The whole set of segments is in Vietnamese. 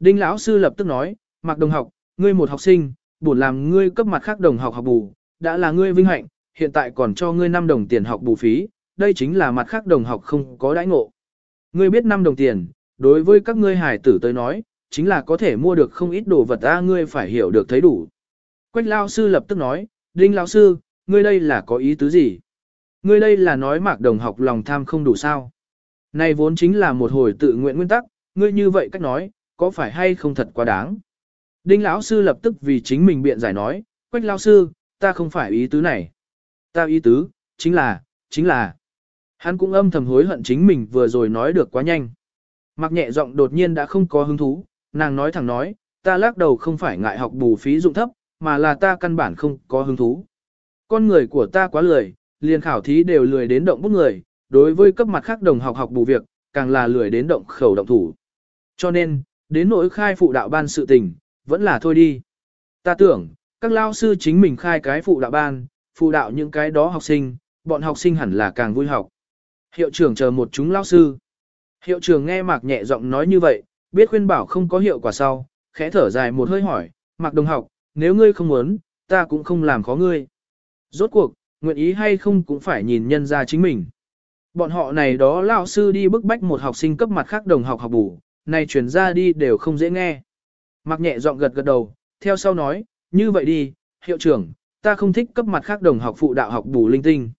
Đinh lão sư lập tức nói, Mạc đồng học, ngươi một học sinh, bổn làm ngươi cấp mặt khác đồng học học bù, đã là ngươi vinh hạnh, hiện tại còn cho ngươi 5 đồng tiền học bù phí, đây chính là mặt khác đồng học không có đãi ngộ. Ngươi biết 5 đồng tiền, đối với các ngươi hải tử tới nói, chính là có thể mua được không ít đồ vật ra ngươi phải hiểu được thấy đủ. Quách lao sư lập tức nói, Đinh lao sư, ngươi đây là có ý tứ gì? Ngươi đây là nói mạc đồng học lòng tham không đủ sao? Này vốn chính là một hồi tự nguyện nguyên tắc, ngươi như vậy cách nói, có phải hay không thật quá đáng? Đinh lão sư lập tức vì chính mình biện giải nói, Quách Lão sư, ta không phải ý tứ này. Ta ý tứ, chính là, chính là. Hắn cũng âm thầm hối hận chính mình vừa rồi nói được quá nhanh. Mặc nhẹ giọng đột nhiên đã không có hứng thú, nàng nói thẳng nói, ta lắc đầu không phải ngại học bù phí dụng thấp, mà là ta căn bản không có hứng thú. Con người của ta quá lười, liền khảo thí đều lười đến động bút người, đối với cấp mặt khác đồng học học bù việc, càng là lười đến động khẩu động thủ. Cho nên, đến nỗi khai phụ đạo ban sự tình, vẫn là thôi đi. Ta tưởng, các lao sư chính mình khai cái phụ đạo ban, phụ đạo những cái đó học sinh, bọn học sinh hẳn là càng vui học. Hiệu trưởng chờ một chúng lao sư. Hiệu trưởng nghe Mạc nhẹ giọng nói như vậy, biết khuyên bảo không có hiệu quả sau, khẽ thở dài một hơi hỏi, Mạc đồng học, nếu ngươi không muốn, ta cũng không làm khó ngươi. Rốt cuộc, nguyện ý hay không cũng phải nhìn nhân ra chính mình. Bọn họ này đó lao sư đi bức bách một học sinh cấp mặt khác đồng học học bù, này chuyển ra đi đều không dễ nghe. Mặc nhẹ giọng gật gật đầu, theo sau nói, như vậy đi, hiệu trưởng, ta không thích cấp mặt khác đồng học phụ đạo học bù linh tinh.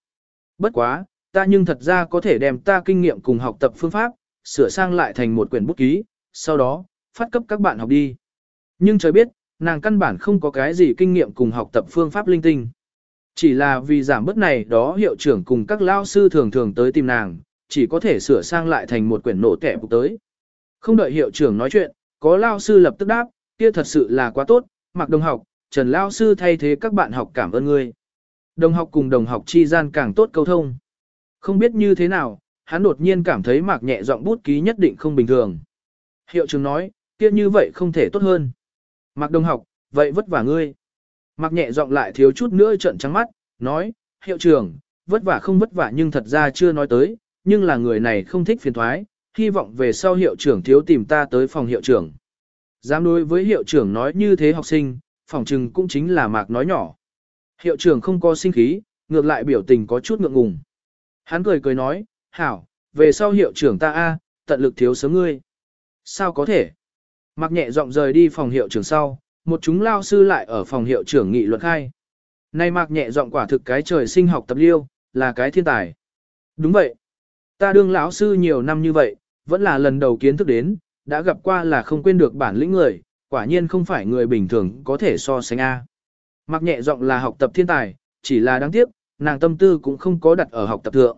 Bất quá, ta nhưng thật ra có thể đem ta kinh nghiệm cùng học tập phương pháp, sửa sang lại thành một quyển bút ký, sau đó, phát cấp các bạn học đi. Nhưng trời biết, nàng căn bản không có cái gì kinh nghiệm cùng học tập phương pháp linh tinh. Chỉ là vì giảm bớt này đó hiệu trưởng cùng các lao sư thường thường tới tìm nàng, chỉ có thể sửa sang lại thành một quyển nổ kẻ bục tới. Không đợi hiệu trưởng nói chuyện, có lao sư lập tức đáp, kia thật sự là quá tốt, mặc đồng học, Trần Lao Sư thay thế các bạn học cảm ơn ngươi. Đồng học cùng đồng học chi gian càng tốt câu thông. Không biết như thế nào, hắn đột nhiên cảm thấy mạc nhẹ giọng bút ký nhất định không bình thường. Hiệu trưởng nói, kia như vậy không thể tốt hơn. Mạc đồng học, vậy vất vả ngươi. Mạc nhẹ giọng lại thiếu chút nữa trận trắng mắt, nói, hiệu trưởng, vất vả không vất vả nhưng thật ra chưa nói tới, nhưng là người này không thích phiền thoái, hy vọng về sau hiệu trưởng thiếu tìm ta tới phòng hiệu trưởng. Dám đối với hiệu trưởng nói như thế học sinh, phòng trừng cũng chính là mạc nói nhỏ. Hiệu trưởng không có sinh khí, ngược lại biểu tình có chút ngượng ngùng. Hắn cười cười nói, hảo, về sau hiệu trưởng ta a, tận lực thiếu sớm ngươi. Sao có thể? Mạc nhẹ giọng rời đi phòng hiệu trưởng sau, một chúng lao sư lại ở phòng hiệu trưởng nghị luận khai. Nay mạc nhẹ giọng quả thực cái trời sinh học tập liêu, là cái thiên tài. Đúng vậy. Ta đương lão sư nhiều năm như vậy, vẫn là lần đầu kiến thức đến, đã gặp qua là không quên được bản lĩnh người, quả nhiên không phải người bình thường có thể so sánh A. Mặc nhẹ giọng là học tập thiên tài, chỉ là đáng tiếc, nàng tâm tư cũng không có đặt ở học tập thượng.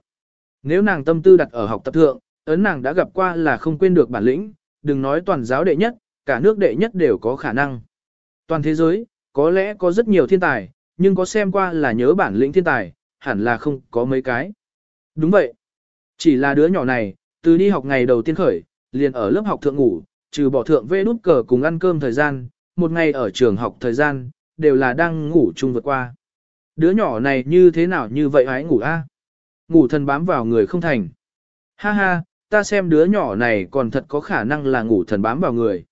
Nếu nàng tâm tư đặt ở học tập thượng, ấn nàng đã gặp qua là không quên được bản lĩnh, đừng nói toàn giáo đệ nhất, cả nước đệ nhất đều có khả năng. Toàn thế giới, có lẽ có rất nhiều thiên tài, nhưng có xem qua là nhớ bản lĩnh thiên tài, hẳn là không có mấy cái. Đúng vậy. Chỉ là đứa nhỏ này, từ đi học ngày đầu tiên khởi, liền ở lớp học thượng ngủ, trừ bỏ thượng vê đút cờ cùng ăn cơm thời gian, một ngày ở trường học thời gian, đều là đang ngủ chung vượt qua. Đứa nhỏ này như thế nào như vậy hái ngủ a? À? Ngủ thần bám vào người không thành. Ha ha, ta xem đứa nhỏ này còn thật có khả năng là ngủ thần bám vào người.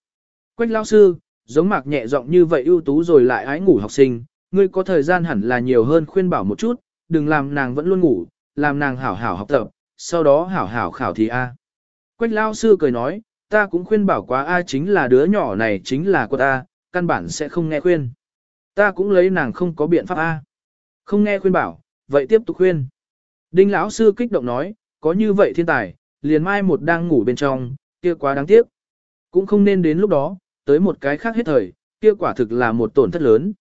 Quách lao sư, giống mạc nhẹ giọng như vậy ưu tú rồi lại ái ngủ học sinh, ngươi có thời gian hẳn là nhiều hơn khuyên bảo một chút, đừng làm nàng vẫn luôn ngủ, làm nàng hảo hảo học tập, sau đó hảo hảo khảo thì a. Quách lao sư cười nói, ta cũng khuyên bảo quá A chính là đứa nhỏ này chính là của ta, căn bản sẽ không nghe khuyên. Ta cũng lấy nàng không có biện pháp A. Không nghe khuyên bảo, vậy tiếp tục khuyên. Đinh lão sư kích động nói, có như vậy thiên tài, liền mai một đang ngủ bên trong, kia quá đáng tiếc. Cũng không nên đến lúc đó, tới một cái khác hết thời, kia quả thực là một tổn thất lớn.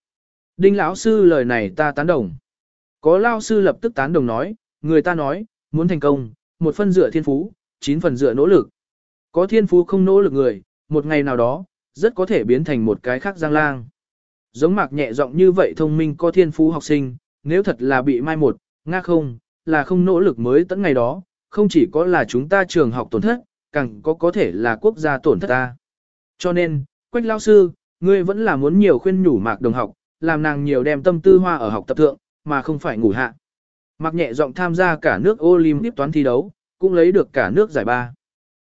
Đinh lão sư lời này ta tán đồng. Có lão sư lập tức tán đồng nói, người ta nói, muốn thành công, một phân dựa thiên phú, chín phần dựa nỗ lực. Có thiên phú không nỗ lực người, một ngày nào đó, rất có thể biến thành một cái khác giang lang. Giống mạc nhẹ giọng như vậy thông minh có thiên phú học sinh, nếu thật là bị mai một, nga không, là không nỗ lực mới tận ngày đó, không chỉ có là chúng ta trường học tổn thất, càng có có thể là quốc gia tổn thất ta. Cho nên, Quách lao sư, ngươi vẫn là muốn nhiều khuyên nhủ mạc đồng học, làm nàng nhiều đem tâm tư hoa ở học tập thượng, mà không phải ngủ hạ. Mạc nhẹ giọng tham gia cả nước Olympic toán thi đấu, cũng lấy được cả nước giải ba.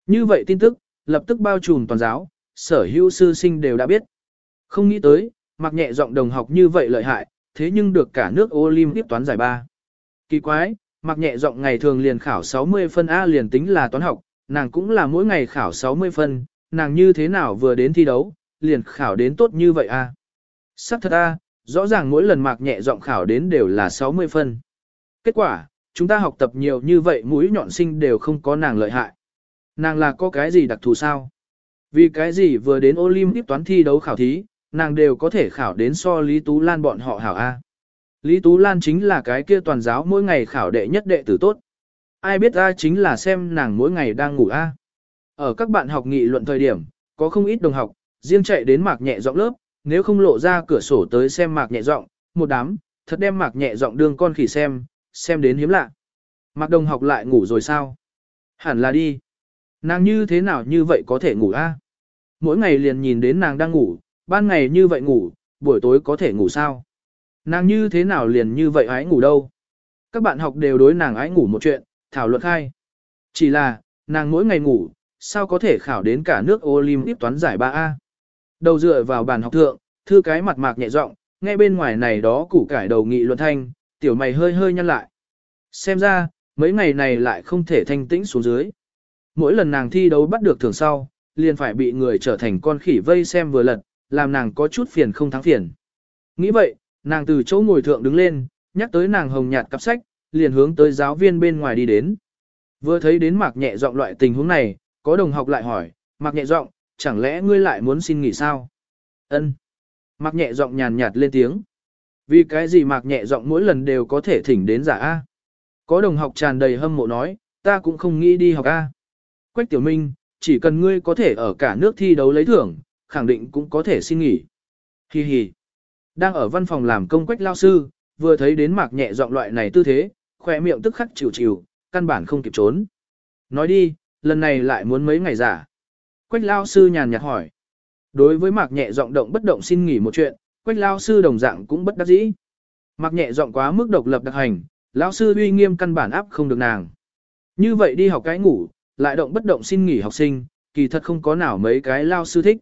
Như vậy tin tức, lập tức bao trùm toàn giáo, sở hữu sư sinh đều đã biết. Không nghĩ tới, mặc nhẹ giọng đồng học như vậy lợi hại, thế nhưng được cả nước Olympic toán giải ba. Kỳ quái, mặc nhẹ giọng ngày thường liền khảo 60 phân A liền tính là toán học, nàng cũng là mỗi ngày khảo 60 phân, nàng như thế nào vừa đến thi đấu, liền khảo đến tốt như vậy A. Sắc thật A, rõ ràng mỗi lần mạc nhẹ giọng khảo đến đều là 60 phân. Kết quả, chúng ta học tập nhiều như vậy mũi nhọn sinh đều không có nàng lợi hại. Nàng là có cái gì đặc thù sao? Vì cái gì vừa đến Olympic toán thi đấu khảo thí, nàng đều có thể khảo đến so Lý Tú Lan bọn họ hảo A. Lý Tú Lan chính là cái kia toàn giáo mỗi ngày khảo đệ nhất đệ tử tốt. Ai biết A chính là xem nàng mỗi ngày đang ngủ A. Ở các bạn học nghị luận thời điểm, có không ít đồng học, riêng chạy đến mạc nhẹ giọng lớp, nếu không lộ ra cửa sổ tới xem mạc nhẹ giọng, một đám, thật đem mạc nhẹ giọng đương con khỉ xem, xem đến hiếm lạ. Mạc đồng học lại ngủ rồi sao? Hẳn là đi. Nàng như thế nào như vậy có thể ngủ a? Mỗi ngày liền nhìn đến nàng đang ngủ, ban ngày như vậy ngủ, buổi tối có thể ngủ sao? Nàng như thế nào liền như vậy ái ngủ đâu? Các bạn học đều đối nàng ái ngủ một chuyện, thảo luận khai. Chỉ là, nàng mỗi ngày ngủ, sao có thể khảo đến cả nước Olympic toán giải 3A? Đầu dựa vào bàn học thượng, thư cái mặt mạc nhẹ giọng, nghe bên ngoài này đó củ cải đầu nghị luận thanh, tiểu mày hơi hơi nhăn lại. Xem ra, mấy ngày này lại không thể thanh tĩnh xuống dưới. Mỗi lần nàng thi đấu bắt được thưởng sau, liền phải bị người trở thành con khỉ vây xem vừa lật, làm nàng có chút phiền không thắng phiền. Nghĩ vậy, nàng từ chỗ ngồi thượng đứng lên, nhắc tới nàng hồng nhạt cặp sách, liền hướng tới giáo viên bên ngoài đi đến. Vừa thấy đến mạc nhẹ giọng loại tình huống này, có đồng học lại hỏi, mạc nhẹ giọng, chẳng lẽ ngươi lại muốn xin nghỉ sao? Ân. Mạc nhẹ giọng nhàn nhạt lên tiếng. Vì cái gì mạc nhẹ giọng mỗi lần đều có thể thỉnh đến giả A? Có đồng học tràn đầy hâm mộ nói, ta cũng không nghĩ đi học A. Quách tiểu minh, chỉ cần ngươi có thể ở cả nước thi đấu lấy thưởng, khẳng định cũng có thể xin nghỉ. Hi hi. Đang ở văn phòng làm công quách lao sư, vừa thấy đến mạc nhẹ giọng loại này tư thế, khỏe miệng tức khắc chịu chịu, căn bản không kịp trốn. Nói đi, lần này lại muốn mấy ngày giả. Quách lao sư nhàn nhạt hỏi. Đối với mạc nhẹ giọng động bất động xin nghỉ một chuyện, quách lao sư đồng dạng cũng bất đắc dĩ. mặc nhẹ giọng quá mức độc lập đặc hành, lao sư uy nghiêm căn bản áp không được nàng. Như vậy đi học cái ngủ, lại động bất động xin nghỉ học sinh, kỳ thật không có nào mấy cái lao sư thích.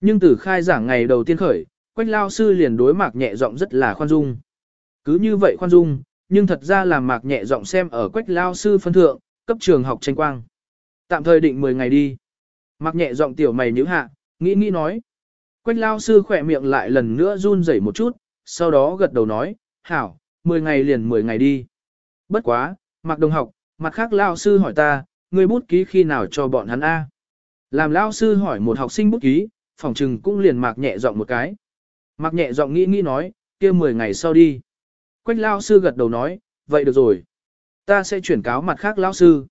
Nhưng từ khai giảng ngày đầu tiên khởi, quách lao sư liền đối mạc nhẹ giọng rất là khoan dung. Cứ như vậy khoan dung, nhưng thật ra là mạc nhẹ giọng xem ở quách lao sư phân thượng, cấp trường học tranh quang. Tạm thời định 10 ngày đi. Mạc nhẹ giọng tiểu mày nhíu hạ, nghĩ nghĩ nói. Quách lao sư khỏe miệng lại lần nữa run rẩy một chút, sau đó gật đầu nói, hảo, 10 ngày liền 10 ngày đi. Bất quá, Mặc đồng học, mặt khác lao sư hỏi ta, ngươi bút ký khi nào cho bọn hắn A. Làm lao sư hỏi một học sinh bút ký, phòng trừng cũng liền mạc nhẹ giọng một cái. Mạc nhẹ giọng nghĩ nghĩ nói, kia 10 ngày sau đi. Quách lao sư gật đầu nói, vậy được rồi. Ta sẽ chuyển cáo mặt khác lao sư.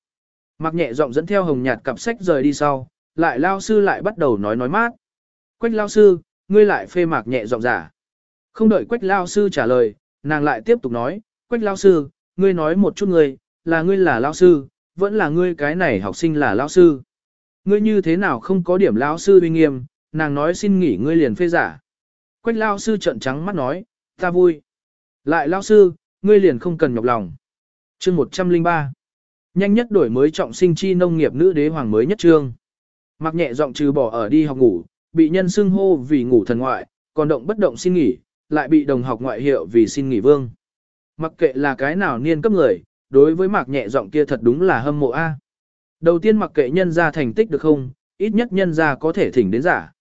Mạc nhẹ giọng dẫn theo hồng nhạt cặp sách rời đi sau, lại lao sư lại bắt đầu nói nói mát. Quách lao sư, ngươi lại phê mạc nhẹ giọng giả. Không đợi quách lao sư trả lời, nàng lại tiếp tục nói, quách lao sư, ngươi nói một chút ngươi, là ngươi là lao sư, vẫn là ngươi cái này học sinh là lao sư. Ngươi như thế nào không có điểm lao sư uy nghiêm, nàng nói xin nghỉ ngươi liền phê giả. Quách lao sư trợn trắng mắt nói, ta vui. Lại lao sư, ngươi liền không cần nhọc lòng. Chương 103 Nhanh nhất đổi mới trọng sinh chi nông nghiệp nữ đế hoàng mới nhất trương. Mặc nhẹ giọng trừ bỏ ở đi học ngủ, bị nhân xưng hô vì ngủ thần ngoại, còn động bất động xin nghỉ, lại bị đồng học ngoại hiệu vì xin nghỉ vương. Mặc kệ là cái nào niên cấp người, đối với mạc nhẹ giọng kia thật đúng là hâm mộ A. Đầu tiên mặc kệ nhân ra thành tích được không, ít nhất nhân ra có thể thỉnh đến giả.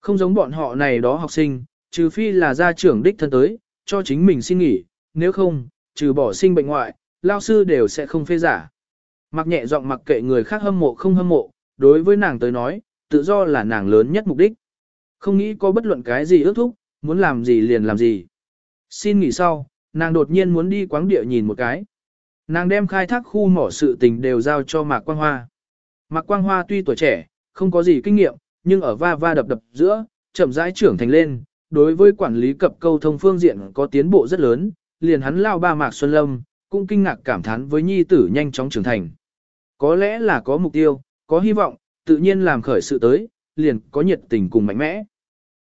Không giống bọn họ này đó học sinh, trừ phi là gia trưởng đích thân tới, cho chính mình xin nghỉ, nếu không, trừ bỏ sinh bệnh ngoại, lao sư đều sẽ không phê giả. Mặc nhẹ giọng mặc kệ người khác hâm mộ không hâm mộ, đối với nàng tới nói, tự do là nàng lớn nhất mục đích. Không nghĩ có bất luận cái gì ước thúc, muốn làm gì liền làm gì. Xin nghỉ sau, nàng đột nhiên muốn đi quáng địa nhìn một cái. Nàng đem khai thác khu mỏ sự tình đều giao cho Mạc Quang Hoa. Mạc Quang Hoa tuy tuổi trẻ, không có gì kinh nghiệm, nhưng ở va va đập đập giữa, chậm rãi trưởng thành lên, đối với quản lý cập câu thông phương diện có tiến bộ rất lớn, liền hắn lao ba Mạc Xuân Lâm, cũng kinh ngạc cảm thán với nhi tử nhanh chóng trưởng thành. Có lẽ là có mục tiêu, có hy vọng, tự nhiên làm khởi sự tới, liền có nhiệt tình cùng mạnh mẽ.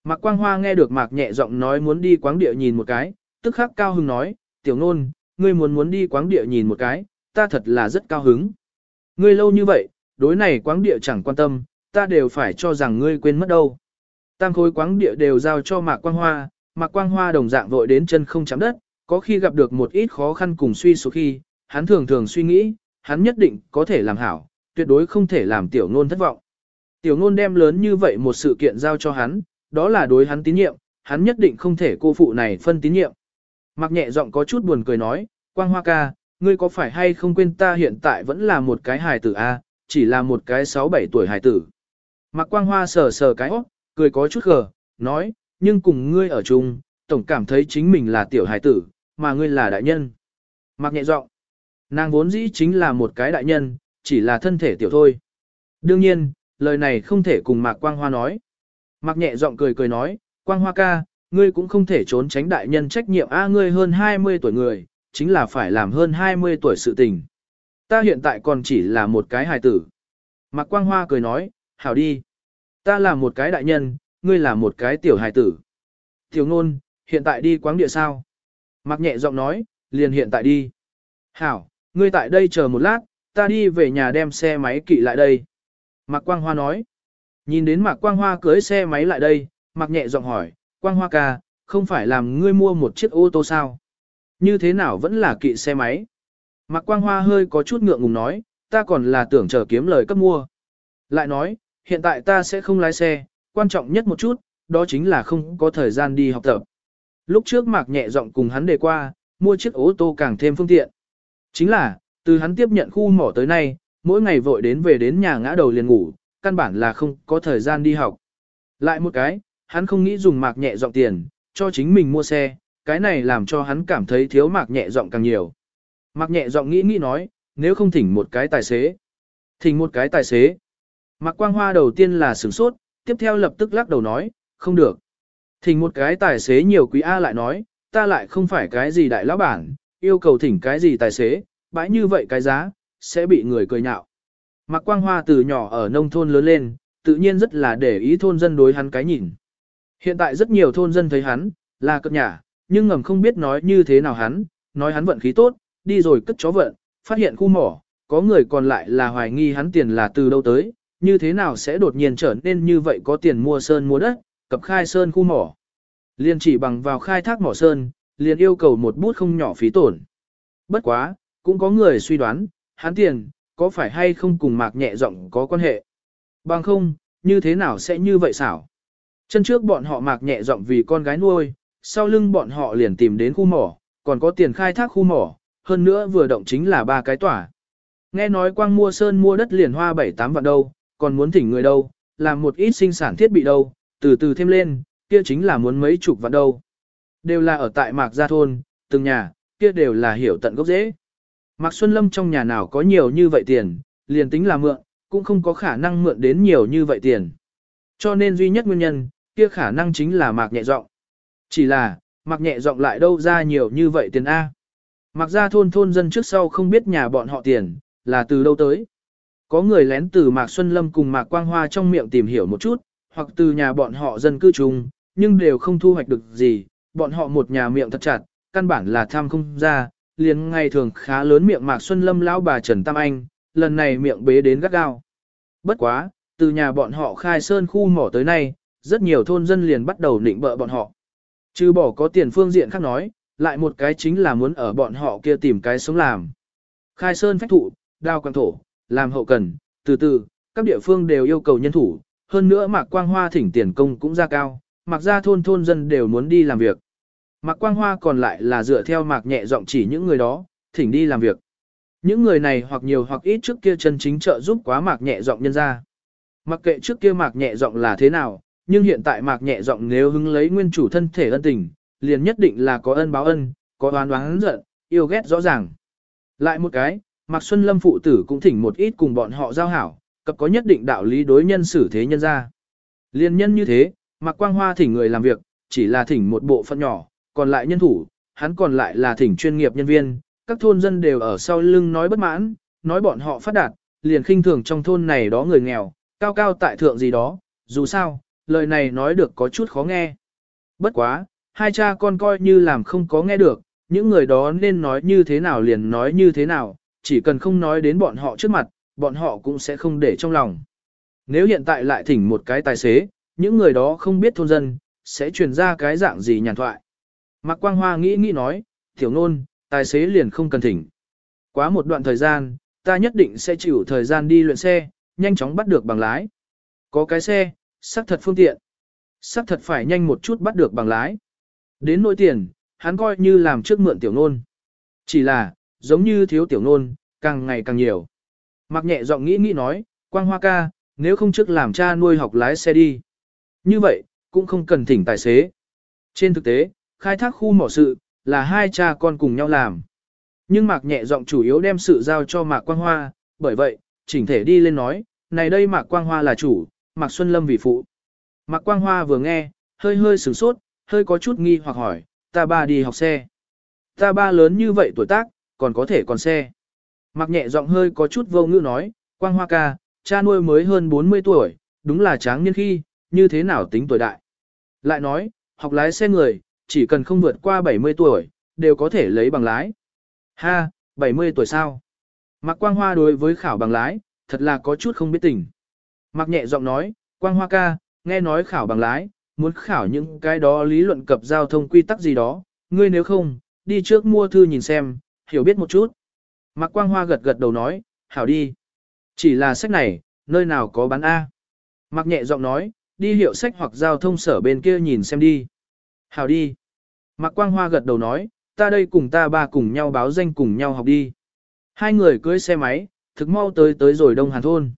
Mạc Quang Hoa nghe được Mạc nhẹ giọng nói muốn đi quáng địa nhìn một cái, tức khắc cao hứng nói, tiểu nôn, ngươi muốn muốn đi quáng địa nhìn một cái, ta thật là rất cao hứng. Ngươi lâu như vậy, đối này quáng địa chẳng quan tâm, ta đều phải cho rằng ngươi quên mất đâu. Tam khối quáng địa đều giao cho Mạc Quang Hoa, Mạc Quang Hoa đồng dạng vội đến chân không chạm đất, có khi gặp được một ít khó khăn cùng suy số khi, hắn thường thường suy nghĩ, hắn nhất định có thể làm hảo, tuyệt đối không thể làm tiểu ngôn thất vọng. Tiểu ngôn đem lớn như vậy một sự kiện giao cho hắn, đó là đối hắn tín nhiệm, hắn nhất định không thể cô phụ này phân tín nhiệm. Mặc nhẹ giọng có chút buồn cười nói, Quang Hoa ca, ngươi có phải hay không quên ta hiện tại vẫn là một cái hài tử a, chỉ là một cái 6-7 tuổi hài tử. mặc Quang Hoa sờ sờ cái óc, cười có chút gờ, nói, nhưng cùng ngươi ở chung, tổng cảm thấy chính mình là tiểu hài tử, mà ngươi là đại nhân. mặc nhẹ giọng, nàng vốn dĩ chính là một cái đại nhân, chỉ là thân thể tiểu thôi. Đương nhiên, lời này không thể cùng Mạc Quang Hoa nói. Mạc nhẹ giọng cười cười nói, Quang Hoa ca, ngươi cũng không thể trốn tránh đại nhân trách nhiệm a ngươi hơn 20 tuổi người, chính là phải làm hơn 20 tuổi sự tình. Ta hiện tại còn chỉ là một cái hài tử. Mạc Quang Hoa cười nói, hảo đi. Ta là một cái đại nhân, ngươi là một cái tiểu hài tử. Tiểu ngôn, hiện tại đi quáng địa sao? Mạc nhẹ giọng nói, liền hiện tại đi. Hảo, ngươi tại đây chờ một lát, ta đi về nhà đem xe máy kỵ lại đây. Mạc Quang Hoa nói. Nhìn đến Mạc Quang Hoa cưới xe máy lại đây, Mạc nhẹ giọng hỏi, Quang Hoa ca, không phải làm ngươi mua một chiếc ô tô sao? Như thế nào vẫn là kỵ xe máy? Mạc Quang Hoa hơi có chút ngượng ngùng nói, ta còn là tưởng chờ kiếm lời cấp mua. Lại nói, hiện tại ta sẽ không lái xe, quan trọng nhất một chút, đó chính là không có thời gian đi học tập. Lúc trước Mạc nhẹ giọng cùng hắn đề qua, mua chiếc ô tô càng thêm phương tiện. Chính là, từ hắn tiếp nhận khu mỏ tới nay, mỗi ngày vội đến về đến nhà ngã đầu liền ngủ, căn bản là không có thời gian đi học. Lại một cái, hắn không nghĩ dùng Mạc nhẹ giọng tiền, cho chính mình mua xe, cái này làm cho hắn cảm thấy thiếu Mạc nhẹ giọng càng nhiều. Mạc nhẹ giọng nghĩ nghĩ nói, nếu không thỉnh một cái tài xế. Thỉnh một cái tài xế. Mạc Quang Hoa đầu tiên là sửng sốt, tiếp theo lập tức lắc đầu nói, không được. Thỉnh một cái tài xế nhiều quý A lại nói, ta lại không phải cái gì đại lão bản, yêu cầu thỉnh cái gì tài xế, bãi như vậy cái giá, sẽ bị người cười nhạo. Mạc Quang Hoa từ nhỏ ở nông thôn lớn lên, tự nhiên rất là để ý thôn dân đối hắn cái nhìn. Hiện tại rất nhiều thôn dân thấy hắn, là cất nhà, nhưng ngầm không biết nói như thế nào hắn, nói hắn vận khí tốt, đi rồi cất chó vận, phát hiện khu mỏ, có người còn lại là hoài nghi hắn tiền là từ đâu tới, như thế nào sẽ đột nhiên trở nên như vậy có tiền mua sơn mua đất, cập khai sơn khu mỏ. Liên chỉ bằng vào khai thác mỏ sơn, liền yêu cầu một bút không nhỏ phí tổn. Bất quá, cũng có người suy đoán, hắn tiền, có phải hay không cùng mạc nhẹ giọng có quan hệ. Bằng không, như thế nào sẽ như vậy xảo. Chân trước bọn họ mạc nhẹ giọng vì con gái nuôi, sau lưng bọn họ liền tìm đến khu mỏ, còn có tiền khai thác khu mỏ, hơn nữa vừa động chính là ba cái tỏa. Nghe nói quang mua sơn mua đất liền hoa 7-8 vạn đâu, còn muốn thỉnh người đâu, làm một ít sinh sản thiết bị đâu, từ từ thêm lên, kia chính là muốn mấy chục vạn đâu. Đều là ở tại Mạc Gia Thôn, từng nhà, kia đều là hiểu tận gốc dễ. Mạc Xuân Lâm trong nhà nào có nhiều như vậy tiền, liền tính là mượn, cũng không có khả năng mượn đến nhiều như vậy tiền. Cho nên duy nhất nguyên nhân, kia khả năng chính là Mạc nhẹ giọng. Chỉ là, Mạc nhẹ giọng lại đâu ra nhiều như vậy tiền A. Mạc Gia Thôn thôn dân trước sau không biết nhà bọn họ tiền, là từ đâu tới. Có người lén từ Mạc Xuân Lâm cùng Mạc Quang Hoa trong miệng tìm hiểu một chút, hoặc từ nhà bọn họ dân cư chung, nhưng đều không thu hoạch được gì, bọn họ một nhà miệng thật chặt, căn bản là tham không ra, liền ngày thường khá lớn miệng Mạc Xuân Lâm lão bà Trần Tam Anh, lần này miệng bế đến gắt gao. Bất quá, từ nhà bọn họ khai sơn khu mỏ tới nay, rất nhiều thôn dân liền bắt đầu nịnh bợ bọn họ. Chứ bỏ có tiền phương diện khác nói, lại một cái chính là muốn ở bọn họ kia tìm cái sống làm. Khai sơn phách thụ, đào quang thổ, làm hậu cần, từ từ, các địa phương đều yêu cầu nhân thủ, hơn nữa Mạc Quang Hoa thỉnh tiền công cũng ra cao, Mạc ra thôn thôn dân đều muốn đi làm việc. Mạc Quang Hoa còn lại là dựa theo Mạc nhẹ giọng chỉ những người đó, thỉnh đi làm việc. Những người này hoặc nhiều hoặc ít trước kia chân chính trợ giúp quá Mạc nhẹ giọng nhân ra. Mặc kệ trước kia Mạc nhẹ giọng là thế nào, nhưng hiện tại Mạc nhẹ giọng nếu hứng lấy nguyên chủ thân thể ân tình, liền nhất định là có ân báo ân, có oán oán giận, yêu ghét rõ ràng. Lại một cái, Mạc Xuân Lâm phụ tử cũng thỉnh một ít cùng bọn họ giao hảo, cập có nhất định đạo lý đối nhân xử thế nhân ra. Liên nhân như thế, Mạc Quang Hoa thỉnh người làm việc, chỉ là thỉnh một bộ phận nhỏ, còn lại nhân thủ, hắn còn lại là thỉnh chuyên nghiệp nhân viên, các thôn dân đều ở sau lưng nói bất mãn, nói bọn họ phát đạt, liền khinh thường trong thôn này đó người nghèo, cao cao tại thượng gì đó, dù sao, lời này nói được có chút khó nghe. Bất quá, hai cha con coi như làm không có nghe được, những người đó nên nói như thế nào liền nói như thế nào, chỉ cần không nói đến bọn họ trước mặt, bọn họ cũng sẽ không để trong lòng. Nếu hiện tại lại thỉnh một cái tài xế, những người đó không biết thôn dân, sẽ truyền ra cái dạng gì nhàn thoại. Mạc Quang Hoa nghĩ nghĩ nói, tiểu nôn, tài xế liền không cần thỉnh. Quá một đoạn thời gian, ta nhất định sẽ chịu thời gian đi luyện xe, nhanh chóng bắt được bằng lái. Có cái xe, xác thật phương tiện. Xác thật phải nhanh một chút bắt được bằng lái. Đến nỗi tiền, hắn coi như làm trước mượn tiểu nôn. Chỉ là, giống như thiếu tiểu nôn, càng ngày càng nhiều. Mặc nhẹ giọng nghĩ nghĩ nói, Quang Hoa ca, nếu không trước làm cha nuôi học lái xe đi. Như vậy, cũng không cần thỉnh tài xế. Trên thực tế, khai thác khu mỏ sự, là hai cha con cùng nhau làm. Nhưng Mạc nhẹ giọng chủ yếu đem sự giao cho Mạc Quang Hoa, bởi vậy, chỉnh thể đi lên nói, này đây Mạc Quang Hoa là chủ, Mạc Xuân Lâm vì phụ. Mạc Quang Hoa vừa nghe, hơi hơi sửng sốt, hơi có chút nghi hoặc hỏi, ta ba đi học xe. Ta ba lớn như vậy tuổi tác, còn có thể còn xe. Mạc nhẹ giọng hơi có chút vô ngữ nói, Quang Hoa ca, cha nuôi mới hơn 40 tuổi, đúng là tráng niên khi, như thế nào tính tuổi đại. Lại nói, học lái xe người, chỉ cần không vượt qua 70 tuổi, đều có thể lấy bằng lái. Ha, 70 tuổi sao? Mạc Quang Hoa đối với khảo bằng lái, thật là có chút không biết tình. Mạc nhẹ giọng nói, Quang Hoa ca, nghe nói khảo bằng lái, muốn khảo những cái đó lý luận cập giao thông quy tắc gì đó, ngươi nếu không, đi trước mua thư nhìn xem, hiểu biết một chút. Mạc Quang Hoa gật gật đầu nói, hảo đi. Chỉ là sách này, nơi nào có bán A. Mạc nhẹ giọng nói, đi hiệu sách hoặc giao thông sở bên kia nhìn xem đi. Hảo đi. Mạc Quang Hoa gật đầu nói, ta đây cùng ta ba cùng nhau báo danh cùng nhau học đi. Hai người cưới xe máy, thực mau tới tới rồi Đông Hàn Thôn.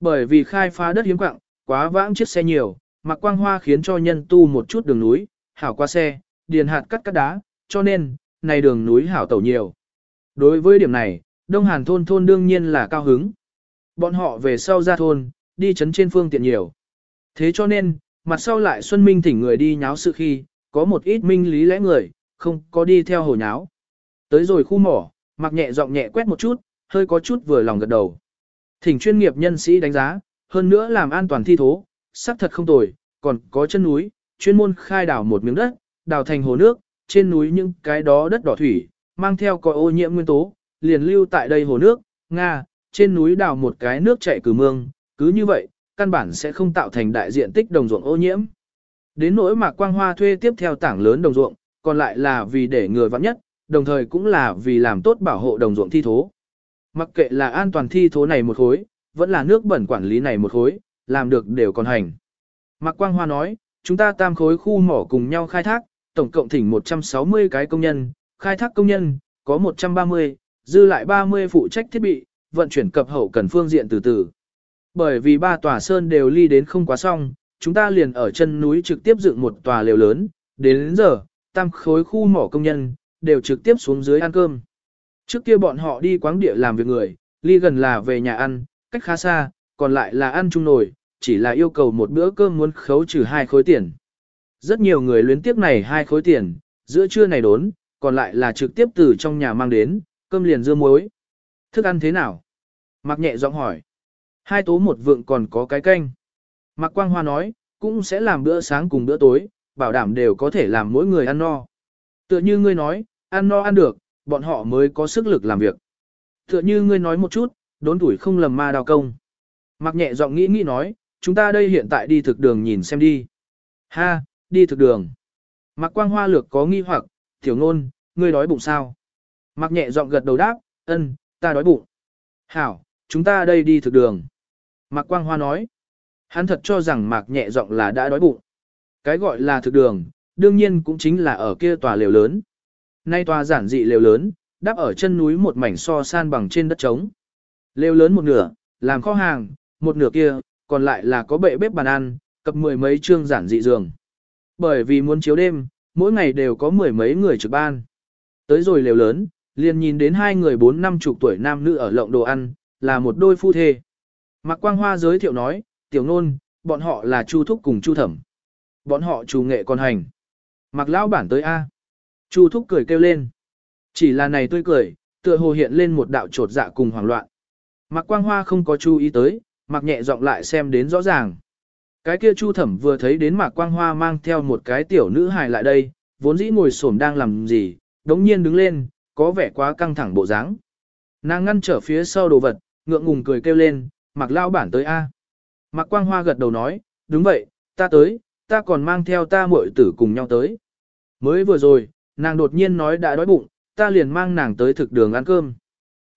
Bởi vì khai phá đất hiếm quặng, quá vãng chiếc xe nhiều, Mạc Quang Hoa khiến cho nhân tu một chút đường núi, hảo qua xe, điền hạt cắt cắt đá, cho nên, này đường núi hảo tẩu nhiều. Đối với điểm này, Đông Hàn Thôn thôn đương nhiên là cao hứng. Bọn họ về sau ra thôn, đi chấn trên phương tiện nhiều. Thế cho nên, mặt sau lại Xuân Minh thỉnh người đi nháo sự khi, có một ít minh lý lẽ người, không có đi theo hồ nháo. Tới rồi khu mỏ, mặc nhẹ giọng nhẹ quét một chút, hơi có chút vừa lòng gật đầu. Thỉnh chuyên nghiệp nhân sĩ đánh giá, hơn nữa làm an toàn thi thố, xác thật không tồi, còn có chân núi, chuyên môn khai đảo một miếng đất, đào thành hồ nước, trên núi những cái đó đất đỏ thủy, mang theo có ô nhiễm nguyên tố, liền lưu tại đây hồ nước, Nga, trên núi đào một cái nước chảy cử mương, cứ như vậy, căn bản sẽ không tạo thành đại diện tích đồng ruộng ô nhiễm. Đến nỗi mạc quang hoa thuê tiếp theo tảng lớn đồng ruộng, còn lại là vì để người vắng nhất, đồng thời cũng là vì làm tốt bảo hộ đồng ruộng thi thố. Mặc kệ là an toàn thi thố này một khối, vẫn là nước bẩn quản lý này một khối, làm được đều còn hành. Mạc Quang Hoa nói, chúng ta tam khối khu mỏ cùng nhau khai thác, tổng cộng thỉnh 160 cái công nhân, khai thác công nhân, có 130, dư lại 30 phụ trách thiết bị, vận chuyển cập hậu cần phương diện từ từ. Bởi vì ba tòa sơn đều ly đến không quá xong, chúng ta liền ở chân núi trực tiếp dựng một tòa lều lớn, đến, đến giờ, tam khối khu mỏ công nhân, đều trực tiếp xuống dưới ăn cơm. Trước kia bọn họ đi quáng địa làm việc người, ly gần là về nhà ăn, cách khá xa, còn lại là ăn chung nổi, chỉ là yêu cầu một bữa cơm muốn khấu trừ hai khối tiền. Rất nhiều người luyến tiếp này hai khối tiền, giữa trưa này đốn, còn lại là trực tiếp từ trong nhà mang đến, cơm liền dưa muối. Thức ăn thế nào? Mạc nhẹ giọng hỏi. Hai tố một vượng còn có cái canh. Mạc Quang Hoa nói, cũng sẽ làm bữa sáng cùng bữa tối, bảo đảm đều có thể làm mỗi người ăn no. Tựa như ngươi nói, ăn no ăn được, bọn họ mới có sức lực làm việc. Tựa như ngươi nói một chút, đốn tuổi không lầm ma đào công. Mạc nhẹ giọng nghĩ nghĩ nói, chúng ta đây hiện tại đi thực đường nhìn xem đi. Ha, đi thực đường. Mạc Quang Hoa lược có nghi hoặc, tiểu ngôn, ngươi đói bụng sao? Mạc nhẹ giọng gật đầu đáp, ân, ta đói bụng. Hảo, chúng ta đây đi thực đường. Mạc Quang Hoa nói. Hắn thật cho rằng Mạc nhẹ giọng là đã đói bụng. Cái gọi là thực đường, đương nhiên cũng chính là ở kia tòa lều lớn. Nay tòa giản dị lều lớn, đắp ở chân núi một mảnh so san bằng trên đất trống. Lều lớn một nửa, làm kho hàng, một nửa kia, còn lại là có bệ bếp bàn ăn, cập mười mấy trương giản dị giường. Bởi vì muốn chiếu đêm, mỗi ngày đều có mười mấy người trực ban. Tới rồi lều lớn, liền nhìn đến hai người bốn năm chục tuổi nam nữ ở lộng đồ ăn, là một đôi phu thê. Mạc Quang Hoa giới thiệu nói, tiểu nôn, bọn họ là Chu Thúc cùng Chu Thẩm. Bọn họ chủ nghệ còn hành. mặc Lão bản tới A. Chu Thúc cười kêu lên. Chỉ là này tươi cười, tựa hồ hiện lên một đạo trột dạ cùng hoảng loạn. Mạc Quang Hoa không có chú ý tới, Mạc nhẹ giọng lại xem đến rõ ràng. Cái kia Chu Thẩm vừa thấy đến Mạc Quang Hoa mang theo một cái tiểu nữ hài lại đây, vốn dĩ ngồi xổm đang làm gì, đống nhiên đứng lên, có vẻ quá căng thẳng bộ dáng. Nàng ngăn trở phía sau đồ vật, ngượng ngùng cười kêu lên, mặc lao bản tới A. Mạc Quang Hoa gật đầu nói, đúng vậy, ta tới, ta còn mang theo ta muội tử cùng nhau tới. Mới vừa rồi, nàng đột nhiên nói đã đói bụng, ta liền mang nàng tới thực đường ăn cơm.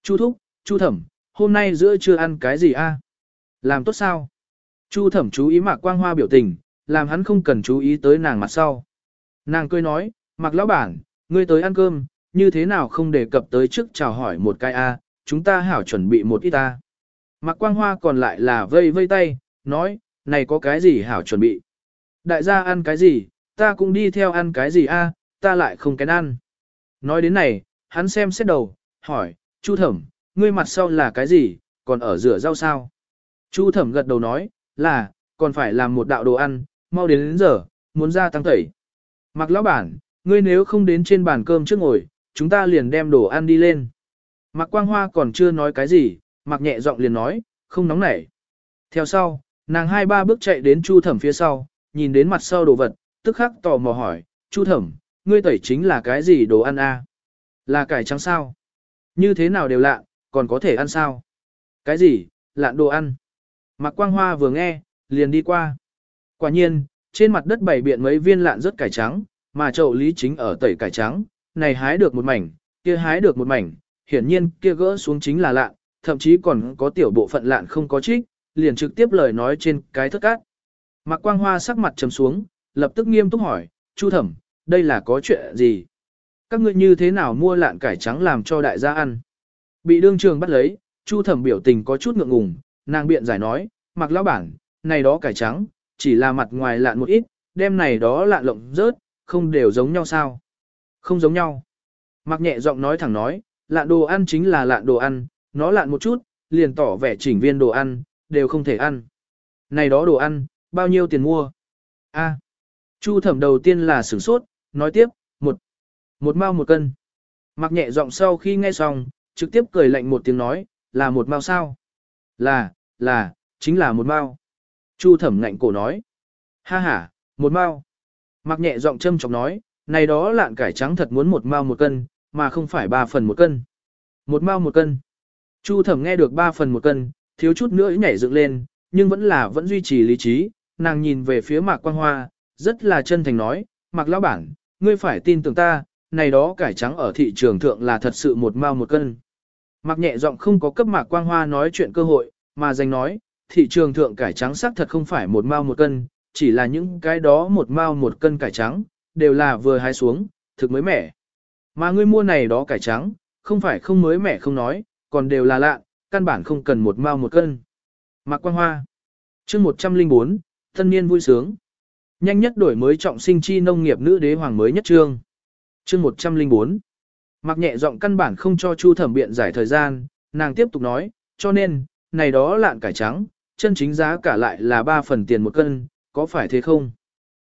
Chu thúc, chu thẩm, hôm nay giữa trưa ăn cái gì a? Làm tốt sao? Chu thẩm chú ý Mạc Quang Hoa biểu tình, làm hắn không cần chú ý tới nàng mặt sau. Nàng cười nói, Mạc lão bản, ngươi tới ăn cơm, như thế nào không đề cập tới trước chào hỏi một cái a, chúng ta hảo chuẩn bị một ít ta. Mạc Quang Hoa còn lại là vây vây tay, nói, này có cái gì hảo chuẩn bị. Đại gia ăn cái gì, ta cũng đi theo ăn cái gì a, ta lại không kén ăn. Nói đến này, hắn xem xét đầu, hỏi, Chu thẩm, ngươi mặt sau là cái gì, còn ở rửa rau sao? Chu thẩm gật đầu nói, là, còn phải làm một đạo đồ ăn, mau đến đến giờ, muốn ra tăng tẩy. Mặc lão bản, ngươi nếu không đến trên bàn cơm trước ngồi, chúng ta liền đem đồ ăn đi lên. Mặc quang hoa còn chưa nói cái gì, mặc nhẹ giọng liền nói, không nóng nảy. Theo sau, nàng hai ba bước chạy đến chu thẩm phía sau, nhìn đến mặt sau đồ vật, tức khắc tò mò hỏi, chu thẩm, ngươi tẩy chính là cái gì đồ ăn a? Là cải trắng sao? Như thế nào đều lạ, còn có thể ăn sao? Cái gì, lạn đồ ăn? Mạc Quang Hoa vừa nghe, liền đi qua. Quả nhiên, trên mặt đất bảy biện mấy viên lạn rất cải trắng, mà chậu lý chính ở tẩy cải trắng, này hái được một mảnh, kia hái được một mảnh, hiển nhiên kia gỡ xuống chính là lạn, thậm chí còn có tiểu bộ phận lạn không có trích, liền trực tiếp lời nói trên cái thất cát. Mạc Quang Hoa sắc mặt trầm xuống, lập tức nghiêm túc hỏi, Chu Thẩm, đây là có chuyện gì? Các ngươi như thế nào mua lạn cải trắng làm cho đại gia ăn? Bị đương trường bắt lấy, Chu Thẩm biểu tình có chút ngượng ngùng, nàng biện giải nói, mặc lão bản, này đó cải trắng, chỉ là mặt ngoài lạn một ít, đem này đó lạn lộng rớt, không đều giống nhau sao? Không giống nhau. Mặc nhẹ giọng nói thẳng nói, lạn đồ ăn chính là lạn đồ ăn, nó lạn một chút, liền tỏ vẻ chỉnh viên đồ ăn, đều không thể ăn. Này đó đồ ăn, bao nhiêu tiền mua? A. Chu thẩm đầu tiên là sửng sốt, nói tiếp, một, một mao một cân. Mặc nhẹ giọng sau khi nghe xong, trực tiếp cười lạnh một tiếng nói, là một mao sao? Là, là, chính là một mao. Chu thẩm ngạnh cổ nói. Ha ha, một mao. Mặc nhẹ giọng châm chọc nói, này đó lạn cải trắng thật muốn một mao một cân, mà không phải ba phần một cân. Một mao một cân. Chu thẩm nghe được ba phần một cân, thiếu chút nữa nhảy dựng lên, nhưng vẫn là vẫn duy trì lý trí, nàng nhìn về phía mạc quang hoa, rất là chân thành nói, mạc lão bản, ngươi phải tin tưởng ta, này đó cải trắng ở thị trường thượng là thật sự một mao một cân. Mạc nhẹ giọng không có cấp mạc quang hoa nói chuyện cơ hội, mà dành nói, thị trường thượng cải trắng xác thật không phải một mao một cân, chỉ là những cái đó một mao một cân cải trắng, đều là vừa hái xuống, thực mới mẻ. Mà ngươi mua này đó cải trắng, không phải không mới mẻ không nói, còn đều là lạ, căn bản không cần một mao một cân. Mạc Quang Hoa chương 104, thân niên vui sướng. Nhanh nhất đổi mới trọng sinh chi nông nghiệp nữ đế hoàng mới nhất trương. Chương 104. Mặc nhẹ giọng căn bản không cho Chu Thẩm biện giải thời gian, nàng tiếp tục nói, cho nên, này đó lạn cải trắng, chân chính giá cả lại là 3 phần tiền một cân, có phải thế không?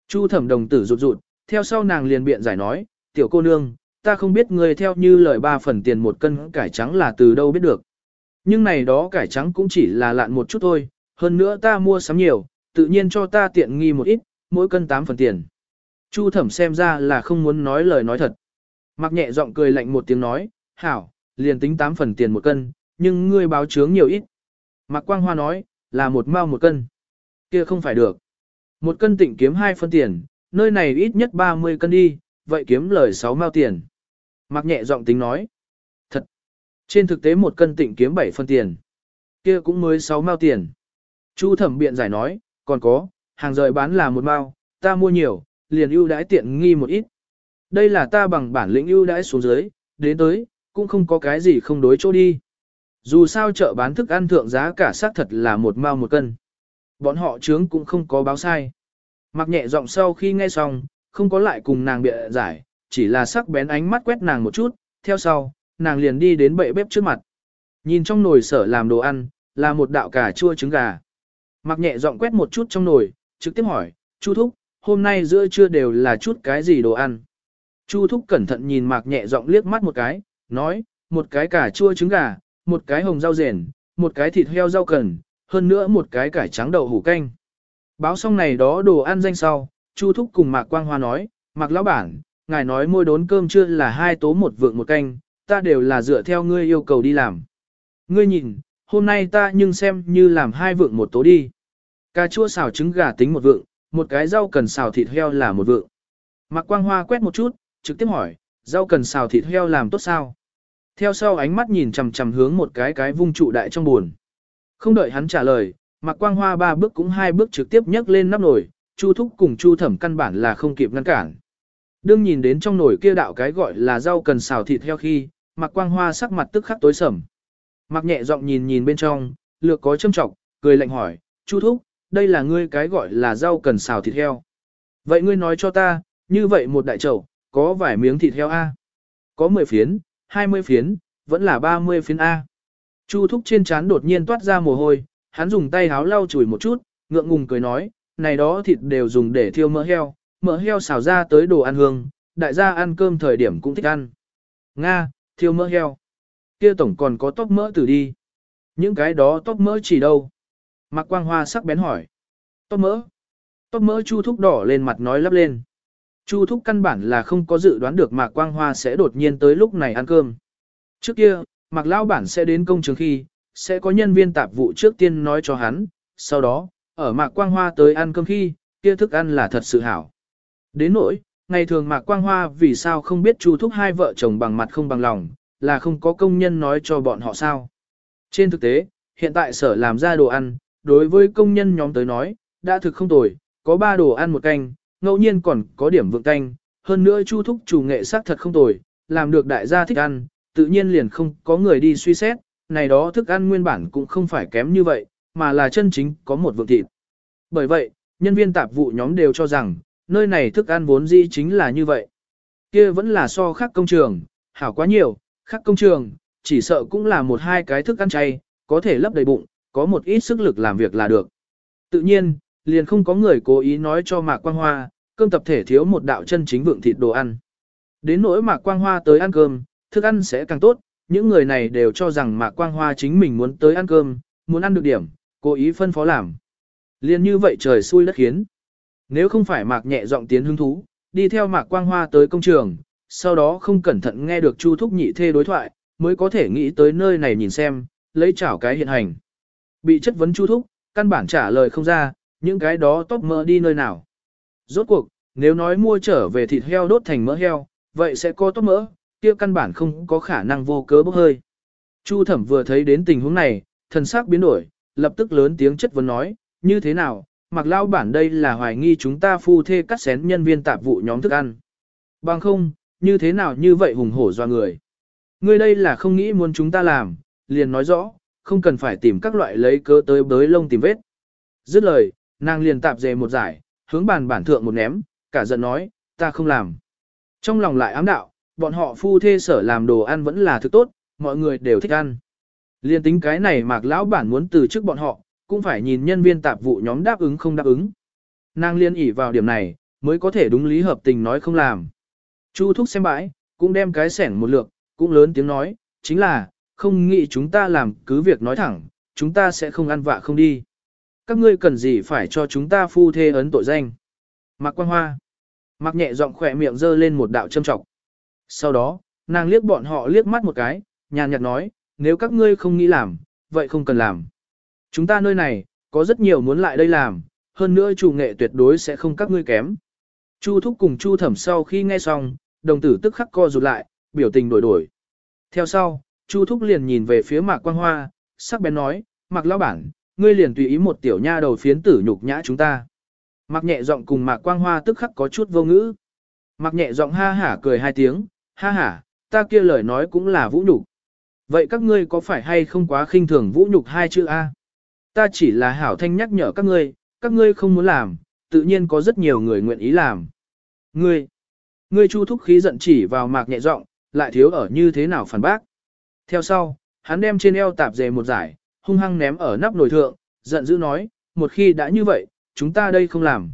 Chu Thẩm đồng tử rụt rụt, theo sau nàng liền biện giải nói, tiểu cô nương, ta không biết người theo như lời 3 phần tiền một cân cải trắng là từ đâu biết được. Nhưng này đó cải trắng cũng chỉ là lạn một chút thôi, hơn nữa ta mua sắm nhiều, tự nhiên cho ta tiện nghi một ít, mỗi cân 8 phần tiền. Chu thẩm xem ra là không muốn nói lời nói thật. Mặc nhẹ giọng cười lạnh một tiếng nói, hảo, liền tính 8 phần tiền một cân, nhưng ngươi báo chướng nhiều ít. Mạc Quang Hoa nói, là một mao một cân. kia không phải được. Một cân tịnh kiếm 2 phân tiền, nơi này ít nhất 30 cân đi, vậy kiếm lời 6 mao tiền. Mạc nhẹ giọng tính nói. Trên thực tế một cân tịnh kiếm 7 phân tiền. kia cũng mới 6 mao tiền. Chu thẩm biện giải nói, còn có, hàng rời bán là một mao, ta mua nhiều, liền ưu đãi tiện nghi một ít. Đây là ta bằng bản lĩnh ưu đãi xuống dưới, đến tới, cũng không có cái gì không đối chỗ đi. Dù sao chợ bán thức ăn thượng giá cả xác thật là một mao một cân. Bọn họ trướng cũng không có báo sai. Mặc nhẹ giọng sau khi nghe xong, không có lại cùng nàng bịa giải, chỉ là sắc bén ánh mắt quét nàng một chút, theo sau, nàng liền đi đến bệ bếp trước mặt. Nhìn trong nồi sở làm đồ ăn, là một đạo cà chua trứng gà. Mặc nhẹ giọng quét một chút trong nồi, trực tiếp hỏi, Chu Thúc, hôm nay giữa trưa đều là chút cái gì đồ ăn? Chu Thúc cẩn thận nhìn Mạc nhẹ giọng liếc mắt một cái, nói, một cái cà chua trứng gà, một cái hồng rau rền, một cái thịt heo rau cần, hơn nữa một cái cải trắng đậu hủ canh. Báo xong này đó đồ ăn danh sau, Chu Thúc cùng Mạc Quang Hoa nói, Mạc Lão Bản, ngài nói môi đốn cơm trưa là hai tố một vượng một canh, ta đều là dựa theo ngươi yêu cầu đi làm. Ngươi nhìn, hôm nay ta nhưng xem như làm hai vượng một tố đi. Cà chua xào trứng gà tính một vượng, một cái rau cần xào thịt heo là một vượng. Mạc Quang Hoa quét một chút, trực tiếp hỏi, rau cần xào thịt heo làm tốt sao? Theo sau ánh mắt nhìn chằm chằm hướng một cái cái vung trụ đại trong buồn. Không đợi hắn trả lời, Mạc Quang Hoa ba bước cũng hai bước trực tiếp nhấc lên nắp nồi, Chu Thúc cùng Chu Thẩm căn bản là không kịp ngăn cản. Đương nhìn đến trong nồi kia đạo cái gọi là rau cần xào thịt heo khi, Mạc Quang Hoa sắc mặt tức khắc tối sầm. Mạc nhẹ giọng nhìn nhìn bên trong, lược có châm trọng, cười lạnh hỏi, Chu Thúc, đây là ngươi cái gọi là rau cần xào thịt heo. Vậy ngươi nói cho ta, như vậy một đại chậu, có vài miếng thịt heo A. Có 10 phiến, 20 phiến, vẫn là 30 phiến A. Chu thúc trên trán đột nhiên toát ra mồ hôi, hắn dùng tay háo lau chùi một chút, ngượng ngùng cười nói, này đó thịt đều dùng để thiêu mỡ heo, mỡ heo xào ra tới đồ ăn hương, đại gia ăn cơm thời điểm cũng thích ăn. Nga, thiêu mỡ heo. Kia tổng còn có tóc mỡ từ đi. Những cái đó tóc mỡ chỉ đâu? Mạc Quang Hoa sắc bén hỏi. Tóc mỡ. Tóc mỡ Chu Thúc đỏ lên mặt nói lắp lên. Chu Thúc căn bản là không có dự đoán được Mạc Quang Hoa sẽ đột nhiên tới lúc này ăn cơm. Trước kia, Mạc Lão bản sẽ đến công trường khi, sẽ có nhân viên tạp vụ trước tiên nói cho hắn, sau đó, ở Mạc Quang Hoa tới ăn cơm khi, kia thức ăn là thật sự hảo. Đến nỗi, ngày thường Mạc Quang Hoa vì sao không biết Chu Thúc hai vợ chồng bằng mặt không bằng lòng, là không có công nhân nói cho bọn họ sao. Trên thực tế, hiện tại sở làm ra đồ ăn, đối với công nhân nhóm tới nói, đã thực không tồi, có ba đồ ăn một canh, ngẫu nhiên còn có điểm vượng canh, hơn nữa Chu Thúc chủ nghệ sắc thật không tồi, làm được đại gia thích ăn, tự nhiên liền không có người đi suy xét, này đó thức ăn nguyên bản cũng không phải kém như vậy, mà là chân chính có một vượng thịt. Bởi vậy, nhân viên tạp vụ nhóm đều cho rằng, nơi này thức ăn vốn dĩ chính là như vậy. Kia vẫn là so khác công trường, hảo quá nhiều, khác công trường, chỉ sợ cũng là một hai cái thức ăn chay, có thể lấp đầy bụng, có một ít sức lực làm việc là được. Tự nhiên, liền không có người cố ý nói cho Mạc Quang Hoa, cơm tập thể thiếu một đạo chân chính vượng thịt đồ ăn. Đến nỗi Mạc Quang Hoa tới ăn cơm, thức ăn sẽ càng tốt, những người này đều cho rằng Mạc Quang Hoa chính mình muốn tới ăn cơm, muốn ăn được điểm, cố ý phân phó làm. Liên như vậy trời xui đất khiến. Nếu không phải Mạc nhẹ giọng tiến hứng thú, đi theo Mạc Quang Hoa tới công trường, sau đó không cẩn thận nghe được Chu Thúc nhị thê đối thoại, mới có thể nghĩ tới nơi này nhìn xem, lấy chảo cái hiện hành. Bị chất vấn Chu Thúc, căn bản trả lời không ra, những cái đó tóc mỡ đi nơi nào. Rốt cuộc, nếu nói mua trở về thịt heo đốt thành mỡ heo, vậy sẽ có tóc mỡ, kia căn bản không có khả năng vô cớ bốc hơi. Chu thẩm vừa thấy đến tình huống này, thần sắc biến đổi, lập tức lớn tiếng chất vấn nói, như thế nào, mặc lao bản đây là hoài nghi chúng ta phu thê cắt xén nhân viên tạp vụ nhóm thức ăn. Bằng không, như thế nào như vậy hùng hổ do người. Ngươi đây là không nghĩ muốn chúng ta làm, liền nói rõ, không cần phải tìm các loại lấy cớ tới bới lông tìm vết. Dứt lời, nàng liền tạp dề một giải, hướng bàn bản thượng một ném, cả giận nói, ta không làm. Trong lòng lại ám đạo, bọn họ phu thê sở làm đồ ăn vẫn là thứ tốt, mọi người đều thích ăn. Liên tính cái này mạc lão bản muốn từ chức bọn họ, cũng phải nhìn nhân viên tạp vụ nhóm đáp ứng không đáp ứng. Nàng liên ỉ vào điểm này, mới có thể đúng lý hợp tình nói không làm. Chu thúc xem bãi, cũng đem cái sẻng một lượt, cũng lớn tiếng nói, chính là, không nghĩ chúng ta làm cứ việc nói thẳng, chúng ta sẽ không ăn vạ không đi. Các ngươi cần gì phải cho chúng ta phu thê ấn tội danh. Mạc Quang Hoa. Mạc nhẹ giọng khỏe miệng dơ lên một đạo châm trọng. Sau đó, nàng liếc bọn họ liếc mắt một cái, nhàn nhạt nói, nếu các ngươi không nghĩ làm, vậy không cần làm. Chúng ta nơi này, có rất nhiều muốn lại đây làm, hơn nữa chủ nghệ tuyệt đối sẽ không các ngươi kém. Chu thúc cùng chu thẩm sau khi nghe xong, đồng tử tức khắc co rụt lại, biểu tình đổi đổi. Theo sau, chu thúc liền nhìn về phía mạc quang hoa, sắc bén nói, mạc lão bản, ngươi liền tùy ý một tiểu nha đầu phiến tử nhục nhã chúng ta. Mạc nhẹ giọng cùng mạc quang hoa tức khắc có chút vô ngữ. Mạc nhẹ giọng ha hả cười hai tiếng, ha hả, ta kia lời nói cũng là vũ nhục. Vậy các ngươi có phải hay không quá khinh thường vũ nhục hai chữ A? Ta chỉ là hảo thanh nhắc nhở các ngươi, các ngươi không muốn làm, tự nhiên có rất nhiều người nguyện ý làm. Ngươi, ngươi chu thúc khí giận chỉ vào mạc nhẹ giọng, lại thiếu ở như thế nào phản bác. Theo sau, hắn đem trên eo tạp dề một giải, hung hăng ném ở nắp nồi thượng, giận dữ nói, một khi đã như vậy, chúng ta đây không làm.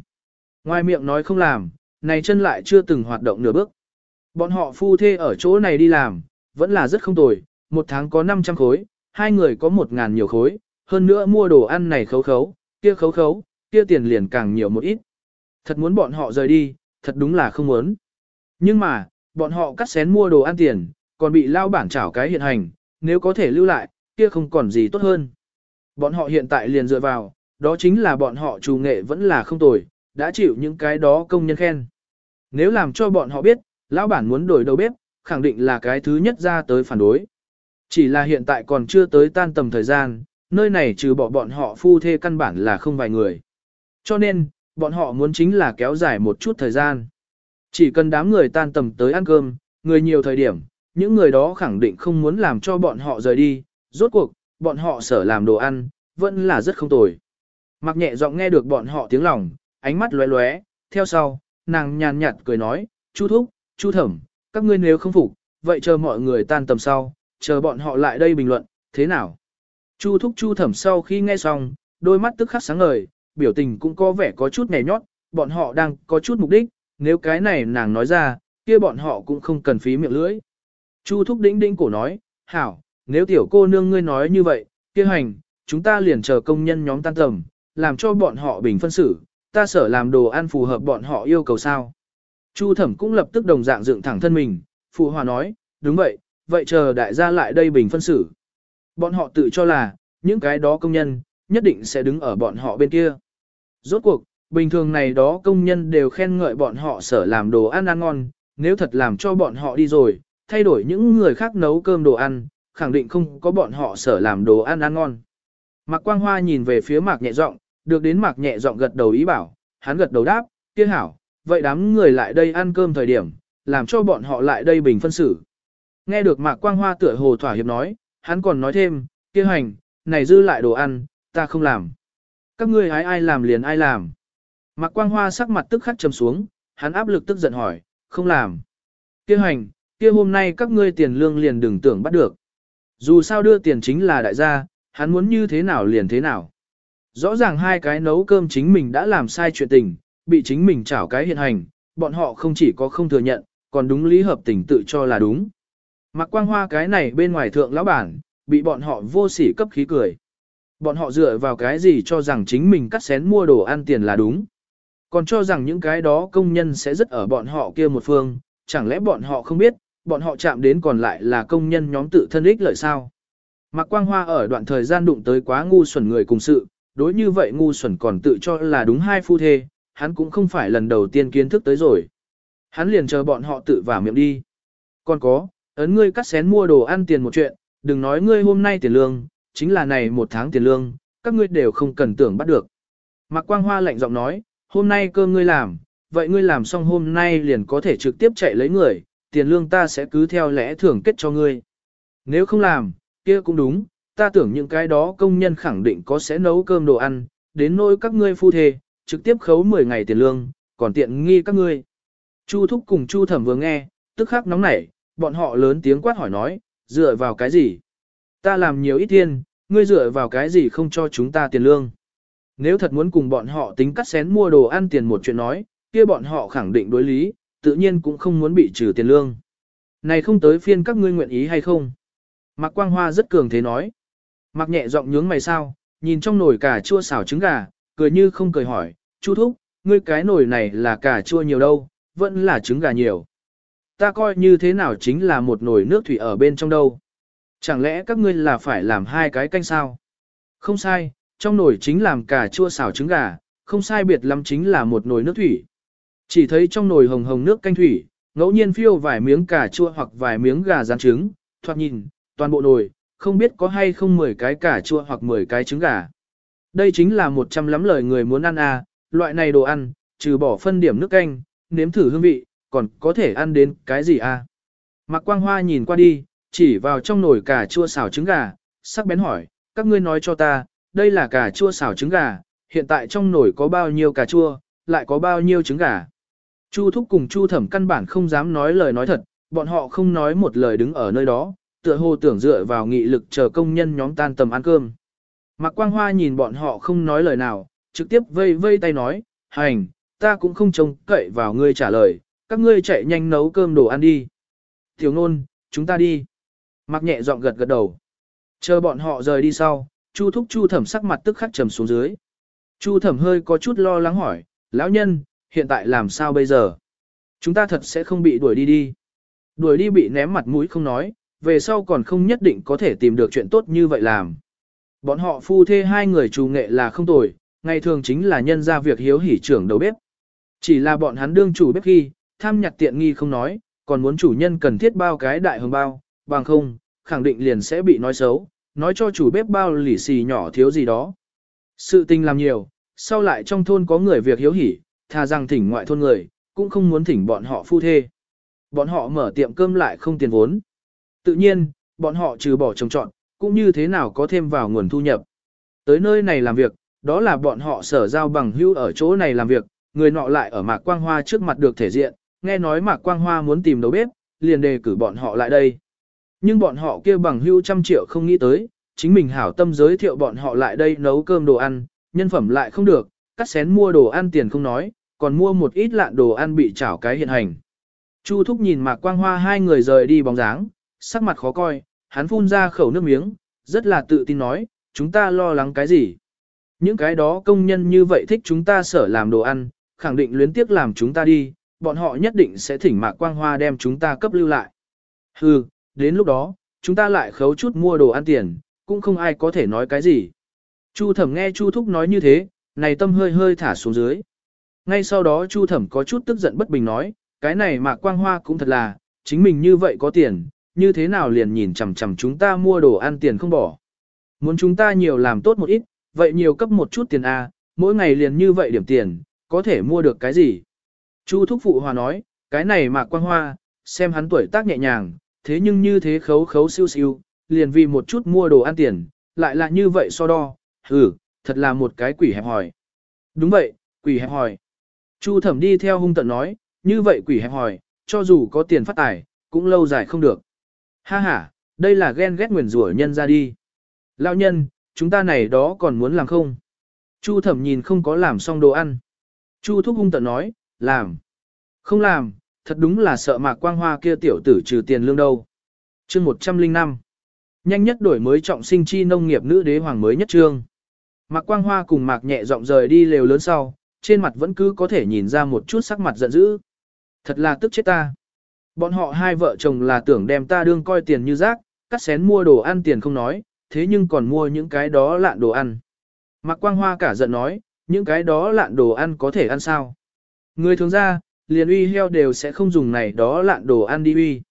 Ngoài miệng nói không làm, này chân lại chưa từng hoạt động nửa bước. Bọn họ phu thê ở chỗ này đi làm, vẫn là rất không tồi, một tháng có 500 khối, hai người có 1.000 nhiều khối, hơn nữa mua đồ ăn này khấu khấu, kia khấu khấu, kia tiền liền càng nhiều một ít. Thật muốn bọn họ rời đi, thật đúng là không muốn. Nhưng mà, bọn họ cắt xén mua đồ ăn tiền, còn bị lao bản trảo cái hiện hành, nếu có thể lưu lại, kia không còn gì tốt hơn. Bọn họ hiện tại liền dựa vào, đó chính là bọn họ chủ nghệ vẫn là không tồi, đã chịu những cái đó công nhân khen. Nếu làm cho bọn họ biết, lão bản muốn đổi đầu bếp, khẳng định là cái thứ nhất ra tới phản đối. Chỉ là hiện tại còn chưa tới tan tầm thời gian, nơi này trừ bỏ bọn họ phu thê căn bản là không vài người. Cho nên, bọn họ muốn chính là kéo dài một chút thời gian. Chỉ cần đám người tan tầm tới ăn cơm, người nhiều thời điểm, những người đó khẳng định không muốn làm cho bọn họ rời đi, rốt cuộc, bọn họ sở làm đồ ăn, vẫn là rất không tồi. Mặc nhẹ giọng nghe được bọn họ tiếng lòng, ánh mắt lóe lóe, theo sau, nàng nhàn nhạt cười nói, Chu Thúc, Chu Thẩm, các ngươi nếu không phục, vậy chờ mọi người tan tầm sau, chờ bọn họ lại đây bình luận, thế nào? Chu Thúc Chu Thẩm sau khi nghe xong, đôi mắt tức khắc sáng ngời, biểu tình cũng có vẻ có chút nhẹ nhót, bọn họ đang có chút mục đích, nếu cái này nàng nói ra, kia bọn họ cũng không cần phí miệng lưỡi. Chu Thúc đĩnh đĩnh cổ nói, hảo, nếu tiểu cô nương ngươi nói như vậy, kia hành, chúng ta liền chờ công nhân nhóm tan tầm, làm cho bọn họ bình phân xử, ta sở làm đồ ăn phù hợp bọn họ yêu cầu sao. Chu thẩm cũng lập tức đồng dạng dựng thẳng thân mình, phụ hòa nói, đúng vậy, vậy chờ đại gia lại đây bình phân xử. Bọn họ tự cho là, những cái đó công nhân, nhất định sẽ đứng ở bọn họ bên kia. Rốt cuộc, bình thường này đó công nhân đều khen ngợi bọn họ sở làm đồ ăn ăn ngon, nếu thật làm cho bọn họ đi rồi, thay đổi những người khác nấu cơm đồ ăn, khẳng định không có bọn họ sở làm đồ ăn ăn ngon. Mạc Quang Hoa nhìn về phía Mạc nhẹ giọng, được đến Mạc nhẹ giọng gật đầu ý bảo, hắn gật đầu đáp, kia hảo, vậy đám người lại đây ăn cơm thời điểm, làm cho bọn họ lại đây bình phân xử. Nghe được Mạc Quang Hoa tựa hồ thỏa hiệp nói, hắn còn nói thêm, kia hành, này dư lại đồ ăn, ta không làm. Các ngươi ai ai làm liền ai làm. Mạc Quang Hoa sắc mặt tức khắc trầm xuống, hắn áp lực tức giận hỏi, không làm. Kia hành, kia hôm nay các ngươi tiền lương liền đừng tưởng bắt được. Dù sao đưa tiền chính là đại gia, hắn muốn như thế nào liền thế nào. Rõ ràng hai cái nấu cơm chính mình đã làm sai chuyện tình, bị chính mình chảo cái hiện hành, bọn họ không chỉ có không thừa nhận, còn đúng lý hợp tình tự cho là đúng. Mặc quang hoa cái này bên ngoài thượng lão bản, bị bọn họ vô sỉ cấp khí cười. Bọn họ dựa vào cái gì cho rằng chính mình cắt xén mua đồ ăn tiền là đúng. Còn cho rằng những cái đó công nhân sẽ rất ở bọn họ kia một phương, chẳng lẽ bọn họ không biết, bọn họ chạm đến còn lại là công nhân nhóm tự thân ích lợi sao. Mạc Quang Hoa ở đoạn thời gian đụng tới quá ngu xuẩn người cùng sự, đối như vậy ngu xuẩn còn tự cho là đúng hai phu thê, hắn cũng không phải lần đầu tiên kiến thức tới rồi. Hắn liền chờ bọn họ tự vào miệng đi. Còn có, ấn ngươi cắt xén mua đồ ăn tiền một chuyện, đừng nói ngươi hôm nay tiền lương, chính là này một tháng tiền lương, các ngươi đều không cần tưởng bắt được. Mạc Quang Hoa lạnh giọng nói, hôm nay cơm ngươi làm, vậy ngươi làm xong hôm nay liền có thể trực tiếp chạy lấy người, tiền lương ta sẽ cứ theo lẽ thưởng kết cho ngươi. Nếu không làm, kia cũng đúng, ta tưởng những cái đó công nhân khẳng định có sẽ nấu cơm đồ ăn, đến nỗi các ngươi phu thề, trực tiếp khấu 10 ngày tiền lương, còn tiện nghi các ngươi. Chu Thúc cùng Chu Thẩm vừa nghe, tức khắc nóng nảy, bọn họ lớn tiếng quát hỏi nói, dựa vào cái gì? Ta làm nhiều ít tiền, ngươi dựa vào cái gì không cho chúng ta tiền lương? Nếu thật muốn cùng bọn họ tính cắt xén mua đồ ăn tiền một chuyện nói, kia bọn họ khẳng định đối lý, tự nhiên cũng không muốn bị trừ tiền lương. Này không tới phiên các ngươi nguyện ý hay không? Mạc Quang Hoa rất cường thế nói. Mạc nhẹ giọng nhướng mày sao, nhìn trong nồi cà chua xào trứng gà, cười như không cười hỏi, Chu Thúc, ngươi cái nồi này là cà chua nhiều đâu, vẫn là trứng gà nhiều. Ta coi như thế nào chính là một nồi nước thủy ở bên trong đâu. Chẳng lẽ các ngươi là phải làm hai cái canh sao? Không sai, trong nồi chính làm cà chua xào trứng gà, không sai biệt lắm chính là một nồi nước thủy. Chỉ thấy trong nồi hồng hồng nước canh thủy, ngẫu nhiên phiêu vài miếng cà chua hoặc vài miếng gà rán trứng, thoạt nhìn, toàn bộ nồi, không biết có hay không 10 cái cà chua hoặc 10 cái trứng gà. Đây chính là 100 lắm lời người muốn ăn à, loại này đồ ăn, trừ bỏ phân điểm nước canh, nếm thử hương vị, còn có thể ăn đến cái gì à. Mạc Quang Hoa nhìn qua đi, chỉ vào trong nồi cà chua xào trứng gà, sắc bén hỏi, các ngươi nói cho ta, đây là cà chua xào trứng gà, hiện tại trong nồi có bao nhiêu cà chua, lại có bao nhiêu trứng gà. Chu Thúc cùng Chu Thẩm căn bản không dám nói lời nói thật, bọn họ không nói một lời đứng ở nơi đó, tựa hồ tưởng dựa vào nghị lực chờ công nhân nhóm tan tầm ăn cơm. Mạc Quang Hoa nhìn bọn họ không nói lời nào, trực tiếp vây vây tay nói, hành, ta cũng không trông cậy vào ngươi trả lời, các ngươi chạy nhanh nấu cơm đồ ăn đi. Tiểu ngôn, chúng ta đi. Mặc nhẹ giọng gật gật đầu. Chờ bọn họ rời đi sau, Chu Thúc Chu Thẩm sắc mặt tức khắc trầm xuống dưới. Chu Thẩm hơi có chút lo lắng hỏi, lão nhân, hiện tại làm sao bây giờ? Chúng ta thật sẽ không bị đuổi đi đi. Đuổi đi bị ném mặt mũi không nói, về sau còn không nhất định có thể tìm được chuyện tốt như vậy làm. Bọn họ phu thê hai người trù nghệ là không tồi, ngày thường chính là nhân ra việc hiếu hỉ trưởng đầu bếp. Chỉ là bọn hắn đương chủ bếp khi, tham nhặt tiện nghi không nói, còn muốn chủ nhân cần thiết bao cái đại hồng bao, bằng không, khẳng định liền sẽ bị nói xấu, nói cho chủ bếp bao lì xì nhỏ thiếu gì đó. Sự tình làm nhiều, sau lại trong thôn có người việc hiếu hỉ, thà rằng thỉnh ngoại thôn người, cũng không muốn thỉnh bọn họ phu thê. Bọn họ mở tiệm cơm lại không tiền vốn. Tự nhiên, bọn họ trừ bỏ trồng trọn, cũng như thế nào có thêm vào nguồn thu nhập. Tới nơi này làm việc, đó là bọn họ sở giao bằng hữu ở chỗ này làm việc, người nọ lại ở Mạc Quang Hoa trước mặt được thể diện, nghe nói Mạc Quang Hoa muốn tìm đầu bếp, liền đề cử bọn họ lại đây. Nhưng bọn họ kia bằng hưu trăm triệu không nghĩ tới, chính mình hảo tâm giới thiệu bọn họ lại đây nấu cơm đồ ăn, nhân phẩm lại không được, cắt xén mua đồ ăn tiền không nói, còn mua một ít lạn đồ ăn bị chảo cái hiện hành. Chu Thúc nhìn Mạc Quang Hoa hai người rời đi bóng dáng, sắc mặt khó coi, hắn phun ra khẩu nước miếng, rất là tự tin nói, chúng ta lo lắng cái gì. Những cái đó công nhân như vậy thích chúng ta sở làm đồ ăn, khẳng định luyến tiếc làm chúng ta đi, bọn họ nhất định sẽ thỉnh Mạc Quang Hoa đem chúng ta cấp lưu lại. Hừ, đến lúc đó, chúng ta lại khấu chút mua đồ ăn tiền, cũng không ai có thể nói cái gì. Chu thẩm nghe Chu Thúc nói như thế, này tâm hơi hơi thả xuống dưới. Ngay sau đó Chu thẩm có chút tức giận bất bình nói, cái này Mạc Quang Hoa cũng thật là, chính mình như vậy có tiền, như thế nào liền nhìn chằm chằm chúng ta mua đồ ăn tiền không bỏ. Muốn chúng ta nhiều làm tốt một ít, vậy nhiều cấp một chút tiền A, mỗi ngày liền như vậy điểm tiền, có thể mua được cái gì? Chu Thúc Phụ Hòa nói, cái này Mạc Quang Hoa, xem hắn tuổi tác nhẹ nhàng, thế nhưng như thế khấu khấu siêu siêu, liền vì một chút mua đồ ăn tiền, lại là như vậy so đo, ừ, thật là một cái quỷ hẹp hỏi. Đúng vậy, quỷ hẹp hỏi. Chu thẩm đi theo hung tận nói, như vậy quỷ hẹp hỏi, cho dù có tiền phát tài, cũng lâu dài không được. Ha ha, đây là ghen ghét nguyền rủa nhân ra đi. Lão nhân, chúng ta này đó còn muốn làm không? Chu thẩm nhìn không có làm xong đồ ăn. Chu thúc hung tận nói, làm. Không làm, thật đúng là sợ mạc quang hoa kia tiểu tử trừ tiền lương đâu. chương 105. Nhanh nhất đổi mới trọng sinh chi nông nghiệp nữ đế hoàng mới nhất trương. Mạc quang hoa cùng mạc nhẹ giọng rời đi lều lớn sau, trên mặt vẫn cứ có thể nhìn ra một chút sắc mặt giận dữ. Thật là tức chết ta. Bọn họ hai vợ chồng là tưởng đem ta đương coi tiền như rác, cắt xén mua đồ ăn tiền không nói, thế nhưng còn mua những cái đó lạn đồ ăn. Mạc Quang Hoa cả giận nói, những cái đó lạn đồ ăn có thể ăn sao? Người thường ra, liền uy heo đều sẽ không dùng này đó lạn đồ ăn đi uy.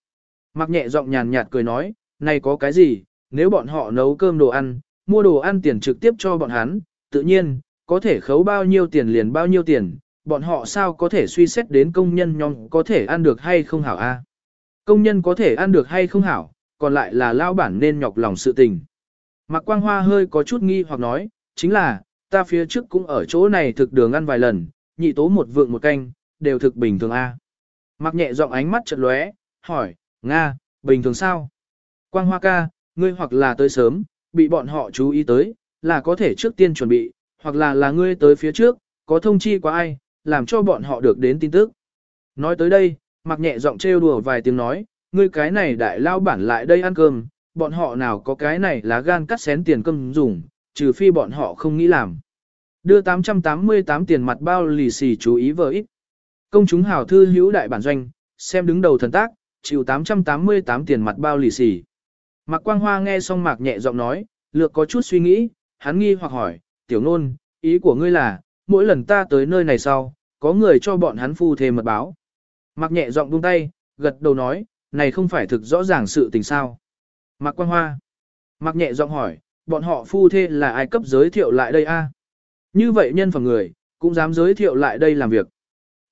mặc nhẹ giọng nhàn nhạt cười nói, này có cái gì, nếu bọn họ nấu cơm đồ ăn, mua đồ ăn tiền trực tiếp cho bọn hắn, tự nhiên, có thể khấu bao nhiêu tiền liền bao nhiêu tiền, bọn họ sao có thể suy xét đến công nhân nhóm có thể ăn được hay không hảo a? Công nhân có thể ăn được hay không hảo, còn lại là lao bản nên nhọc lòng sự tình. Mạc Quang Hoa hơi có chút nghi hoặc nói, chính là, ta phía trước cũng ở chỗ này thực đường ăn vài lần, nhị tố một vượng một canh, đều thực bình thường a. Mặc nhẹ giọng ánh mắt chợt lóe, hỏi, Nga, bình thường sao? Quang Hoa ca, ngươi hoặc là tới sớm, bị bọn họ chú ý tới, là có thể trước tiên chuẩn bị, hoặc là là ngươi tới phía trước, có thông chi qua ai, làm cho bọn họ được đến tin tức. Nói tới đây, mặc nhẹ giọng trêu đùa vài tiếng nói, ngươi cái này đại lao bản lại đây ăn cơm, bọn họ nào có cái này là gan cắt xén tiền cơm dùng, trừ phi bọn họ không nghĩ làm. Đưa 888 tiền mặt bao lì xì chú ý vợ ít. Công chúng hảo thư hữu đại bản doanh, xem đứng đầu thần tác, chịu 888 tiền mặt bao lì xì. Mạc Quang Hoa nghe xong Mạc nhẹ giọng nói, lược có chút suy nghĩ, hắn nghi hoặc hỏi, tiểu nôn, ý của ngươi là, mỗi lần ta tới nơi này sau, có người cho bọn hắn phu thêm mật báo. Mạc nhẹ giọng buông tay, gật đầu nói, này không phải thực rõ ràng sự tình sao. Mạc Quang Hoa. Mạc nhẹ giọng hỏi, bọn họ phu thê là ai cấp giới thiệu lại đây a? Như vậy nhân phẩm người, cũng dám giới thiệu lại đây làm việc.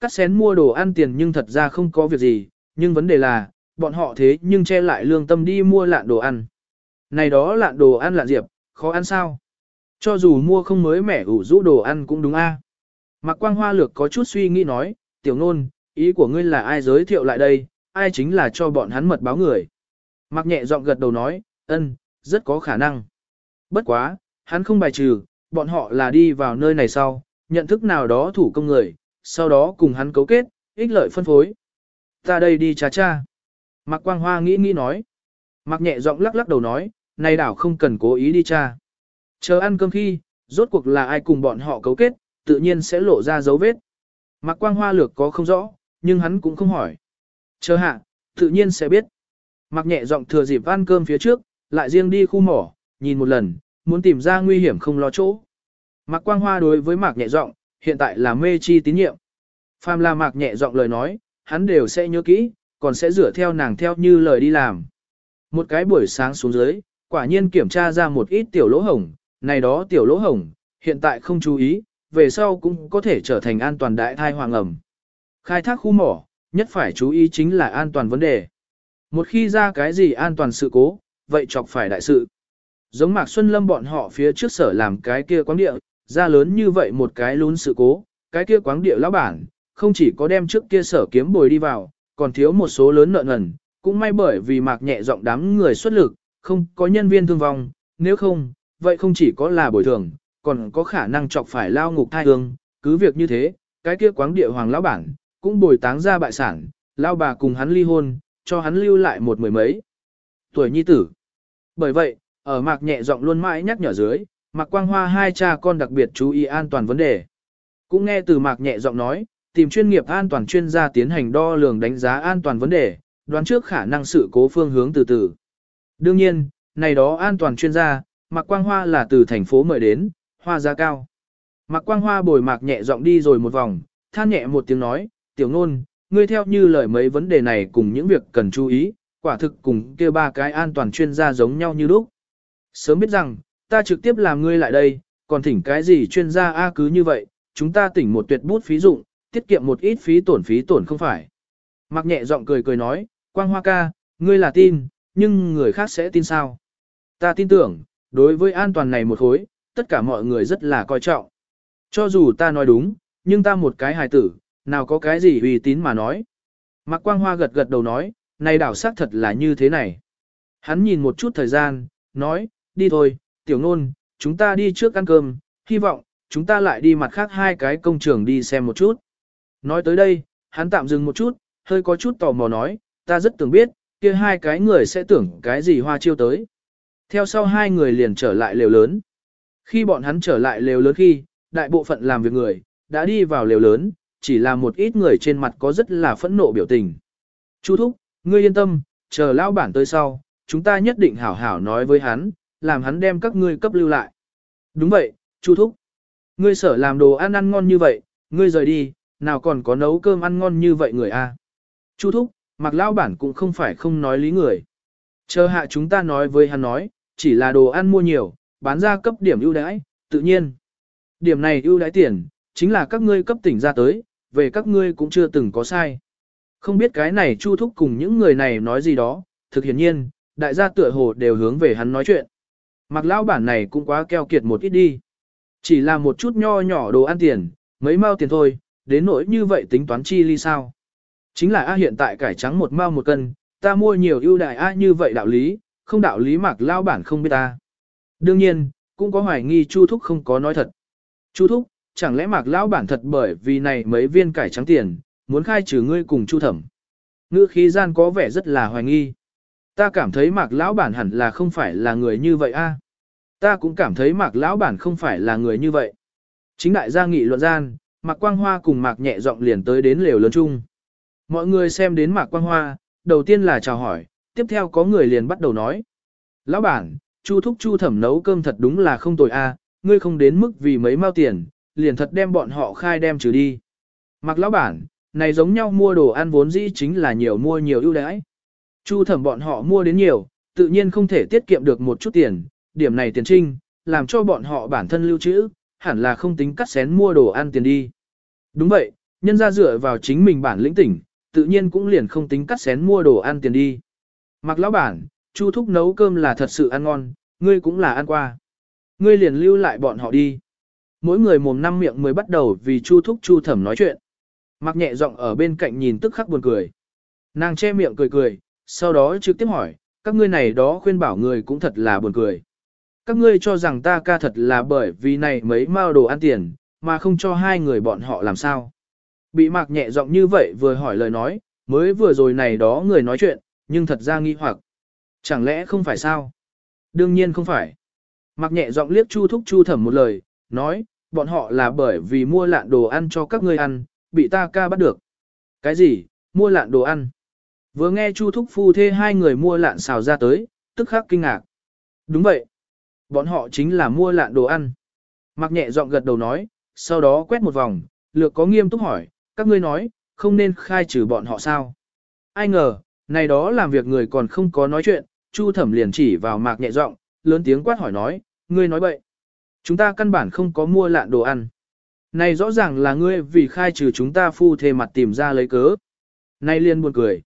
Cắt xén mua đồ ăn tiền nhưng thật ra không có việc gì, nhưng vấn đề là, bọn họ thế nhưng che lại lương tâm đi mua lạn đồ ăn. Này đó lạn đồ ăn lạn diệp, khó ăn sao? Cho dù mua không mới mẻ ủ rũ đồ ăn cũng đúng a. Mạc Quang Hoa Lược có chút suy nghĩ nói, tiểu nôn, ý của ngươi là ai giới thiệu lại đây, ai chính là cho bọn hắn mật báo người. Mạc nhẹ giọng gật đầu nói, ân, rất có khả năng. Bất quá, hắn không bài trừ, bọn họ là đi vào nơi này sau, nhận thức nào đó thủ công người, sau đó cùng hắn cấu kết, ích lợi phân phối. Ta đây đi cha cha. Mạc Quang Hoa nghĩ nghĩ nói. Mạc nhẹ giọng lắc lắc đầu nói, này đảo không cần cố ý đi cha. Chờ ăn cơm khi, rốt cuộc là ai cùng bọn họ cấu kết, tự nhiên sẽ lộ ra dấu vết. Mạc Quang Hoa lược có không rõ, nhưng hắn cũng không hỏi. Chờ hạ, tự nhiên sẽ biết. Mạc nhẹ giọng thừa dịp ăn cơm phía trước, lại riêng đi khu mỏ, nhìn một lần, muốn tìm ra nguy hiểm không lo chỗ. Mạc Quang Hoa đối với Mạc nhẹ giọng, hiện tại là mê chi tín nhiệm. Phàm là Mạc nhẹ giọng lời nói, hắn đều sẽ nhớ kỹ, còn sẽ rửa theo nàng theo như lời đi làm. Một cái buổi sáng xuống dưới, quả nhiên kiểm tra ra một ít tiểu lỗ hổng, này đó tiểu lỗ hổng, hiện tại không chú ý, về sau cũng có thể trở thành an toàn đại thai hoàng ẩm. Khai thác khu mỏ, nhất phải chú ý chính là an toàn vấn đề. Một khi ra cái gì an toàn sự cố, vậy chọc phải đại sự. Giống Mạc Xuân Lâm bọn họ phía trước sở làm cái kia quáng địa, ra lớn như vậy một cái lún sự cố, cái kia quáng địa lão bản, không chỉ có đem trước kia sở kiếm bồi đi vào, còn thiếu một số lớn nợ nần, cũng may bởi vì Mạc nhẹ giọng đám người xuất lực, không có nhân viên thương vong, nếu không, vậy không chỉ có là bồi thường, còn có khả năng chọc phải lao ngục thai hương, cứ việc như thế, cái kia quáng địa hoàng lão bản, cũng bồi táng ra bại sản, lao bà cùng hắn ly hôn, cho hắn lưu lại một mười mấy tuổi nhi tử. Bởi vậy, ở mạc nhẹ giọng luôn mãi nhắc nhở dưới, mạc quang hoa hai cha con đặc biệt chú ý an toàn vấn đề. Cũng nghe từ mạc nhẹ giọng nói, tìm chuyên nghiệp an toàn chuyên gia tiến hành đo lường đánh giá an toàn vấn đề, đoán trước khả năng sự cố phương hướng từ từ. Đương nhiên, này đó an toàn chuyên gia, Mạc Quang Hoa là từ thành phố mời đến, hoa giá cao. Mạc Quang Hoa bồi mạc nhẹ giọng đi rồi một vòng, than nhẹ một tiếng nói, tiểu ngôn, ngươi theo như lời mấy vấn đề này cùng những việc cần chú ý, quả thực cùng kia ba cái an toàn chuyên gia giống nhau như lúc. Sớm biết rằng, ta trực tiếp làm ngươi lại đây, còn thỉnh cái gì chuyên gia A cứ như vậy, chúng ta tỉnh một tuyệt bút phí dụng, tiết kiệm một ít phí tổn phí tổn không phải. Mạc nhẹ giọng cười cười nói, Quang Hoa ca, ngươi là tin, nhưng người khác sẽ tin sao? Ta tin tưởng, đối với an toàn này một khối, tất cả mọi người rất là coi trọng. Cho dù ta nói đúng, nhưng ta một cái hài tử, nào có cái gì uy tín mà nói. Mạc Quang Hoa gật gật đầu nói, này đảo xác thật là như thế này. Hắn nhìn một chút thời gian, nói, đi thôi, tiểu nôn, chúng ta đi trước ăn cơm, hy vọng, chúng ta lại đi mặt khác hai cái công trường đi xem một chút. Nói tới đây, hắn tạm dừng một chút, hơi có chút tò mò nói, ta rất tưởng biết, kia hai cái người sẽ tưởng cái gì hoa chiêu tới. Theo sau hai người liền trở lại lều lớn. Khi bọn hắn trở lại lều lớn khi, đại bộ phận làm việc người, đã đi vào lều lớn, chỉ là một ít người trên mặt có rất là phẫn nộ biểu tình. Chu Thúc, ngươi yên tâm, chờ lão bản tới sau, chúng ta nhất định hảo hảo nói với hắn, làm hắn đem các ngươi cấp lưu lại. Đúng vậy, Chu Thúc. Ngươi sở làm đồ ăn ăn ngon như vậy, ngươi rời đi, nào còn có nấu cơm ăn ngon như vậy người a? Chu Thúc, mặc lão bản cũng không phải không nói lý người. Chờ hạ chúng ta nói với hắn nói, chỉ là đồ ăn mua nhiều, bán ra cấp điểm ưu đãi, tự nhiên. Điểm này ưu đãi tiền, chính là các ngươi cấp tỉnh ra tới, về các ngươi cũng chưa từng có sai. Không biết cái này Chu Thúc cùng những người này nói gì đó, thực hiển nhiên, đại gia tựa hồ đều hướng về hắn nói chuyện. Mặc lão bản này cũng quá keo kiệt một ít đi. Chỉ là một chút nho nhỏ đồ ăn tiền, mấy mao tiền thôi, đến nỗi như vậy tính toán chi ly sao. Chính là A hiện tại cải trắng một mao một cân, ta mua nhiều ưu đại A như vậy đạo lý, không đạo lý mặc lão bản không biết ta. Đương nhiên, cũng có hoài nghi Chu Thúc không có nói thật. Chu Thúc, chẳng lẽ mạc lão bản thật bởi vì này mấy viên cải trắng tiền, muốn khai trừ ngươi cùng chu thẩm. Ngữ khí gian có vẻ rất là hoài nghi. Ta cảm thấy mạc lão bản hẳn là không phải là người như vậy a. Ta cũng cảm thấy mạc lão bản không phải là người như vậy. Chính đại gia nghị luận gian, mạc quang hoa cùng mạc nhẹ giọng liền tới đến lều lớn chung. Mọi người xem đến mạc quang hoa, đầu tiên là chào hỏi, tiếp theo có người liền bắt đầu nói. Lão bản, chu thúc chu thẩm nấu cơm thật đúng là không tồi a, ngươi không đến mức vì mấy mao tiền, liền thật đem bọn họ khai đem trừ đi. Mặc lão bản, này giống nhau mua đồ ăn vốn dĩ chính là nhiều mua nhiều ưu đãi. Chu thẩm bọn họ mua đến nhiều, tự nhiên không thể tiết kiệm được một chút tiền, điểm này tiền trinh, làm cho bọn họ bản thân lưu trữ, hẳn là không tính cắt xén mua đồ ăn tiền đi. Đúng vậy, nhân ra dựa vào chính mình bản lĩnh tỉnh, tự nhiên cũng liền không tính cắt xén mua đồ ăn tiền đi. Mặc lão bản, Chu thúc nấu cơm là thật sự ăn ngon, ngươi cũng là ăn qua. Ngươi liền lưu lại bọn họ đi. Mỗi người mồm năm miệng mới bắt đầu vì Chu Thúc Chu Thẩm nói chuyện. Mặc nhẹ giọng ở bên cạnh nhìn tức khắc buồn cười. Nàng che miệng cười cười, sau đó trực tiếp hỏi, các ngươi này đó khuyên bảo người cũng thật là buồn cười. Các ngươi cho rằng ta ca thật là bởi vì này mấy mao đồ ăn tiền, mà không cho hai người bọn họ làm sao. Bị mạc nhẹ giọng như vậy vừa hỏi lời nói, mới vừa rồi này đó người nói chuyện, nhưng thật ra nghi hoặc. Chẳng lẽ không phải sao? Đương nhiên không phải. Mạc nhẹ giọng liếc chu thúc chu thẩm một lời, nói, bọn họ là bởi vì mua lạn đồ ăn cho các ngươi ăn, bị ta ca bắt được. Cái gì, mua lạn đồ ăn? Vừa nghe Chu Thúc Phu thê hai người mua lạn xào ra tới, tức khắc kinh ngạc. Đúng vậy. Bọn họ chính là mua lạn đồ ăn. Mạc nhẹ giọng gật đầu nói, sau đó quét một vòng, lược có nghiêm túc hỏi, các ngươi nói, không nên khai trừ bọn họ sao? Ai ngờ, này đó làm việc người còn không có nói chuyện, Chu Thẩm liền chỉ vào Mạc nhẹ giọng, lớn tiếng quát hỏi nói, ngươi nói bậy. Chúng ta căn bản không có mua lạn đồ ăn. Này rõ ràng là ngươi vì khai trừ chúng ta phu thề mặt tìm ra lấy cớ. Này liên buồn cười.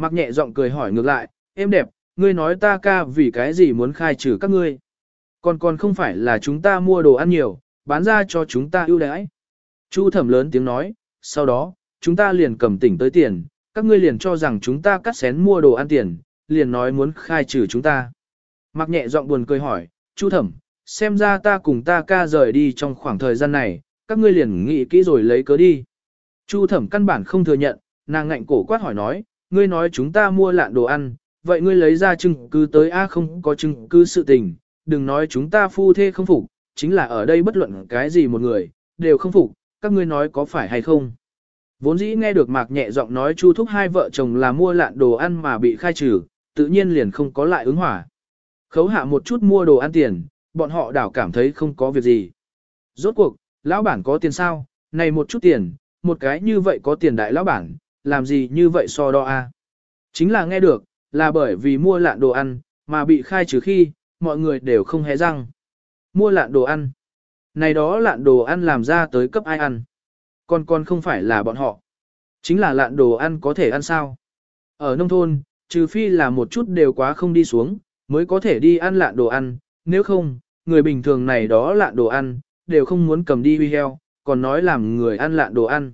Mạc nhẹ giọng cười hỏi ngược lại, em đẹp, ngươi nói ta ca vì cái gì muốn khai trừ các ngươi. Còn còn không phải là chúng ta mua đồ ăn nhiều, bán ra cho chúng ta ưu đãi. Chu thẩm lớn tiếng nói, sau đó, chúng ta liền cầm tỉnh tới tiền, các ngươi liền cho rằng chúng ta cắt xén mua đồ ăn tiền, liền nói muốn khai trừ chúng ta. Mặc nhẹ giọng buồn cười hỏi, Chu thẩm, xem ra ta cùng ta ca rời đi trong khoảng thời gian này, các ngươi liền nghĩ kỹ rồi lấy cớ đi. Chu thẩm căn bản không thừa nhận, nàng ngạnh cổ quát hỏi nói, ngươi nói chúng ta mua lạn đồ ăn, vậy ngươi lấy ra chứng cứ tới A không có chứng cứ sự tình, đừng nói chúng ta phu thê không phục, chính là ở đây bất luận cái gì một người, đều không phục, các ngươi nói có phải hay không. Vốn dĩ nghe được mạc nhẹ giọng nói chu thúc hai vợ chồng là mua lạn đồ ăn mà bị khai trừ, tự nhiên liền không có lại ứng hỏa. Khấu hạ một chút mua đồ ăn tiền, bọn họ đảo cảm thấy không có việc gì. Rốt cuộc, lão bản có tiền sao, này một chút tiền, một cái như vậy có tiền đại lão bản, làm gì như vậy so đo a? Chính là nghe được, là bởi vì mua lạn đồ ăn, mà bị khai trừ khi, mọi người đều không hé răng. Mua lạn đồ ăn. Này đó lạn đồ ăn làm ra tới cấp ai ăn. Còn còn không phải là bọn họ. Chính là lạn đồ ăn có thể ăn sao. Ở nông thôn, trừ phi là một chút đều quá không đi xuống, mới có thể đi ăn lạn đồ ăn. Nếu không, người bình thường này đó lạn đồ ăn, đều không muốn cầm đi huy heo, còn nói làm người ăn lạn đồ ăn.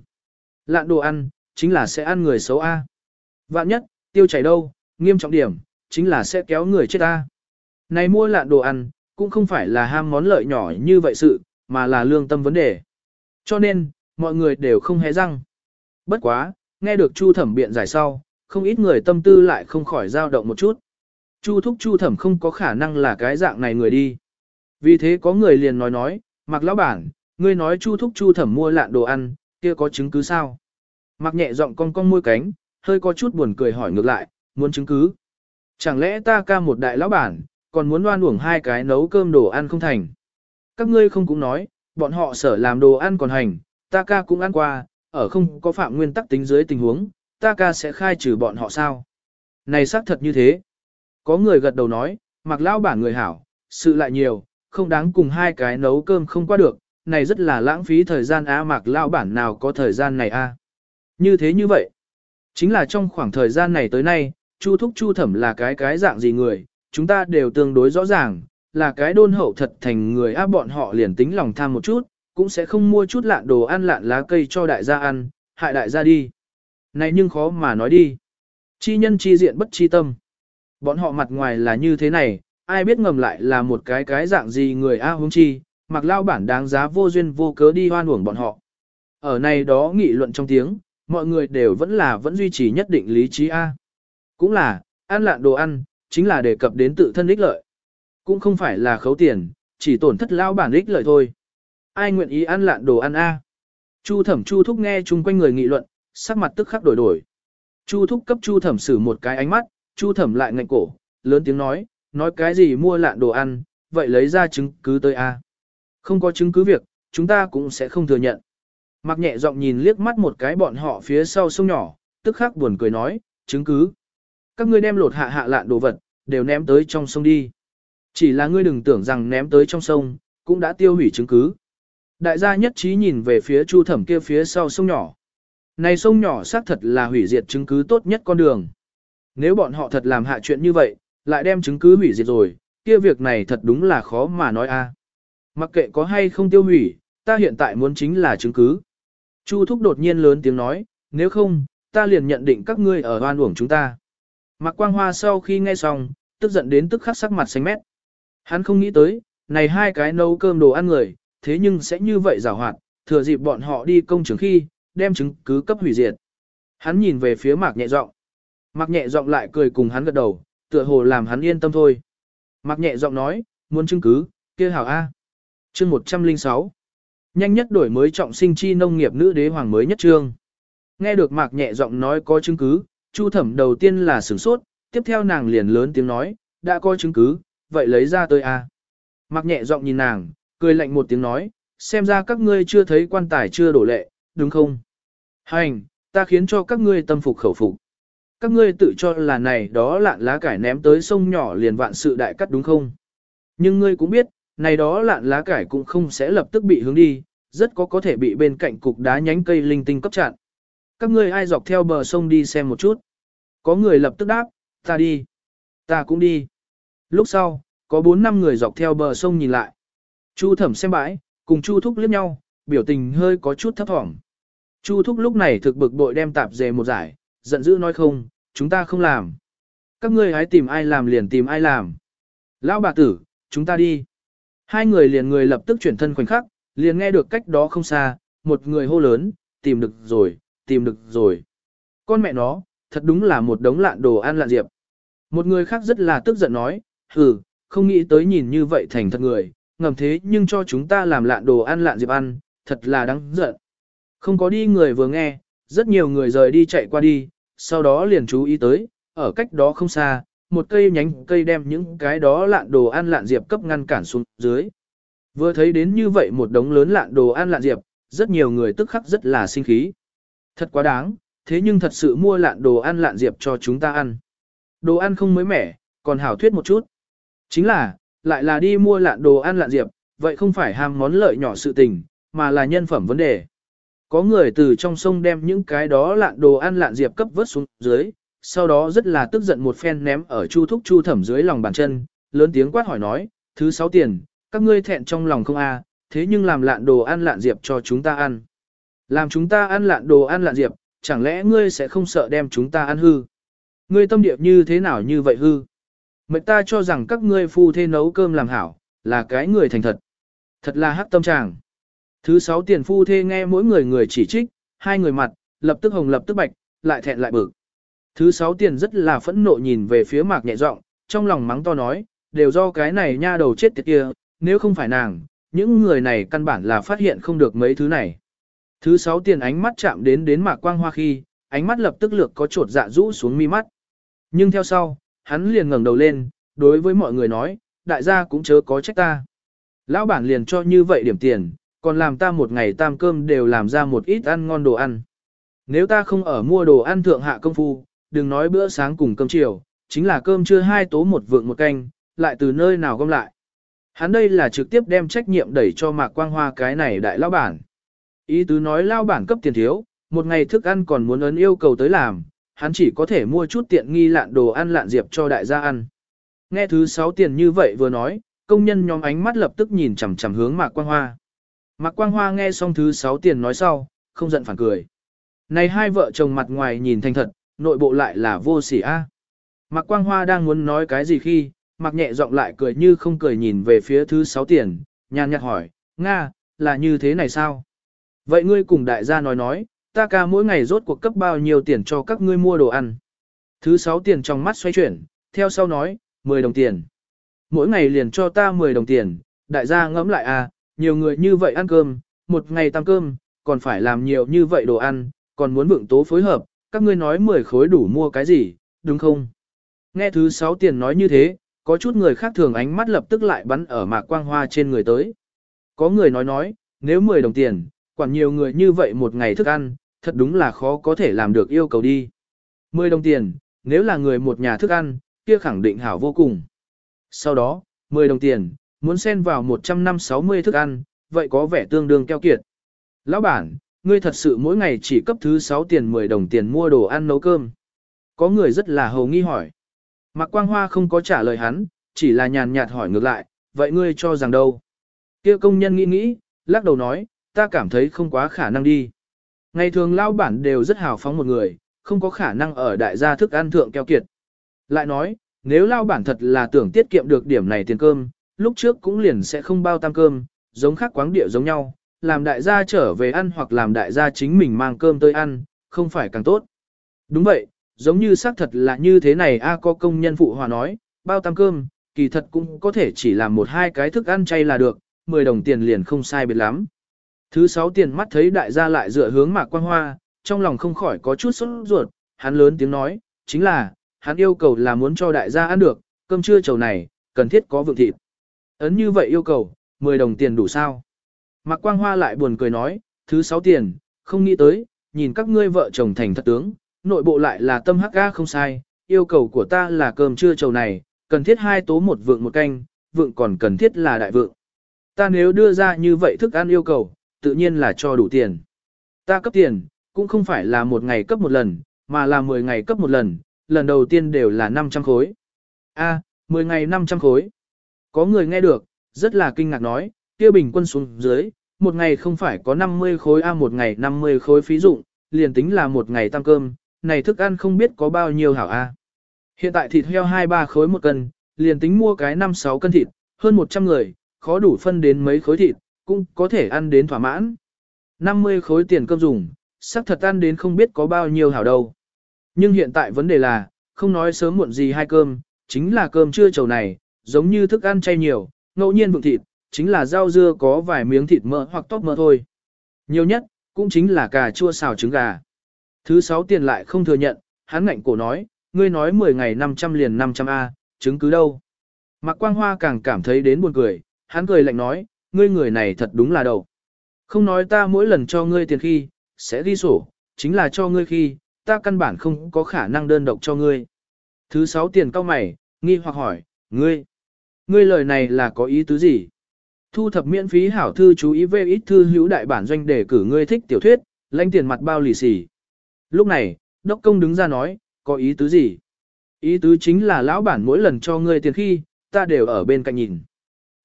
Lạn đồ ăn, chính là sẽ ăn người xấu A. Vạn nhất, tiêu chảy đâu, nghiêm trọng điểm, chính là sẽ kéo người chết A. Này mua lạn đồ ăn, cũng không phải là ham món lợi nhỏ như vậy sự, mà là lương tâm vấn đề. Cho nên, mọi người đều không hé răng. Bất quá, nghe được Chu Thẩm biện giải sau, không ít người tâm tư lại không khỏi dao động một chút. Chu Thúc Chu Thẩm không có khả năng là cái dạng này người đi. Vì thế có người liền nói nói, mặc lão bản, ngươi nói Chu Thúc Chu Thẩm mua lạn đồ ăn, kia có chứng cứ sao? Mặc nhẹ giọng cong cong môi cánh, hơi có chút buồn cười hỏi ngược lại, muốn chứng cứ. Chẳng lẽ ta ca một đại lão bản, còn muốn đoan uổng hai cái nấu cơm đồ ăn không thành. Các ngươi không cũng nói, bọn họ sở làm đồ ăn còn hành, ta ca cũng ăn qua, ở không có phạm nguyên tắc tính dưới tình huống, ta ca sẽ khai trừ bọn họ sao. Này xác thật như thế. Có người gật đầu nói, mặc lão bản người hảo, sự lại nhiều, không đáng cùng hai cái nấu cơm không qua được, này rất là lãng phí thời gian á mặc lão bản nào có thời gian này a như thế như vậy. Chính là trong khoảng thời gian này tới nay, Chu Thúc Chu Thẩm là cái cái dạng gì người, chúng ta đều tương đối rõ ràng, là cái đôn hậu thật thành người áp bọn họ liền tính lòng tham một chút, cũng sẽ không mua chút lạn đồ ăn lạn lá cây cho đại gia ăn, hại đại gia đi. Này nhưng khó mà nói đi. Chi nhân chi diện bất chi tâm. Bọn họ mặt ngoài là như thế này, ai biết ngầm lại là một cái cái dạng gì người A hung chi, mặc lao bản đáng giá vô duyên vô cớ đi hoan uổng bọn họ. Ở này đó nghị luận trong tiếng, mọi người đều vẫn là vẫn duy trì nhất định lý trí A. Cũng là, ăn lạn đồ ăn, chính là đề cập đến tự thân ích lợi. Cũng không phải là khấu tiền, chỉ tổn thất lao bản ích lợi thôi. Ai nguyện ý ăn lạn đồ ăn a? Chu thẩm chu thúc nghe chung quanh người nghị luận, sắc mặt tức khắc đổi đổi. Chu thúc cấp chu thẩm xử một cái ánh mắt, chu thẩm lại ngạnh cổ, lớn tiếng nói, nói cái gì mua lạn đồ ăn, vậy lấy ra chứng cứ tới a. Không có chứng cứ việc, chúng ta cũng sẽ không thừa nhận. Mặc nhẹ giọng nhìn liếc mắt một cái bọn họ phía sau sông nhỏ, tức khắc buồn cười nói, chứng cứ các ngươi đem lột hạ hạ lạn đồ vật, đều ném tới trong sông đi. Chỉ là ngươi đừng tưởng rằng ném tới trong sông, cũng đã tiêu hủy chứng cứ. Đại gia nhất trí nhìn về phía chu thẩm kia phía sau sông nhỏ. Này sông nhỏ xác thật là hủy diệt chứng cứ tốt nhất con đường. Nếu bọn họ thật làm hạ chuyện như vậy, lại đem chứng cứ hủy diệt rồi, kia việc này thật đúng là khó mà nói a. Mặc kệ có hay không tiêu hủy, ta hiện tại muốn chính là chứng cứ. Chu Thúc đột nhiên lớn tiếng nói, nếu không, ta liền nhận định các ngươi ở hoan uổng chúng ta. Mạc Quang Hoa sau khi nghe xong, tức giận đến tức khắc sắc mặt xanh mét. Hắn không nghĩ tới, này hai cái nấu cơm đồ ăn người, thế nhưng sẽ như vậy rào hoạt, thừa dịp bọn họ đi công trường khi, đem chứng cứ cấp hủy diệt. Hắn nhìn về phía Mạc nhẹ giọng. Mạc nhẹ giọng lại cười cùng hắn gật đầu, tựa hồ làm hắn yên tâm thôi. Mạc nhẹ giọng nói, muốn chứng cứ, kia hảo A. Chương 106 Nhanh nhất đổi mới trọng sinh chi nông nghiệp nữ đế hoàng mới nhất trương. Nghe được Mạc nhẹ giọng nói có chứng cứ, Chu thẩm đầu tiên là sửng sốt, tiếp theo nàng liền lớn tiếng nói, đã có chứng cứ, vậy lấy ra tôi a. À. Mặc nhẹ giọng nhìn nàng, cười lạnh một tiếng nói, xem ra các ngươi chưa thấy quan tài chưa đổ lệ, đúng không? Hành, ta khiến cho các ngươi tâm phục khẩu phục. Các ngươi tự cho là này đó lạn lá cải ném tới sông nhỏ liền vạn sự đại cắt đúng không? Nhưng ngươi cũng biết, này đó lạn lá cải cũng không sẽ lập tức bị hướng đi, rất có có thể bị bên cạnh cục đá nhánh cây linh tinh cấp chặn. Các ngươi ai dọc theo bờ sông đi xem một chút. Có người lập tức đáp, ta đi. Ta cũng đi. Lúc sau, có bốn năm người dọc theo bờ sông nhìn lại. Chu thẩm xem bãi, cùng Chu thúc liếc nhau, biểu tình hơi có chút thấp thỏm. Chu thúc lúc này thực bực bội đem tạp dề một giải, giận dữ nói không, chúng ta không làm. Các ngươi hãy tìm ai làm liền tìm ai làm. Lão bà tử, chúng ta đi. Hai người liền người lập tức chuyển thân khoảnh khắc, liền nghe được cách đó không xa, một người hô lớn, tìm được rồi, tìm được rồi. Con mẹ nó, thật đúng là một đống lạn đồ ăn lạn diệp. Một người khác rất là tức giận nói, hừ, không nghĩ tới nhìn như vậy thành thật người, ngầm thế nhưng cho chúng ta làm lạn đồ ăn lạn diệp ăn, thật là đáng giận. Không có đi người vừa nghe, rất nhiều người rời đi chạy qua đi, sau đó liền chú ý tới, ở cách đó không xa, một cây nhánh cây đem những cái đó lạn đồ ăn lạn diệp cấp ngăn cản xuống dưới. Vừa thấy đến như vậy một đống lớn lạn đồ ăn lạn diệp, rất nhiều người tức khắc rất là sinh khí. Thật quá đáng, thế nhưng thật sự mua lạn đồ ăn lạn diệp cho chúng ta ăn. Đồ ăn không mới mẻ, còn hảo thuyết một chút. Chính là, lại là đi mua lạn đồ ăn lạn diệp, vậy không phải ham món lợi nhỏ sự tình, mà là nhân phẩm vấn đề. Có người từ trong sông đem những cái đó lạn đồ ăn lạn diệp cấp vớt xuống dưới, sau đó rất là tức giận một phen ném ở chu thúc chu thẩm dưới lòng bàn chân, lớn tiếng quát hỏi nói, thứ sáu tiền, các ngươi thẹn trong lòng không a, thế nhưng làm lạn đồ ăn lạn diệp cho chúng ta ăn. Làm chúng ta ăn lạn đồ ăn lạn diệp, chẳng lẽ ngươi sẽ không sợ đem chúng ta ăn hư? Ngươi tâm điệp như thế nào như vậy hư? Mệnh ta cho rằng các ngươi phu thê nấu cơm làm hảo, là cái người thành thật. Thật là hắc tâm trạng. Thứ sáu tiền phu thê nghe mỗi người người chỉ trích, hai người mặt, lập tức hồng lập tức bạch, lại thẹn lại bực. Thứ sáu tiền rất là phẫn nộ nhìn về phía mạc nhẹ giọng, trong lòng mắng to nói, đều do cái này nha đầu chết tiệt kia, nếu không phải nàng, những người này căn bản là phát hiện không được mấy thứ này. Thứ sáu tiền ánh mắt chạm đến đến mạc quang hoa khi, ánh mắt lập tức lược có trột dạ rũ xuống mi mắt. Nhưng theo sau, hắn liền ngẩng đầu lên, đối với mọi người nói, đại gia cũng chớ có trách ta. Lão bản liền cho như vậy điểm tiền, còn làm ta một ngày tam cơm đều làm ra một ít ăn ngon đồ ăn. Nếu ta không ở mua đồ ăn thượng hạ công phu, đừng nói bữa sáng cùng cơm chiều, chính là cơm trưa hai tố một vượng một canh, lại từ nơi nào gom lại. Hắn đây là trực tiếp đem trách nhiệm đẩy cho Mạc Quang Hoa cái này đại lao bản. Ý tứ nói lao bản cấp tiền thiếu, một ngày thức ăn còn muốn ấn yêu cầu tới làm, hắn chỉ có thể mua chút tiện nghi lạn đồ ăn lạn diệp cho đại gia ăn. Nghe thứ sáu tiền như vậy vừa nói, công nhân nhóm ánh mắt lập tức nhìn chằm chằm hướng Mạc Quang Hoa. Mạc Quang Hoa nghe xong thứ sáu tiền nói sau, không giận phản cười. Này hai vợ chồng mặt ngoài nhìn thành thật, nội bộ lại là vô sỉ a. Mạc Quang Hoa đang muốn nói cái gì khi, mặc nhẹ giọng lại cười như không cười nhìn về phía thứ sáu tiền, nhàn nhạt hỏi, Nga, là như thế này sao? Vậy ngươi cùng đại gia nói nói, ta ca mỗi ngày rốt cuộc cấp bao nhiêu tiền cho các ngươi mua đồ ăn. Thứ sáu tiền trong mắt xoay chuyển, theo sau nói, 10 đồng tiền. Mỗi ngày liền cho ta 10 đồng tiền, đại gia ngẫm lại à, nhiều người như vậy ăn cơm, một ngày tăng cơm, còn phải làm nhiều như vậy đồ ăn, còn muốn vượng tố phối hợp, các ngươi nói 10 khối đủ mua cái gì, đúng không? Nghe thứ sáu tiền nói như thế, có chút người khác thường ánh mắt lập tức lại bắn ở mạc quang hoa trên người tới. Có người nói nói, nếu 10 đồng tiền, quản nhiều người như vậy một ngày thức ăn, thật đúng là khó có thể làm được yêu cầu đi. 10 đồng tiền, nếu là người một nhà thức ăn, kia khẳng định hảo vô cùng. Sau đó, 10 đồng tiền, muốn xen vào 160 thức ăn, vậy có vẻ tương đương keo kiệt. Lão bản, ngươi thật sự mỗi ngày chỉ cấp thứ 6 tiền 10 đồng tiền mua đồ ăn nấu cơm. Có người rất là hầu nghi hỏi. Mạc Quang Hoa không có trả lời hắn, chỉ là nhàn nhạt hỏi ngược lại, vậy ngươi cho rằng đâu? Kia công nhân nghĩ nghĩ, lắc đầu nói, ta cảm thấy không quá khả năng đi. Ngày thường lao bản đều rất hào phóng một người, không có khả năng ở đại gia thức ăn thượng keo kiệt. Lại nói, nếu lao bản thật là tưởng tiết kiệm được điểm này tiền cơm, lúc trước cũng liền sẽ không bao tam cơm, giống khác quáng địa giống nhau, làm đại gia trở về ăn hoặc làm đại gia chính mình mang cơm tới ăn, không phải càng tốt. Đúng vậy, giống như xác thật là như thế này a có công nhân phụ hòa nói, bao tam cơm, kỳ thật cũng có thể chỉ làm một hai cái thức ăn chay là được, 10 đồng tiền liền không sai biệt lắm. Thứ sáu tiền mắt thấy đại gia lại dựa hướng mạc quang hoa, trong lòng không khỏi có chút sốt ruột, hắn lớn tiếng nói, chính là, hắn yêu cầu là muốn cho đại gia ăn được, cơm trưa chầu này, cần thiết có vượng thịt. Ấn như vậy yêu cầu, 10 đồng tiền đủ sao? Mạc Quang Hoa lại buồn cười nói, thứ 6 tiền, không nghĩ tới, nhìn các ngươi vợ chồng thành thật tướng, nội bộ lại là tâm hắc ga không sai, yêu cầu của ta là cơm trưa trầu này, cần thiết hai tố một vượng một canh, vượng còn cần thiết là đại vượng. Ta nếu đưa ra như vậy thức ăn yêu cầu, tự nhiên là cho đủ tiền. Ta cấp tiền, cũng không phải là một ngày cấp một lần, mà là 10 ngày cấp một lần, lần đầu tiên đều là 500 khối. A, à, 10 ngày 500 khối. Có người nghe được, rất là kinh ngạc nói, kia bình quân xuống dưới, một ngày không phải có 50 khối A một ngày 50 khối phí dụng, liền tính là một ngày tăng cơm, này thức ăn không biết có bao nhiêu hảo A. Hiện tại thịt heo 2-3 khối một cân, liền tính mua cái 5-6 cân thịt, hơn 100 người, khó đủ phân đến mấy khối thịt, cũng có thể ăn đến thỏa mãn. 50 khối tiền cơm dùng, sắc thật ăn đến không biết có bao nhiêu hảo đâu. Nhưng hiện tại vấn đề là, không nói sớm muộn gì hai cơm, chính là cơm trưa chầu này, giống như thức ăn chay nhiều, ngẫu nhiên vượng thịt, chính là rau dưa có vài miếng thịt mỡ hoặc tóc mỡ thôi. Nhiều nhất, cũng chính là cà chua xào trứng gà. Thứ sáu tiền lại không thừa nhận, hắn ngạnh cổ nói, ngươi nói 10 ngày 500 liền 500A, chứng cứ đâu. Mạc Quang Hoa càng cảm thấy đến buồn cười, hắn cười lạnh nói, ngươi người này thật đúng là đầu. Không nói ta mỗi lần cho ngươi tiền khi, sẽ ghi sổ, chính là cho ngươi khi, ta căn bản không có khả năng đơn độc cho ngươi. Thứ sáu tiền cao mày, nghi hoặc hỏi, ngươi, ngươi lời này là có ý tứ gì? Thu thập miễn phí hảo thư chú ý về ít thư hữu đại bản doanh để cử ngươi thích tiểu thuyết, lãnh tiền mặt bao lì xì. Lúc này, đốc công đứng ra nói, có ý tứ gì? Ý tứ chính là lão bản mỗi lần cho ngươi tiền khi, ta đều ở bên cạnh nhìn.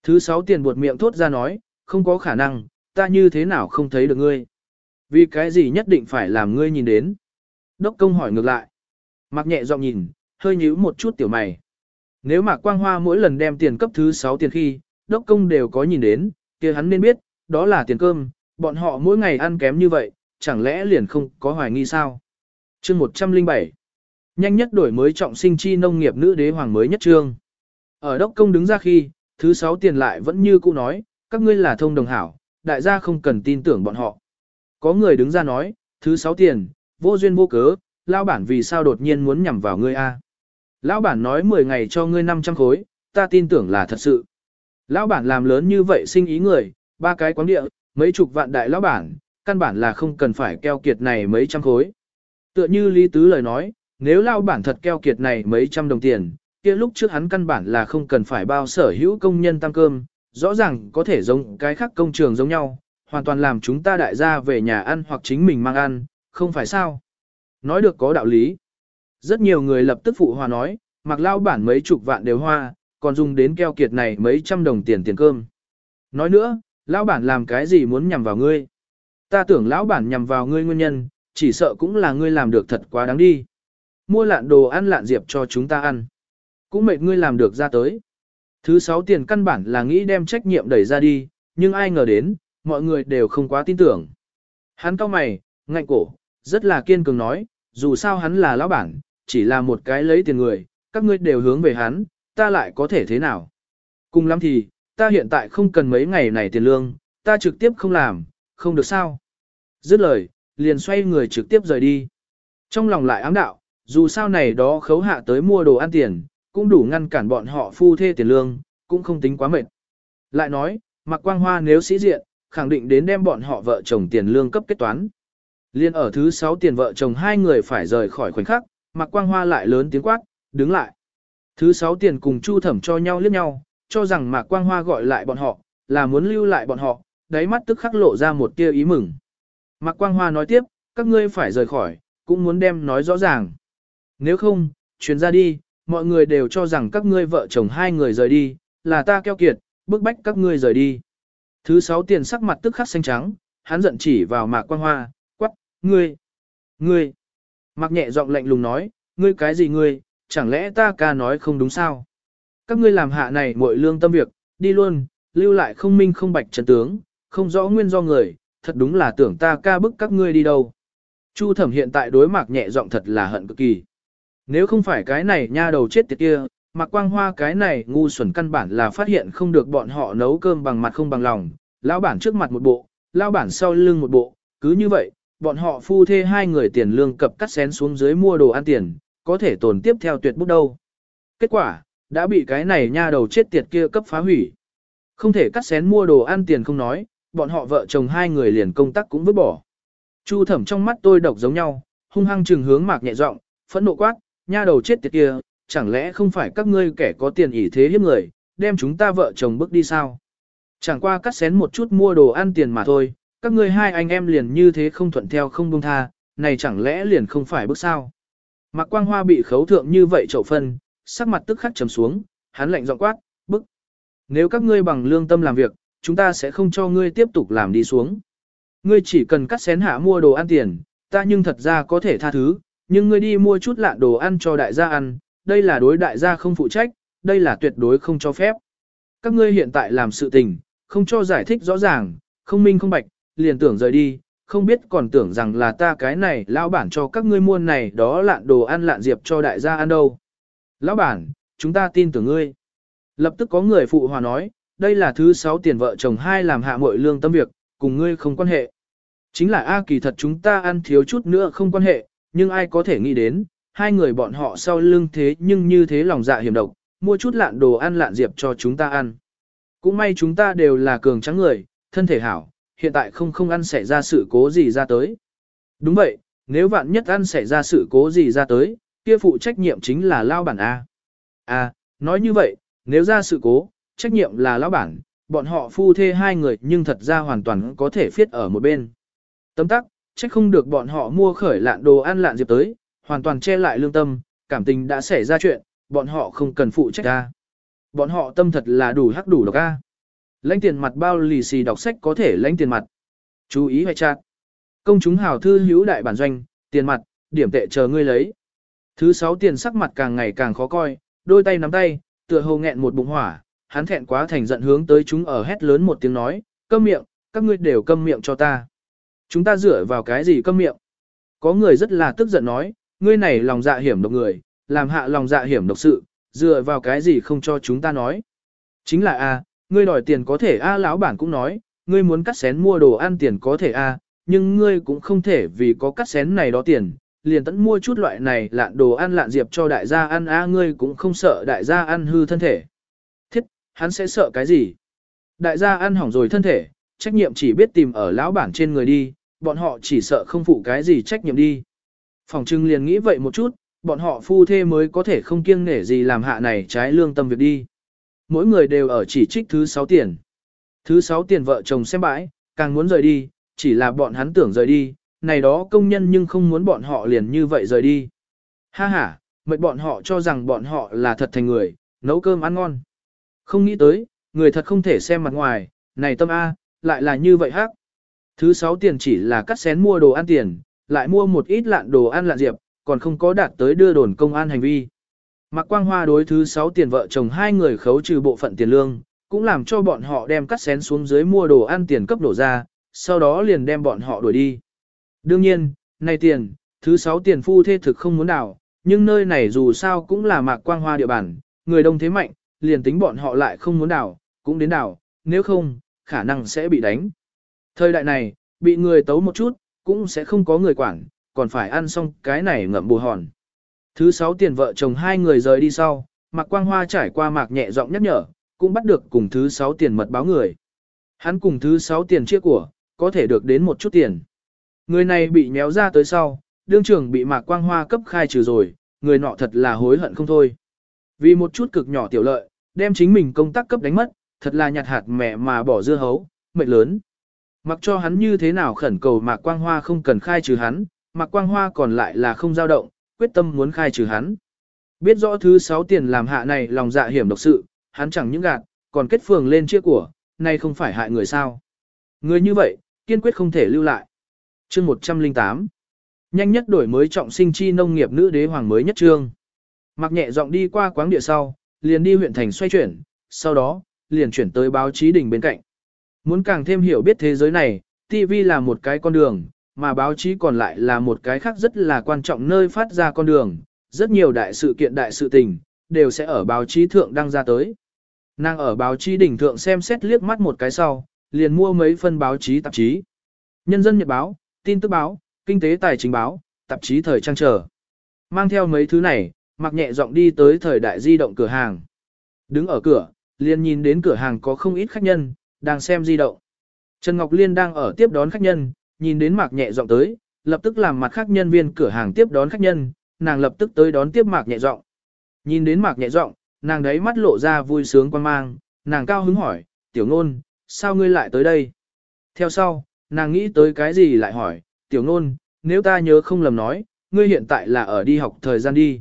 Thứ sáu tiền buột miệng thốt ra nói, không có khả năng, ta như thế nào không thấy được ngươi. Vì cái gì nhất định phải làm ngươi nhìn đến. Đốc công hỏi ngược lại. Mặc nhẹ giọng nhìn, hơi nhíu một chút tiểu mày. Nếu mà quang hoa mỗi lần đem tiền cấp thứ sáu tiền khi, đốc công đều có nhìn đến, kia hắn nên biết, đó là tiền cơm, bọn họ mỗi ngày ăn kém như vậy, chẳng lẽ liền không có hoài nghi sao? Chương 107 Nhanh nhất đổi mới trọng sinh chi nông nghiệp nữ đế hoàng mới nhất trương. Ở đốc công đứng ra khi, thứ sáu tiền lại vẫn như cũ nói, các ngươi là thông đồng hảo, đại gia không cần tin tưởng bọn họ. Có người đứng ra nói, thứ sáu tiền, vô duyên vô cớ, lão bản vì sao đột nhiên muốn nhằm vào ngươi a? Lão bản nói 10 ngày cho ngươi 500 khối, ta tin tưởng là thật sự. Lão bản làm lớn như vậy sinh ý người, ba cái quán địa, mấy chục vạn đại lão bản, căn bản là không cần phải keo kiệt này mấy trăm khối. Tựa như Lý Tứ lời nói, nếu lao bản thật keo kiệt này mấy trăm đồng tiền, kia lúc trước hắn căn bản là không cần phải bao sở hữu công nhân tăng cơm, rõ ràng có thể giống cái khác công trường giống nhau, hoàn toàn làm chúng ta đại gia về nhà ăn hoặc chính mình mang ăn, không phải sao. Nói được có đạo lý. Rất nhiều người lập tức phụ hòa nói, mặc lao bản mấy chục vạn đều hoa, còn dùng đến keo kiệt này mấy trăm đồng tiền tiền cơm. Nói nữa, lao bản làm cái gì muốn nhằm vào ngươi? Ta tưởng lão bản nhằm vào ngươi nguyên nhân, chỉ sợ cũng là ngươi làm được thật quá đáng đi. Mua lạn đồ ăn lạn diệp cho chúng ta ăn. Cũng mệt ngươi làm được ra tới. Thứ sáu tiền căn bản là nghĩ đem trách nhiệm đẩy ra đi, nhưng ai ngờ đến, mọi người đều không quá tin tưởng. Hắn cao mày, ngạnh cổ, rất là kiên cường nói, dù sao hắn là lão bản, chỉ là một cái lấy tiền người, các ngươi đều hướng về hắn, ta lại có thể thế nào. Cùng lắm thì, ta hiện tại không cần mấy ngày này tiền lương, ta trực tiếp không làm, không được sao. Dứt lời, liền xoay người trực tiếp rời đi. Trong lòng lại ám đạo, dù sao này đó khấu hạ tới mua đồ ăn tiền, cũng đủ ngăn cản bọn họ phu thê tiền lương, cũng không tính quá mệt. Lại nói, mặc quang hoa nếu sĩ diện, khẳng định đến đem bọn họ vợ chồng tiền lương cấp kết toán. Liên ở thứ 6 tiền vợ chồng hai người phải rời khỏi khoảnh khắc, mặc quang hoa lại lớn tiếng quát, đứng lại. Thứ 6 tiền cùng chu thẩm cho nhau liếc nhau, cho rằng mạc quang hoa gọi lại bọn họ, là muốn lưu lại bọn họ, đáy mắt tức khắc lộ ra một tia ý mừng. Mạc quang hoa nói tiếp, các ngươi phải rời khỏi, cũng muốn đem nói rõ ràng. Nếu không, chuyến ra đi, mọi người đều cho rằng các ngươi vợ chồng hai người rời đi, là ta keo kiệt, bức bách các ngươi rời đi. Thứ sáu tiền sắc mặt tức khắc xanh trắng, hắn giận chỉ vào mạc Quang hoa, quắc, ngươi, ngươi. Mạc nhẹ giọng lạnh lùng nói, ngươi cái gì ngươi, chẳng lẽ ta ca nói không đúng sao? Các ngươi làm hạ này muội lương tâm việc, đi luôn, lưu lại không minh không bạch trần tướng, không rõ nguyên do người, thật đúng là tưởng ta ca bức các ngươi đi đâu. Chu thẩm hiện tại đối mạc nhẹ giọng thật là hận cực kỳ. Nếu không phải cái này nha đầu chết tiệt kia, Mạc Quang Hoa cái này ngu xuẩn căn bản là phát hiện không được bọn họ nấu cơm bằng mặt không bằng lòng, lão bản trước mặt một bộ, lão bản sau lưng một bộ, cứ như vậy, bọn họ phu thê hai người tiền lương cập cắt xén xuống dưới mua đồ ăn tiền, có thể tồn tiếp theo tuyệt bút đâu. Kết quả, đã bị cái này nha đầu chết tiệt kia cấp phá hủy. Không thể cắt xén mua đồ ăn tiền không nói, bọn họ vợ chồng hai người liền công tác cũng vứt bỏ. Chu thẩm trong mắt tôi độc giống nhau, hung hăng trừng hướng mạc nhẹ giọng, phẫn nộ quát, nha đầu chết tiệt kia, chẳng lẽ không phải các ngươi kẻ có tiền ỷ thế hiếp người, đem chúng ta vợ chồng bước đi sao? Chẳng qua cắt xén một chút mua đồ ăn tiền mà thôi, các ngươi hai anh em liền như thế không thuận theo không buông tha, này chẳng lẽ liền không phải bước sao? Mạc Quang Hoa bị khấu thượng như vậy chậu phân, sắc mặt tức khắc trầm xuống, hắn lạnh giọng quát, bức. Nếu các ngươi bằng lương tâm làm việc, chúng ta sẽ không cho ngươi tiếp tục làm đi xuống. Ngươi chỉ cần cắt xén hạ mua đồ ăn tiền, ta nhưng thật ra có thể tha thứ, nhưng ngươi đi mua chút lạ đồ ăn cho đại gia ăn, đây là đối đại gia không phụ trách, đây là tuyệt đối không cho phép. Các ngươi hiện tại làm sự tình, không cho giải thích rõ ràng, không minh không bạch, liền tưởng rời đi, không biết còn tưởng rằng là ta cái này lão bản cho các ngươi mua này đó lạn đồ ăn lạn diệp cho đại gia ăn đâu. Lão bản, chúng ta tin tưởng ngươi. Lập tức có người phụ hòa nói, đây là thứ sáu tiền vợ chồng hai làm hạ muội lương tâm việc, cùng ngươi không quan hệ. Chính là A kỳ thật chúng ta ăn thiếu chút nữa không quan hệ, nhưng ai có thể nghĩ đến, hai người bọn họ sau lưng thế nhưng như thế lòng dạ hiểm độc, mua chút lạn đồ ăn lạn diệp cho chúng ta ăn. Cũng may chúng ta đều là cường trắng người, thân thể hảo, hiện tại không không ăn xảy ra sự cố gì ra tới. Đúng vậy, nếu vạn nhất ăn xảy ra sự cố gì ra tới, kia phụ trách nhiệm chính là lao bản A. À, nói như vậy, nếu ra sự cố, trách nhiệm là lão bản, bọn họ phu thê hai người nhưng thật ra hoàn toàn có thể phiết ở một bên. Tấm tắc, trách không được bọn họ mua khởi lạn đồ ăn lạn diệp tới, hoàn toàn che lại lương tâm, cảm tình đã xảy ra chuyện, bọn họ không cần phụ trách ra. Bọn họ tâm thật là đủ hắc đủ độc a. Lãnh tiền mặt bao lì xì đọc sách có thể lãnh tiền mặt. Chú ý hoài chặt. Công chúng hào thư hữu đại bản doanh, tiền mặt, điểm tệ chờ ngươi lấy. Thứ sáu tiền sắc mặt càng ngày càng khó coi, đôi tay nắm tay, tựa hồ nghẹn một bụng hỏa, hắn thẹn quá thành giận hướng tới chúng ở hét lớn một tiếng nói, câm miệng, các ngươi đều câm miệng cho ta. Chúng ta dựa vào cái gì câm miệng? Có người rất là tức giận nói, ngươi này lòng dạ hiểm độc người, làm hạ lòng dạ hiểm độc sự, dựa vào cái gì không cho chúng ta nói. Chính là a, ngươi đòi tiền có thể a lão bản cũng nói, ngươi muốn cắt xén mua đồ ăn tiền có thể a, nhưng ngươi cũng không thể vì có cắt xén này đó tiền, liền tận mua chút loại này lạn đồ ăn lạn diệp cho đại gia ăn a ngươi cũng không sợ đại gia ăn hư thân thể. Hắn sẽ sợ cái gì? Đại gia ăn hỏng rồi thân thể, trách nhiệm chỉ biết tìm ở lão bản trên người đi, bọn họ chỉ sợ không phụ cái gì trách nhiệm đi. Phòng trưng liền nghĩ vậy một chút, bọn họ phu thê mới có thể không kiêng nể gì làm hạ này trái lương tâm việc đi. Mỗi người đều ở chỉ trích thứ sáu tiền. Thứ sáu tiền vợ chồng xem bãi, càng muốn rời đi, chỉ là bọn hắn tưởng rời đi, này đó công nhân nhưng không muốn bọn họ liền như vậy rời đi. Ha ha, mệt bọn họ cho rằng bọn họ là thật thành người, nấu cơm ăn ngon. Không nghĩ tới, người thật không thể xem mặt ngoài, này tâm A, lại là như vậy hắc. Thứ sáu tiền chỉ là cắt xén mua đồ ăn tiền, lại mua một ít lạn đồ ăn lạn diệp, còn không có đạt tới đưa đồn công an hành vi. Mạc Quang Hoa đối thứ sáu tiền vợ chồng hai người khấu trừ bộ phận tiền lương, cũng làm cho bọn họ đem cắt xén xuống dưới mua đồ ăn tiền cấp đổ ra, sau đó liền đem bọn họ đuổi đi. Đương nhiên, này tiền, thứ sáu tiền phu thê thực không muốn đảo, nhưng nơi này dù sao cũng là Mạc Quang Hoa địa bàn, người đông thế mạnh, liền tính bọn họ lại không muốn đảo, cũng đến đảo, nếu không, khả năng sẽ bị đánh. Thời đại này, bị người tấu một chút, cũng sẽ không có người quản, còn phải ăn xong cái này ngậm bù hòn. Thứ sáu tiền vợ chồng hai người rời đi sau, Mạc Quang Hoa trải qua Mạc nhẹ giọng nhắc nhở, cũng bắt được cùng thứ sáu tiền mật báo người. Hắn cùng thứ sáu tiền chia của, có thể được đến một chút tiền. Người này bị méo ra tới sau, đương trưởng bị Mạc Quang Hoa cấp khai trừ rồi, người nọ thật là hối hận không thôi. Vì một chút cực nhỏ tiểu lợi, đem chính mình công tác cấp đánh mất, thật là nhặt hạt mẹ mà bỏ dưa hấu, mệnh lớn. Mặc cho hắn như thế nào khẩn cầu Mạc Quang Hoa không cần khai trừ hắn, Mạc Quang Hoa còn lại là không dao động, quyết tâm muốn khai trừ hắn. Biết rõ thứ sáu tiền làm hạ này lòng dạ hiểm độc sự, hắn chẳng những gạt, còn kết phường lên chia của, nay không phải hại người sao. Người như vậy, kiên quyết không thể lưu lại. Chương 108 Nhanh nhất đổi mới trọng sinh chi nông nghiệp nữ đế hoàng mới nhất trương. Mặc nhẹ giọng đi qua quáng địa sau, liền đi huyện thành xoay chuyển, sau đó, liền chuyển tới báo chí đỉnh bên cạnh. Muốn càng thêm hiểu biết thế giới này, TV là một cái con đường, mà báo chí còn lại là một cái khác rất là quan trọng nơi phát ra con đường. Rất nhiều đại sự kiện đại sự tình, đều sẽ ở báo chí thượng đăng ra tới. Nàng ở báo chí đỉnh thượng xem xét liếc mắt một cái sau, liền mua mấy phân báo chí tạp chí. Nhân dân Nhật báo, tin tức báo, kinh tế tài chính báo, tạp chí thời trang trở. Mang theo mấy thứ này, mặc nhẹ giọng đi tới thời đại di động cửa hàng. Đứng ở cửa, liền nhìn đến cửa hàng có không ít khách nhân, đang xem di động. Trần Ngọc Liên đang ở tiếp đón khách nhân, nhìn đến Mạc Nhẹ giọng tới, lập tức làm mặt khác nhân viên cửa hàng tiếp đón khách nhân, nàng lập tức tới đón tiếp Mạc Nhẹ giọng. Nhìn đến Mạc Nhẹ giọng, nàng đấy mắt lộ ra vui sướng quan mang, nàng cao hứng hỏi, "Tiểu Nôn, sao ngươi lại tới đây?" Theo sau, nàng nghĩ tới cái gì lại hỏi, "Tiểu Nôn, nếu ta nhớ không lầm nói, ngươi hiện tại là ở đi học thời gian đi."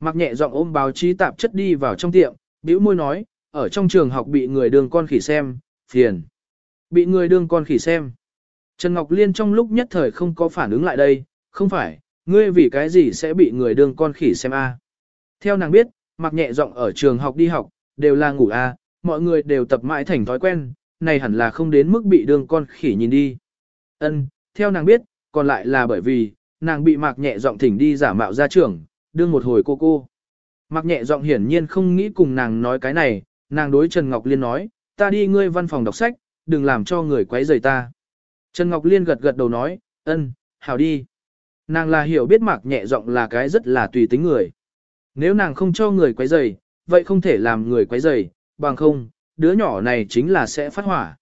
Mạc Nhẹ giọng ôm báo chí tạp chất đi vào trong tiệm, bĩu môi nói, ở trong trường học bị người đường con khỉ xem, phiền. Bị người đương con khỉ xem. Trần Ngọc Liên trong lúc nhất thời không có phản ứng lại đây, không phải, ngươi vì cái gì sẽ bị người đương con khỉ xem a? Theo nàng biết, mặc nhẹ giọng ở trường học đi học, đều là ngủ a, mọi người đều tập mãi thành thói quen, này hẳn là không đến mức bị đương con khỉ nhìn đi. Ân, theo nàng biết, còn lại là bởi vì, nàng bị mạc nhẹ giọng thỉnh đi giả mạo ra trường, đương một hồi cô cô. Mạc nhẹ giọng hiển nhiên không nghĩ cùng nàng nói cái này, nàng đối Trần Ngọc Liên nói, ta đi ngươi văn phòng đọc sách, đừng làm cho người quấy rầy ta. Trần Ngọc Liên gật gật đầu nói, ân, hảo đi. Nàng là hiểu biết mạc nhẹ giọng là cái rất là tùy tính người. Nếu nàng không cho người quấy rầy, vậy không thể làm người quấy rầy, bằng không, đứa nhỏ này chính là sẽ phát hỏa.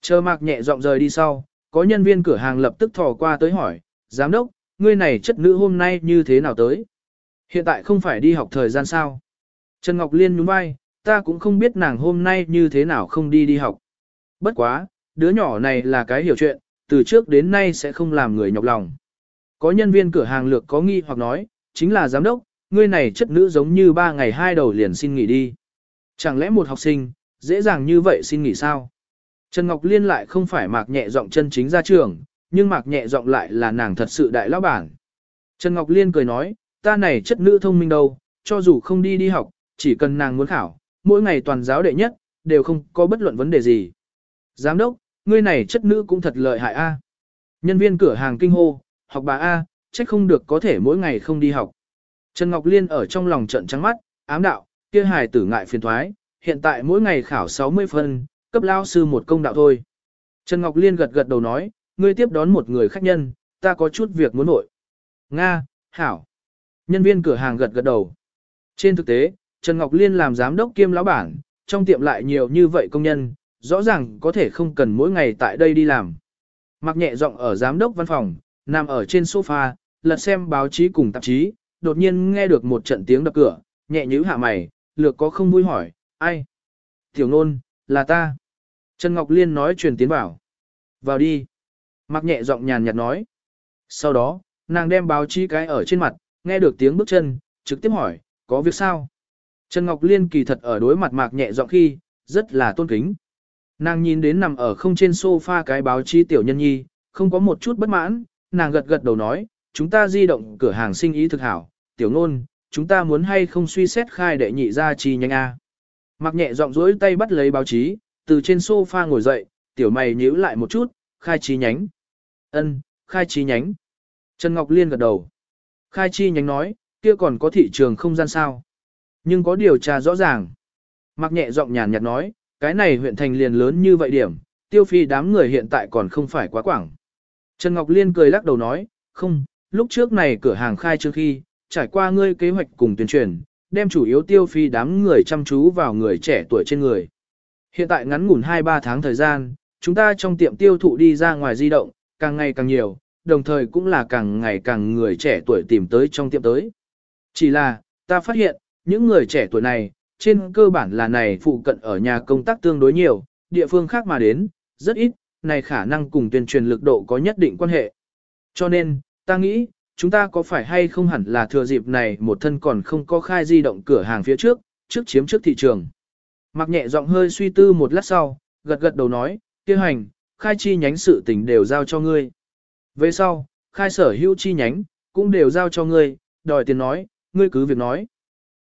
Chờ mạc nhẹ giọng rời đi sau, có nhân viên cửa hàng lập tức thò qua tới hỏi, giám đốc, ngươi này chất nữ hôm nay như thế nào tới? Hiện tại không phải đi học thời gian sao? Trần Ngọc Liên nhún vai, ta cũng không biết nàng hôm nay như thế nào không đi đi học. Bất quá, đứa nhỏ này là cái hiểu chuyện, từ trước đến nay sẽ không làm người nhọc lòng. Có nhân viên cửa hàng lược có nghi hoặc nói, chính là giám đốc, ngươi này chất nữ giống như ba ngày hai đầu liền xin nghỉ đi. Chẳng lẽ một học sinh, dễ dàng như vậy xin nghỉ sao? Trần Ngọc Liên lại không phải mạc nhẹ giọng chân chính ra trường, nhưng mạc nhẹ giọng lại là nàng thật sự đại lão bản. Trần Ngọc Liên cười nói, ta này chất nữ thông minh đâu, cho dù không đi đi học, chỉ cần nàng muốn khảo, mỗi ngày toàn giáo đệ nhất, đều không có bất luận vấn đề gì. Giám đốc, ngươi này chất nữ cũng thật lợi hại a. Nhân viên cửa hàng kinh hô, học bà A, trách không được có thể mỗi ngày không đi học. Trần Ngọc Liên ở trong lòng trận trắng mắt, ám đạo, kia hài tử ngại phiền thoái, hiện tại mỗi ngày khảo 60 phân, cấp lao sư một công đạo thôi. Trần Ngọc Liên gật gật đầu nói, ngươi tiếp đón một người khách nhân, ta có chút việc muốn nội. Nga, Hảo. Nhân viên cửa hàng gật gật đầu. Trên thực tế, Trần Ngọc Liên làm giám đốc kiêm lão bản, trong tiệm lại nhiều như vậy công nhân, rõ ràng có thể không cần mỗi ngày tại đây đi làm. Mặc nhẹ giọng ở giám đốc văn phòng, nằm ở trên sofa, lật xem báo chí cùng tạp chí, đột nhiên nghe được một trận tiếng đập cửa, nhẹ nhíu hạ mày, lược có không vui hỏi, ai? Tiểu nôn, là ta. Trần Ngọc Liên nói truyền tiến vào. Vào đi. Mặc nhẹ giọng nhàn nhạt nói. Sau đó, nàng đem báo chí cái ở trên mặt, nghe được tiếng bước chân, trực tiếp hỏi, có việc sao? Trần Ngọc Liên kỳ thật ở đối mặt mạc nhẹ giọng khi, rất là tôn kính. Nàng nhìn đến nằm ở không trên sofa cái báo chí tiểu nhân nhi, không có một chút bất mãn, nàng gật gật đầu nói, chúng ta di động cửa hàng sinh ý thực hảo, tiểu ngôn, chúng ta muốn hay không suy xét khai đệ nhị ra chi nhanh a. Mặc nhẹ giọng dối tay bắt lấy báo chí, từ trên sofa ngồi dậy, tiểu mày nhíu lại một chút, khai chi nhánh. Ân, khai chi nhánh. Trần Ngọc Liên gật đầu. Khai chi nhánh nói, kia còn có thị trường không gian sao. Nhưng có điều tra rõ ràng. Mặc nhẹ giọng nhàn nhạt nói, cái này huyện thành liền lớn như vậy điểm, tiêu phi đám người hiện tại còn không phải quá quảng. Trần Ngọc Liên cười lắc đầu nói, không, lúc trước này cửa hàng khai trương khi, trải qua ngươi kế hoạch cùng tuyên truyền, đem chủ yếu tiêu phi đám người chăm chú vào người trẻ tuổi trên người. Hiện tại ngắn ngủn 2-3 tháng thời gian, chúng ta trong tiệm tiêu thụ đi ra ngoài di động, càng ngày càng nhiều, đồng thời cũng là càng ngày càng người trẻ tuổi tìm tới trong tiệm tới. Chỉ là, ta phát hiện, những người trẻ tuổi này, trên cơ bản là này phụ cận ở nhà công tác tương đối nhiều, địa phương khác mà đến, rất ít, này khả năng cùng tuyên truyền lực độ có nhất định quan hệ. Cho nên, ta nghĩ, chúng ta có phải hay không hẳn là thừa dịp này một thân còn không có khai di động cửa hàng phía trước, trước chiếm trước thị trường. Mặc nhẹ giọng hơi suy tư một lát sau, gật gật đầu nói, kia hành, khai chi nhánh sự tình đều giao cho ngươi. Về sau, khai sở hữu chi nhánh, cũng đều giao cho ngươi, đòi tiền nói, ngươi cứ việc nói.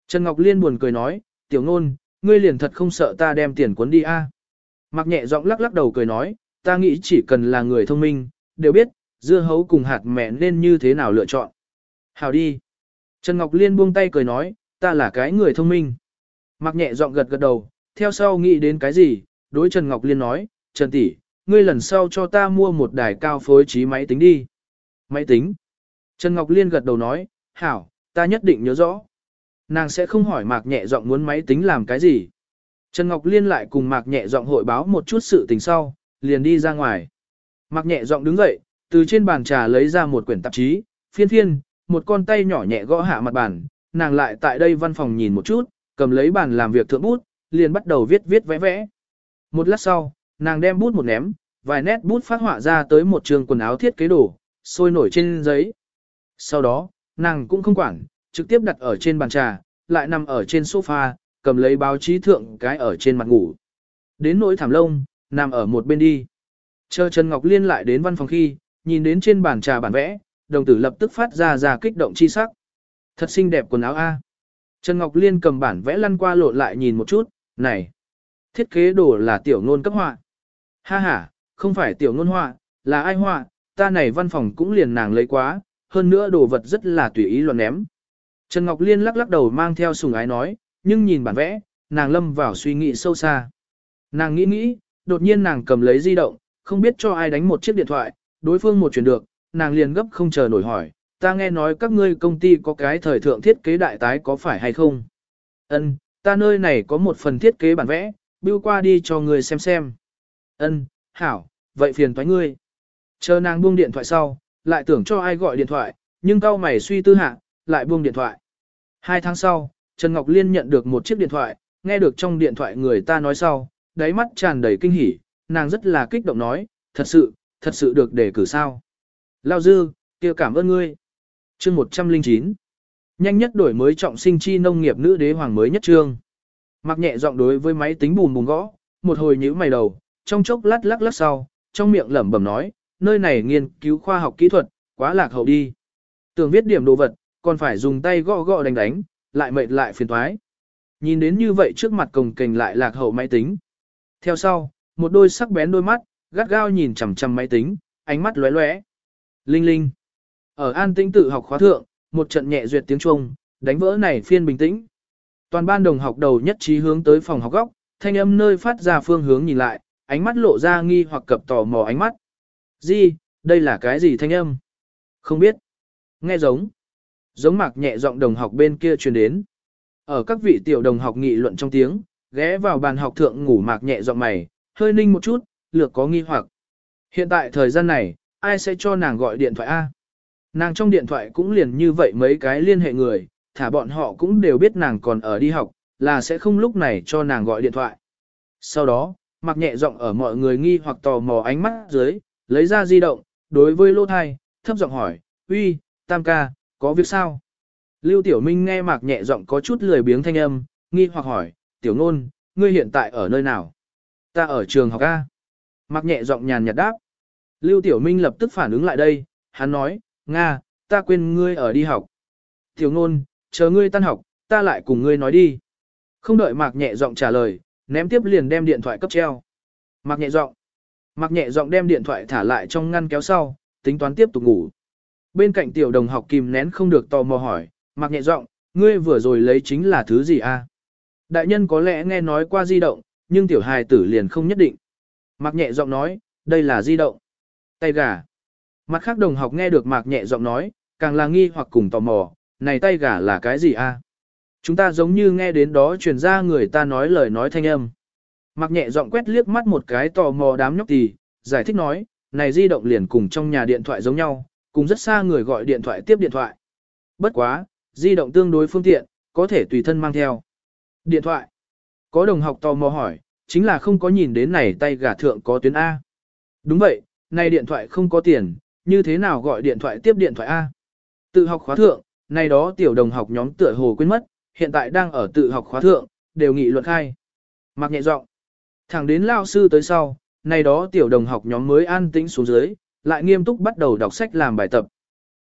Trần Ngọc Liên buồn cười nói, tiểu ngôn, ngươi liền thật không sợ ta đem tiền cuốn đi a? À? Mặc nhẹ giọng lắc lắc đầu cười nói, ta nghĩ chỉ cần là người thông minh, đều biết, dưa hấu cùng hạt mẹ nên như thế nào lựa chọn. Hào đi. Trần Ngọc Liên buông tay cười nói, ta là cái người thông minh. Mặc nhẹ giọng gật gật đầu, theo sau nghĩ đến cái gì, đối Trần Ngọc Liên nói, Trần tỷ, ngươi lần sau cho ta mua một đài cao phối trí máy tính đi. Máy tính. Trần Ngọc Liên gật đầu nói, hảo, ta nhất định nhớ rõ. Nàng sẽ không hỏi mạc nhẹ giọng muốn máy tính làm cái gì. Trần Ngọc Liên lại cùng Mạc Nhẹ giọng hội báo một chút sự tình sau, liền đi ra ngoài. Mạc Nhẹ giọng đứng dậy, từ trên bàn trà lấy ra một quyển tạp chí, phiên Thiên, một con tay nhỏ nhẹ gõ hạ mặt bàn, nàng lại tại đây văn phòng nhìn một chút, cầm lấy bàn làm việc thượng bút, liền bắt đầu viết viết vẽ vẽ. Một lát sau, nàng đem bút một ném, vài nét bút phát họa ra tới một trường quần áo thiết kế đồ, sôi nổi trên giấy. Sau đó, nàng cũng không quản, trực tiếp đặt ở trên bàn trà, lại nằm ở trên sofa, cầm lấy báo chí thượng cái ở trên mặt ngủ. Đến nỗi thảm lông, nằm ở một bên đi. Chờ Trần Ngọc Liên lại đến văn phòng khi, nhìn đến trên bàn trà bản vẽ, đồng tử lập tức phát ra ra kích động chi sắc. Thật xinh đẹp quần áo A. Trần Ngọc Liên cầm bản vẽ lăn qua lộn lại nhìn một chút, này. Thiết kế đồ là tiểu ngôn cấp họa. Ha ha, không phải tiểu ngôn họa, là ai họa, ta này văn phòng cũng liền nàng lấy quá, hơn nữa đồ vật rất là tùy ý luận ném. Trần Ngọc Liên lắc lắc đầu mang theo sùng ái nói, nhưng nhìn bản vẽ, nàng lâm vào suy nghĩ sâu xa. Nàng nghĩ nghĩ, đột nhiên nàng cầm lấy di động, không biết cho ai đánh một chiếc điện thoại, đối phương một chuyển được, nàng liền gấp không chờ nổi hỏi, ta nghe nói các ngươi công ty có cái thời thượng thiết kế đại tái có phải hay không? Ân, ta nơi này có một phần thiết kế bản vẽ, bưu qua đi cho người xem xem. Ân, hảo, vậy phiền toái ngươi. Chờ nàng buông điện thoại sau, lại tưởng cho ai gọi điện thoại, nhưng cao mày suy tư hạ, lại buông điện thoại. Hai tháng sau, Trần Ngọc Liên nhận được một chiếc điện thoại, nghe được trong điện thoại người ta nói sau, đáy mắt tràn đầy kinh hỉ, nàng rất là kích động nói, thật sự, thật sự được để cử sao. Lao dư, kia cảm ơn ngươi. Chương 109 Nhanh nhất đổi mới trọng sinh chi nông nghiệp nữ đế hoàng mới nhất trương. Mặc nhẹ giọng đối với máy tính bùm bùm gõ, một hồi nhíu mày đầu, trong chốc lát lắc lắc sau, trong miệng lẩm bẩm nói, nơi này nghiên cứu khoa học kỹ thuật, quá lạc hậu đi. Tưởng viết điểm đồ vật, còn phải dùng tay gõ gõ đánh đánh, lại mệt lại phiền toái. Nhìn đến như vậy trước mặt cồng kềnh lại lạc hậu máy tính. Theo sau, một đôi sắc bén đôi mắt, gắt gao nhìn chằm chằm máy tính, ánh mắt lóe lóe. Linh linh. Ở an tĩnh tự học khóa thượng, một trận nhẹ duyệt tiếng Trung, đánh vỡ này phiên bình tĩnh. Toàn ban đồng học đầu nhất trí hướng tới phòng học góc, thanh âm nơi phát ra phương hướng nhìn lại, ánh mắt lộ ra nghi hoặc cập tò mò ánh mắt. Gì, đây là cái gì thanh âm? Không biết. Nghe giống. Giống mạc nhẹ giọng đồng học bên kia truyền đến. Ở các vị tiểu đồng học nghị luận trong tiếng, ghé vào bàn học thượng ngủ mạc nhẹ giọng mày, hơi ninh một chút, lược có nghi hoặc. Hiện tại thời gian này, ai sẽ cho nàng gọi điện thoại A? Nàng trong điện thoại cũng liền như vậy mấy cái liên hệ người, thả bọn họ cũng đều biết nàng còn ở đi học, là sẽ không lúc này cho nàng gọi điện thoại. Sau đó, mặc nhẹ giọng ở mọi người nghi hoặc tò mò ánh mắt dưới, lấy ra di động, đối với lô thai, thấp giọng hỏi, uy, tam ca, có việc sao? Lưu Tiểu Minh nghe mạc nhẹ giọng có chút lười biếng thanh âm, nghi hoặc hỏi, Tiểu Nôn, ngươi hiện tại ở nơi nào? Ta ở trường học A. Mạc nhẹ giọng nhàn nhạt đáp. Lưu Tiểu Minh lập tức phản ứng lại đây, hắn nói, Nga, ta quên ngươi ở đi học. Tiểu Nôn, chờ ngươi tan học, ta lại cùng ngươi nói đi. Không đợi Mạc nhẹ giọng trả lời, ném tiếp liền đem điện thoại cấp treo. Mạc nhẹ giọng. Mạc nhẹ giọng đem điện thoại thả lại trong ngăn kéo sau, tính toán tiếp tục ngủ. Bên cạnh tiểu đồng học kìm nén không được tò mò hỏi, Mạc nhẹ giọng, ngươi vừa rồi lấy chính là thứ gì a? Đại nhân có lẽ nghe nói qua di động, nhưng tiểu hài tử liền không nhất định. Mạc nhẹ giọng nói, đây là di động. Tay gà. Mặt khác đồng học nghe được Mạc nhẹ giọng nói, càng là nghi hoặc cùng tò mò, này tay gà là cái gì a? Chúng ta giống như nghe đến đó truyền ra người ta nói lời nói thanh âm. mặc nhẹ giọng quét liếc mắt một cái tò mò đám nhóc tì, giải thích nói, này di động liền cùng trong nhà điện thoại giống nhau, cùng rất xa người gọi điện thoại tiếp điện thoại. Bất quá, di động tương đối phương tiện, có thể tùy thân mang theo. Điện thoại. Có đồng học tò mò hỏi, chính là không có nhìn đến này tay gà thượng có tuyến A. Đúng vậy, này điện thoại không có tiền, như thế nào gọi điện thoại tiếp điện thoại A. Tự học khóa thượng, này đó tiểu đồng học nhóm tựa hồ quên mất, hiện tại đang ở tự học khóa thượng, đều nghị luận khai. Mặc nhẹ giọng, thẳng đến lao sư tới sau, này đó tiểu đồng học nhóm mới an tĩnh xuống dưới, lại nghiêm túc bắt đầu đọc sách làm bài tập.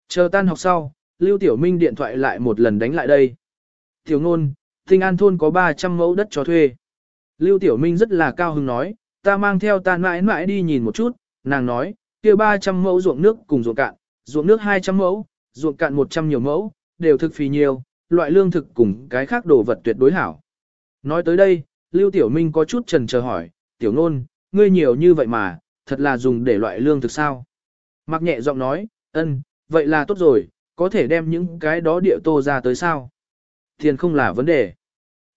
Chờ tan học sau, Lưu Tiểu Minh điện thoại lại một lần đánh lại đây. Tiểu ngôn, Tinh An thôn có 300 mẫu đất cho thuê. Lưu Tiểu Minh rất là cao hứng nói, ta mang theo ta mãi mãi đi nhìn một chút, nàng nói, kia 300 mẫu ruộng nước cùng ruộng cạn, ruộng nước 200 mẫu, ruộng cạn 100 nhiều mẫu, đều thực phì nhiều, loại lương thực cùng cái khác đồ vật tuyệt đối hảo. Nói tới đây, Lưu Tiểu Minh có chút trần chờ hỏi, Tiểu Nôn, ngươi nhiều như vậy mà, thật là dùng để loại lương thực sao? Mặc nhẹ giọng nói, ân, vậy là tốt rồi, có thể đem những cái đó địa tô ra tới sao? Tiền không là vấn đề.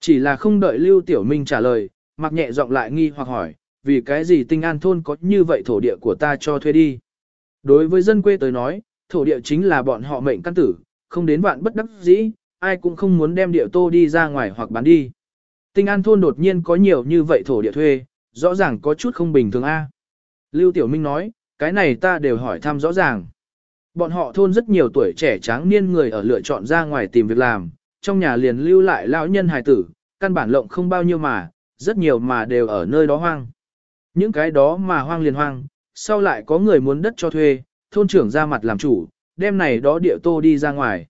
Chỉ là không đợi Lưu Tiểu Minh trả lời, Mặc nhẹ giọng lại nghi hoặc hỏi, vì cái gì tinh an thôn có như vậy thổ địa của ta cho thuê đi. Đối với dân quê tới nói, thổ địa chính là bọn họ mệnh căn tử, không đến vạn bất đắc dĩ, ai cũng không muốn đem địa tô đi ra ngoài hoặc bán đi. Tinh an thôn đột nhiên có nhiều như vậy thổ địa thuê, rõ ràng có chút không bình thường a. Lưu Tiểu Minh nói, cái này ta đều hỏi thăm rõ ràng. Bọn họ thôn rất nhiều tuổi trẻ tráng niên người ở lựa chọn ra ngoài tìm việc làm, trong nhà liền lưu lại lão nhân hài tử, căn bản lộng không bao nhiêu mà, rất nhiều mà đều ở nơi đó hoang. Những cái đó mà hoang liền hoang, sau lại có người muốn đất cho thuê, thôn trưởng ra mặt làm chủ, đem này đó địa tô đi ra ngoài.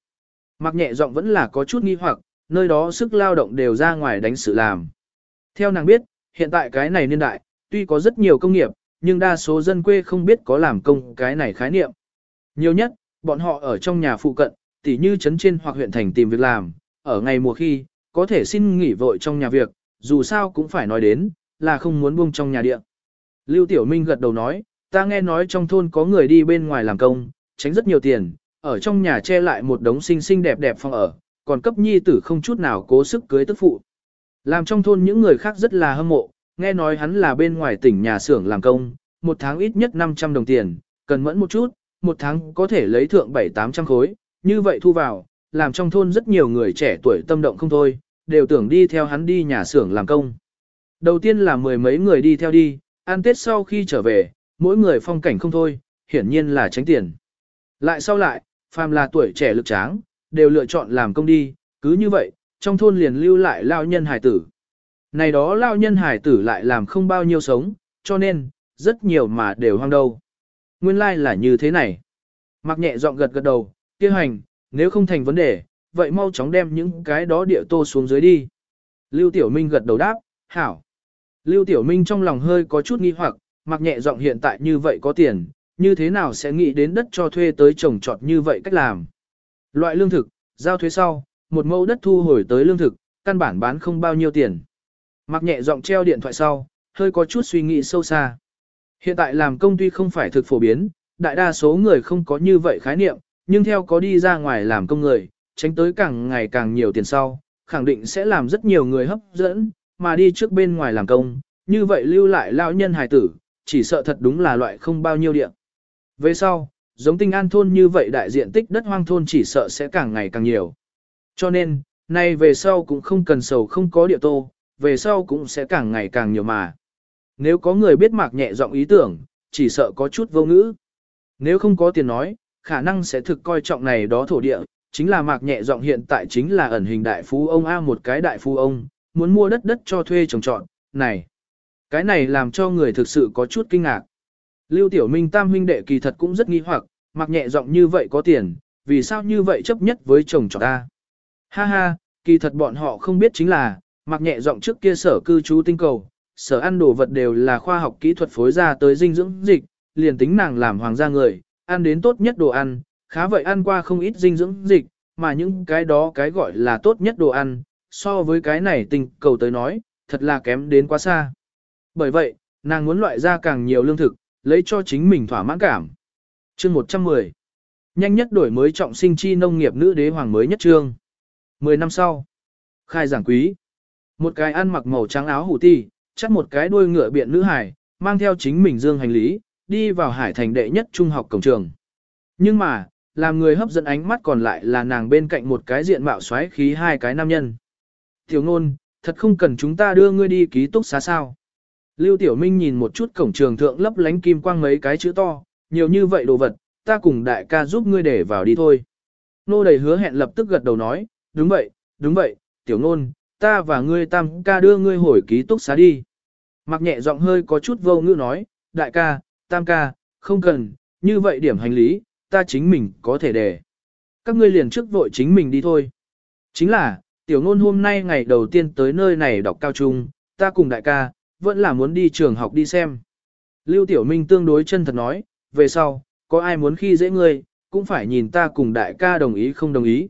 Mặc nhẹ giọng vẫn là có chút nghi hoặc, nơi đó sức lao động đều ra ngoài đánh sự làm. Theo nàng biết, hiện tại cái này niên đại, tuy có rất nhiều công nghiệp, nhưng đa số dân quê không biết có làm công cái này khái niệm. Nhiều nhất, bọn họ ở trong nhà phụ cận, tỉ như trấn trên hoặc huyện thành tìm việc làm, ở ngày mùa khi, có thể xin nghỉ vội trong nhà việc, dù sao cũng phải nói đến, là không muốn buông trong nhà địa. Lưu Tiểu Minh gật đầu nói, ta nghe nói trong thôn có người đi bên ngoài làm công, tránh rất nhiều tiền, ở trong nhà che lại một đống xinh xinh đẹp đẹp phòng ở, còn cấp nhi tử không chút nào cố sức cưới tức phụ. Làm trong thôn những người khác rất là hâm mộ, nghe nói hắn là bên ngoài tỉnh nhà xưởng làm công, một tháng ít nhất 500 đồng tiền, cần mẫn một chút, một tháng có thể lấy thượng 7-800 khối, như vậy thu vào, làm trong thôn rất nhiều người trẻ tuổi tâm động không thôi, đều tưởng đi theo hắn đi nhà xưởng làm công. Đầu tiên là mười mấy người đi theo đi, ăn tết sau khi trở về, mỗi người phong cảnh không thôi, hiển nhiên là tránh tiền. Lại sau lại, phàm là tuổi trẻ lực tráng, đều lựa chọn làm công đi, cứ như vậy, trong thôn liền lưu lại lao nhân hải tử. Này đó lao nhân hải tử lại làm không bao nhiêu sống, cho nên, rất nhiều mà đều hoang đâu. Nguyên lai like là như thế này. Mặc nhẹ giọng gật gật đầu, kêu hành, nếu không thành vấn đề, vậy mau chóng đem những cái đó địa tô xuống dưới đi. Lưu Tiểu Minh gật đầu đáp, hảo. Lưu Tiểu Minh trong lòng hơi có chút nghi hoặc, mặc nhẹ giọng hiện tại như vậy có tiền, như thế nào sẽ nghĩ đến đất cho thuê tới trồng trọt như vậy cách làm. Loại lương thực, giao thuế sau, một mẫu đất thu hồi tới lương thực, căn bản bán không bao nhiêu tiền. Mặc nhẹ giọng treo điện thoại sau, hơi có chút suy nghĩ sâu xa. Hiện tại làm công tuy không phải thực phổ biến, đại đa số người không có như vậy khái niệm, nhưng theo có đi ra ngoài làm công người, tránh tới càng ngày càng nhiều tiền sau, khẳng định sẽ làm rất nhiều người hấp dẫn, mà đi trước bên ngoài làm công, như vậy lưu lại lao nhân hài tử, chỉ sợ thật đúng là loại không bao nhiêu điện. Về sau, giống tinh an thôn như vậy đại diện tích đất hoang thôn chỉ sợ sẽ càng ngày càng nhiều. Cho nên, nay về sau cũng không cần sầu không có địa tô, về sau cũng sẽ càng ngày càng nhiều mà. Nếu có người biết mạc nhẹ giọng ý tưởng, chỉ sợ có chút vô ngữ. Nếu không có tiền nói, khả năng sẽ thực coi trọng này đó thổ địa, chính là mạc nhẹ giọng hiện tại chính là ẩn hình đại phú ông A một cái đại phú ông, muốn mua đất đất cho thuê trồng trọn, này. Cái này làm cho người thực sự có chút kinh ngạc. Lưu Tiểu Minh tam huynh đệ kỳ thật cũng rất nghi hoặc, mặc nhẹ giọng như vậy có tiền, vì sao như vậy chấp nhất với chồng cho ta. Ha ha, kỳ thật bọn họ không biết chính là, mặc nhẹ giọng trước kia sở cư trú tinh cầu, sở ăn đồ vật đều là khoa học kỹ thuật phối ra tới dinh dưỡng dịch, liền tính nàng làm hoàng gia người, ăn đến tốt nhất đồ ăn, khá vậy ăn qua không ít dinh dưỡng dịch, mà những cái đó cái gọi là tốt nhất đồ ăn, so với cái này tình cầu tới nói, thật là kém đến quá xa. Bởi vậy, nàng muốn loại ra càng nhiều lương thực, lấy cho chính mình thỏa mãn cảm. Chương 110 Nhanh nhất đổi mới trọng sinh chi nông nghiệp nữ đế hoàng mới nhất trương. 10 năm sau, khai giảng quý. Một cái ăn mặc màu trắng áo hủ ti, chắc một cái đuôi ngựa biện nữ hải, mang theo chính mình dương hành lý, đi vào hải thành đệ nhất trung học cổng trường. Nhưng mà, làm người hấp dẫn ánh mắt còn lại là nàng bên cạnh một cái diện mạo xoáy khí hai cái nam nhân. Tiểu ngôn, thật không cần chúng ta đưa ngươi đi ký túc xá sao. Lưu Tiểu Minh nhìn một chút cổng trường thượng lấp lánh kim quang mấy cái chữ to, nhiều như vậy đồ vật, ta cùng đại ca giúp ngươi để vào đi thôi. Nô đầy hứa hẹn lập tức gật đầu nói, đúng vậy, đúng vậy, tiểu nôn, ta và ngươi tam ca đưa ngươi hồi ký túc xá đi. Mặc nhẹ giọng hơi có chút vô ngữ nói, đại ca, tam ca, không cần, như vậy điểm hành lý, ta chính mình có thể để. Các ngươi liền trước vội chính mình đi thôi. Chính là, tiểu nôn hôm nay ngày đầu tiên tới nơi này đọc cao trung, ta cùng đại ca, vẫn là muốn đi trường học đi xem. Lưu Tiểu Minh tương đối chân thật nói, về sau, có ai muốn khi dễ ngươi, cũng phải nhìn ta cùng đại ca đồng ý không đồng ý.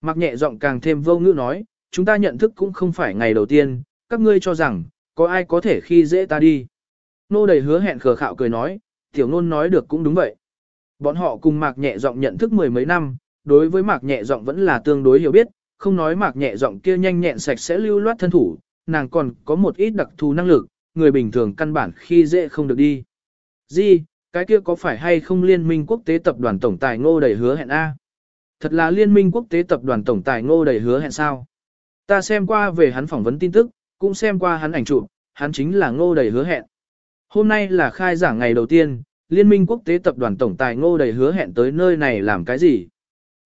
Mặc nhẹ giọng càng thêm vô ngữ nói, chúng ta nhận thức cũng không phải ngày đầu tiên, các ngươi cho rằng, có ai có thể khi dễ ta đi. Nô đầy hứa hẹn khờ khạo cười nói, tiểu nôn nói được cũng đúng vậy. Bọn họ cùng mạc nhẹ giọng nhận thức mười mấy năm, đối với mạc nhẹ giọng vẫn là tương đối hiểu biết, không nói mạc nhẹ giọng kia nhanh nhẹn sạch sẽ lưu loát thân thủ, nàng còn có một ít đặc thù năng lực, người bình thường căn bản khi dễ không được đi. Gì, cái kia có phải hay không liên minh quốc tế tập đoàn tổng tài ngô đầy hứa hẹn A? Thật là liên minh quốc tế tập đoàn tổng tài ngô đầy hứa hẹn sao? Ta xem qua về hắn phỏng vấn tin tức, cũng xem qua hắn ảnh chụp, hắn chính là ngô đầy hứa hẹn. Hôm nay là khai giảng ngày đầu tiên, liên minh quốc tế tập đoàn tổng tài ngô đầy hứa hẹn tới nơi này làm cái gì?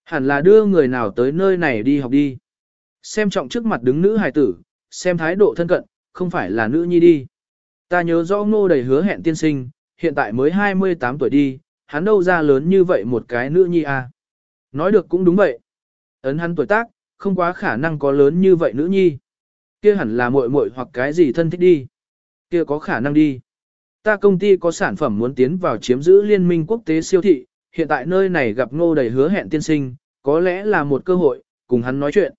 Hẳn là đưa người nào tới nơi này đi học đi. Xem trọng trước mặt đứng nữ hài tử, xem thái độ thân cận, không phải là nữ nhi đi. Ta nhớ rõ ngô đầy hứa hẹn tiên sinh, hiện tại mới 28 tuổi đi, hắn đâu ra lớn như vậy một cái nữ nhi à. Nói được cũng đúng vậy. Ấn hắn tuổi tác, không quá khả năng có lớn như vậy nữ nhi. Kia hẳn là muội muội hoặc cái gì thân thích đi. Kia có khả năng đi. Ta công ty có sản phẩm muốn tiến vào chiếm giữ liên minh quốc tế siêu thị, hiện tại nơi này gặp ngô đầy hứa hẹn tiên sinh, có lẽ là một cơ hội, cùng hắn nói chuyện.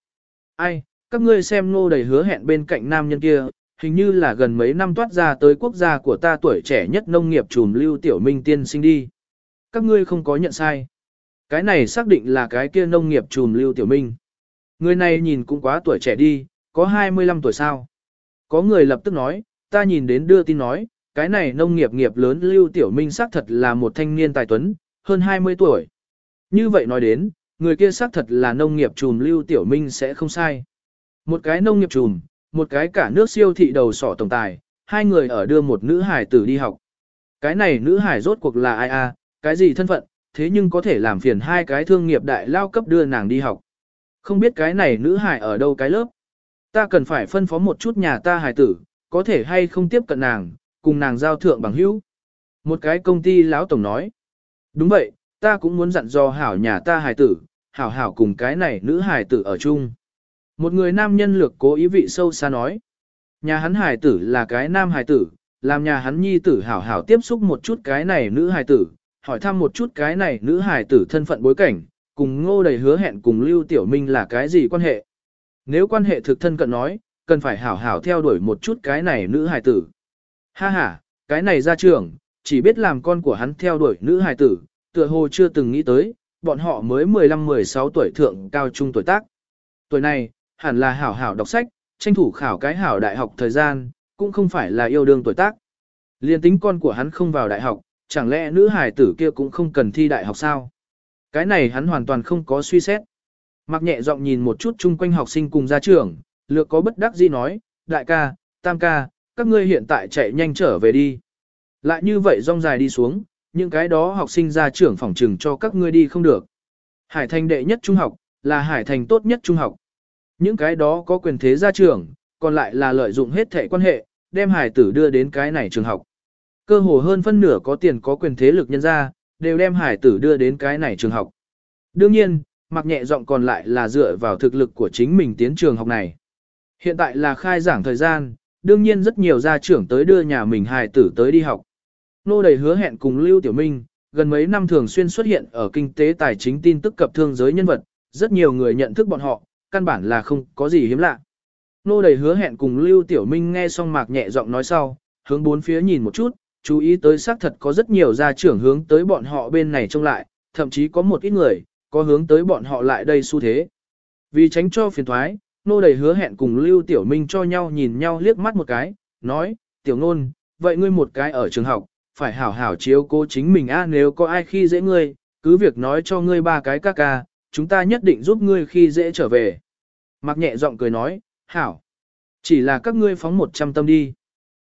Ai, các ngươi xem ngô đầy hứa hẹn bên cạnh nam nhân kia, hình như là gần mấy năm toát ra tới quốc gia của ta tuổi trẻ nhất nông nghiệp trùm lưu tiểu minh tiên sinh đi. Các ngươi không có nhận sai. Cái này xác định là cái kia nông nghiệp trùm lưu tiểu minh. Người này nhìn cũng quá tuổi trẻ đi, có 25 tuổi sao. Có người lập tức nói, ta nhìn đến đưa tin nói, cái này nông nghiệp nghiệp lớn lưu tiểu minh xác thật là một thanh niên tài tuấn, hơn 20 tuổi. Như vậy nói đến, người kia xác thật là nông nghiệp trùm lưu tiểu minh sẽ không sai. Một cái nông nghiệp trùm, một cái cả nước siêu thị đầu sỏ tổng tài, hai người ở đưa một nữ hải tử đi học. Cái này nữ hải rốt cuộc là ai a, cái gì thân phận, thế nhưng có thể làm phiền hai cái thương nghiệp đại lao cấp đưa nàng đi học. Không biết cái này nữ hải ở đâu cái lớp. Ta cần phải phân phó một chút nhà ta hải tử, có thể hay không tiếp cận nàng, cùng nàng giao thượng bằng hữu. Một cái công ty lão tổng nói. Đúng vậy, ta cũng muốn dặn dò hảo nhà ta hải tử, hảo hảo cùng cái này nữ hải tử ở chung. Một người nam nhân lược cố ý vị sâu xa nói. Nhà hắn hải tử là cái nam hải tử, làm nhà hắn nhi tử hảo hảo tiếp xúc một chút cái này nữ hải tử, hỏi thăm một chút cái này nữ hải tử thân phận bối cảnh, cùng ngô đầy hứa hẹn cùng Lưu Tiểu Minh là cái gì quan hệ. Nếu quan hệ thực thân cận nói, cần phải hảo hảo theo đuổi một chút cái này nữ hải tử. Ha ha, cái này ra trường, chỉ biết làm con của hắn theo đuổi nữ hải tử, tựa hồ chưa từng nghĩ tới, bọn họ mới 15-16 tuổi thượng cao trung tuổi tác. Tuổi này, hẳn là hảo hảo đọc sách, tranh thủ khảo cái hảo đại học thời gian, cũng không phải là yêu đương tuổi tác. Liên tính con của hắn không vào đại học, chẳng lẽ nữ hải tử kia cũng không cần thi đại học sao? Cái này hắn hoàn toàn không có suy xét. Mặc nhẹ giọng nhìn một chút chung quanh học sinh cùng gia trưởng, lược có bất đắc dĩ nói, đại ca, tam ca, các ngươi hiện tại chạy nhanh trở về đi. Lại như vậy rong dài đi xuống, những cái đó học sinh gia trưởng phòng trừng cho các ngươi đi không được. Hải thành đệ nhất trung học, là hải thành tốt nhất trung học. Những cái đó có quyền thế gia trưởng, còn lại là lợi dụng hết thể quan hệ, đem hải tử đưa đến cái này trường học. Cơ hồ hơn phân nửa có tiền có quyền thế lực nhân ra, đều đem hải tử đưa đến cái này trường học. Đương nhiên, mặc nhẹ giọng còn lại là dựa vào thực lực của chính mình tiến trường học này. Hiện tại là khai giảng thời gian, đương nhiên rất nhiều gia trưởng tới đưa nhà mình hài tử tới đi học. Nô đầy hứa hẹn cùng Lưu Tiểu Minh, gần mấy năm thường xuyên xuất hiện ở kinh tế tài chính tin tức cập thương giới nhân vật, rất nhiều người nhận thức bọn họ, căn bản là không có gì hiếm lạ. Nô đầy hứa hẹn cùng Lưu Tiểu Minh nghe xong mạc nhẹ giọng nói sau, hướng bốn phía nhìn một chút, chú ý tới xác thật có rất nhiều gia trưởng hướng tới bọn họ bên này trông lại, thậm chí có một ít người, có hướng tới bọn họ lại đây xu thế. Vì tránh cho phiền thoái, nô đầy hứa hẹn cùng Lưu Tiểu Minh cho nhau nhìn nhau liếc mắt một cái, nói, Tiểu Nôn, vậy ngươi một cái ở trường học, phải hảo hảo chiếu cố chính mình a nếu có ai khi dễ ngươi, cứ việc nói cho ngươi ba cái ca ca, chúng ta nhất định giúp ngươi khi dễ trở về. Mặc nhẹ giọng cười nói, hảo, chỉ là các ngươi phóng một trăm tâm đi.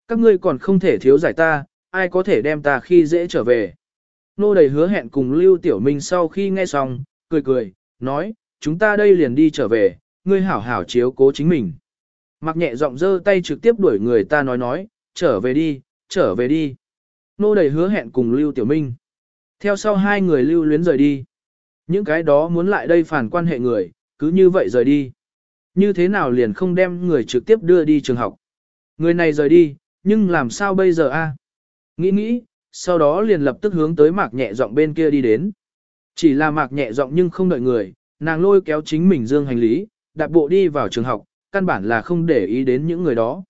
Các ngươi còn không thể thiếu giải ta, ai có thể đem ta khi dễ trở về. Nô đầy hứa hẹn cùng Lưu Tiểu Minh sau khi nghe xong, cười cười, nói, chúng ta đây liền đi trở về, ngươi hảo hảo chiếu cố chính mình. Mặc nhẹ giọng giơ tay trực tiếp đuổi người ta nói nói, trở về đi, trở về đi. Nô đầy hứa hẹn cùng Lưu Tiểu Minh. Theo sau hai người lưu luyến rời đi. Những cái đó muốn lại đây phản quan hệ người, cứ như vậy rời đi. Như thế nào liền không đem người trực tiếp đưa đi trường học. Người này rời đi, nhưng làm sao bây giờ a? Nghĩ nghĩ, sau đó liền lập tức hướng tới mạc nhẹ giọng bên kia đi đến. Chỉ là mạc nhẹ giọng nhưng không đợi người, nàng lôi kéo chính mình dương hành lý, đạp bộ đi vào trường học, căn bản là không để ý đến những người đó.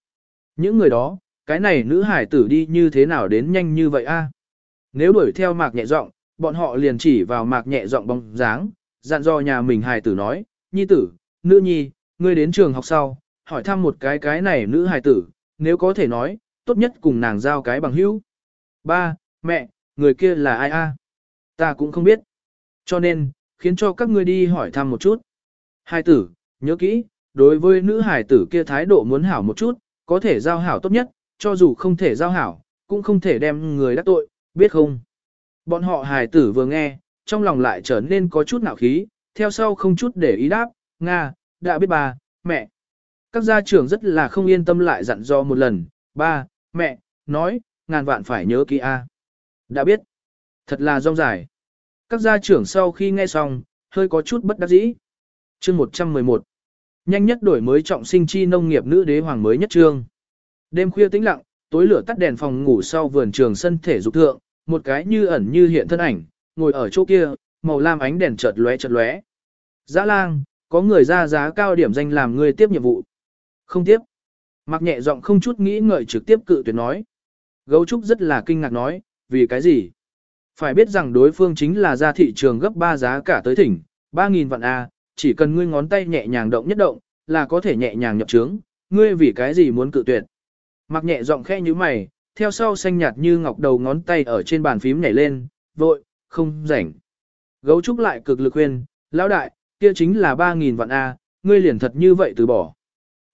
Những người đó, cái này nữ hải tử đi như thế nào đến nhanh như vậy a? Nếu đuổi theo mạc nhẹ giọng, bọn họ liền chỉ vào mạc nhẹ giọng bóng dáng, dặn dò nhà mình hải tử nói, nhi tử, nữ nhi, ngươi đến trường học sau, hỏi thăm một cái cái này nữ hài tử, nếu có thể nói, tốt nhất cùng nàng giao cái bằng hữu. Ba, mẹ, người kia là ai a? Ta cũng không biết. Cho nên, khiến cho các ngươi đi hỏi thăm một chút. Hài tử, nhớ kỹ, đối với nữ hài tử kia thái độ muốn hảo một chút, có thể giao hảo tốt nhất, cho dù không thể giao hảo, cũng không thể đem người đắc tội, biết không? Bọn họ hài tử vừa nghe, trong lòng lại trở nên có chút nạo khí, theo sau không chút để ý đáp, Nga, đã biết bà, mẹ. Các gia trưởng rất là không yên tâm lại dặn dò một lần, ba, mẹ, nói, ngàn vạn phải nhớ kỹ A. Đã biết. Thật là rong dài. Các gia trưởng sau khi nghe xong, hơi có chút bất đắc dĩ. Chương 111. Nhanh nhất đổi mới trọng sinh chi nông nghiệp nữ đế hoàng mới nhất trương. Đêm khuya tĩnh lặng, tối lửa tắt đèn phòng ngủ sau vườn trường sân thể dục thượng, một cái như ẩn như hiện thân ảnh, ngồi ở chỗ kia, màu lam ánh đèn chợt lóe chợt lóe. Dã lang, có người ra giá cao điểm danh làm người tiếp nhiệm vụ. Không tiếp. Mặc nhẹ giọng không chút nghĩ ngợi trực tiếp cự tuyệt nói. Gấu trúc rất là kinh ngạc nói, vì cái gì? Phải biết rằng đối phương chính là ra thị trường gấp 3 giá cả tới thỉnh, 3.000 vạn A, chỉ cần ngươi ngón tay nhẹ nhàng động nhất động, là có thể nhẹ nhàng nhập trướng, ngươi vì cái gì muốn cự tuyệt. Mặc nhẹ giọng khẽ như mày, theo sau xanh nhạt như ngọc đầu ngón tay ở trên bàn phím nhảy lên, vội, không rảnh. Gấu trúc lại cực lực khuyên, lão đại, kia chính là 3.000 vạn A, ngươi liền thật như vậy từ bỏ.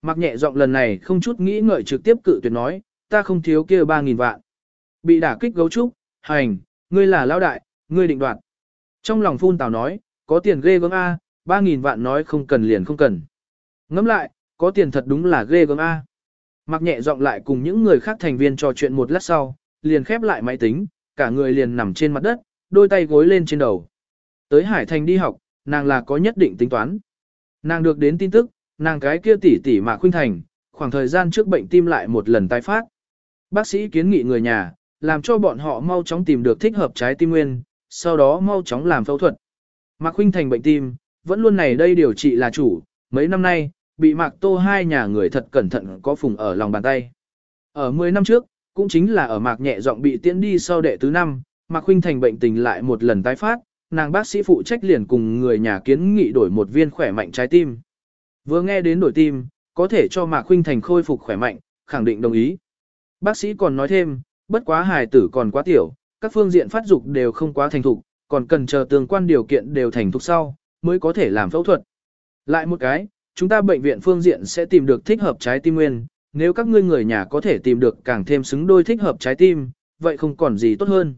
Mặc nhẹ giọng lần này không chút nghĩ ngợi trực tiếp cự tuyệt nói, ta không thiếu kia 3.000 vạn. Bị đả kích gấu trúc, hành, ngươi là lão đại, ngươi định đoạt. Trong lòng phun tào nói, có tiền ghê gớm A, 3.000 vạn nói không cần liền không cần. Ngẫm lại, có tiền thật đúng là ghê gớm A. Mặc nhẹ giọng lại cùng những người khác thành viên trò chuyện một lát sau, liền khép lại máy tính, cả người liền nằm trên mặt đất, đôi tay gối lên trên đầu. Tới Hải Thành đi học, nàng là có nhất định tính toán. Nàng được đến tin tức, nàng cái kia tỷ tỷ mà khuynh thành, khoảng thời gian trước bệnh tim lại một lần tái phát. Bác sĩ kiến nghị người nhà, làm cho bọn họ mau chóng tìm được thích hợp trái tim nguyên, sau đó mau chóng làm phẫu thuật. Mạc Khuynh Thành bệnh tim, vẫn luôn này đây điều trị là chủ, mấy năm nay, bị Mạc Tô hai nhà người thật cẩn thận có phùng ở lòng bàn tay. Ở 10 năm trước, cũng chính là ở Mạc nhẹ giọng bị tiễn đi sau đệ tứ năm, Mạc Khuynh Thành bệnh tình lại một lần tái phát, nàng bác sĩ phụ trách liền cùng người nhà kiến nghị đổi một viên khỏe mạnh trái tim. Vừa nghe đến đổi tim, có thể cho Mạc Khuynh Thành khôi phục khỏe mạnh, khẳng định đồng ý. Bác sĩ còn nói thêm, bất quá hài tử còn quá tiểu, các phương diện phát dục đều không quá thành thục, còn cần chờ tương quan điều kiện đều thành thục sau, mới có thể làm phẫu thuật. Lại một cái, chúng ta bệnh viện phương diện sẽ tìm được thích hợp trái tim nguyên, nếu các ngươi người nhà có thể tìm được càng thêm xứng đôi thích hợp trái tim, vậy không còn gì tốt hơn.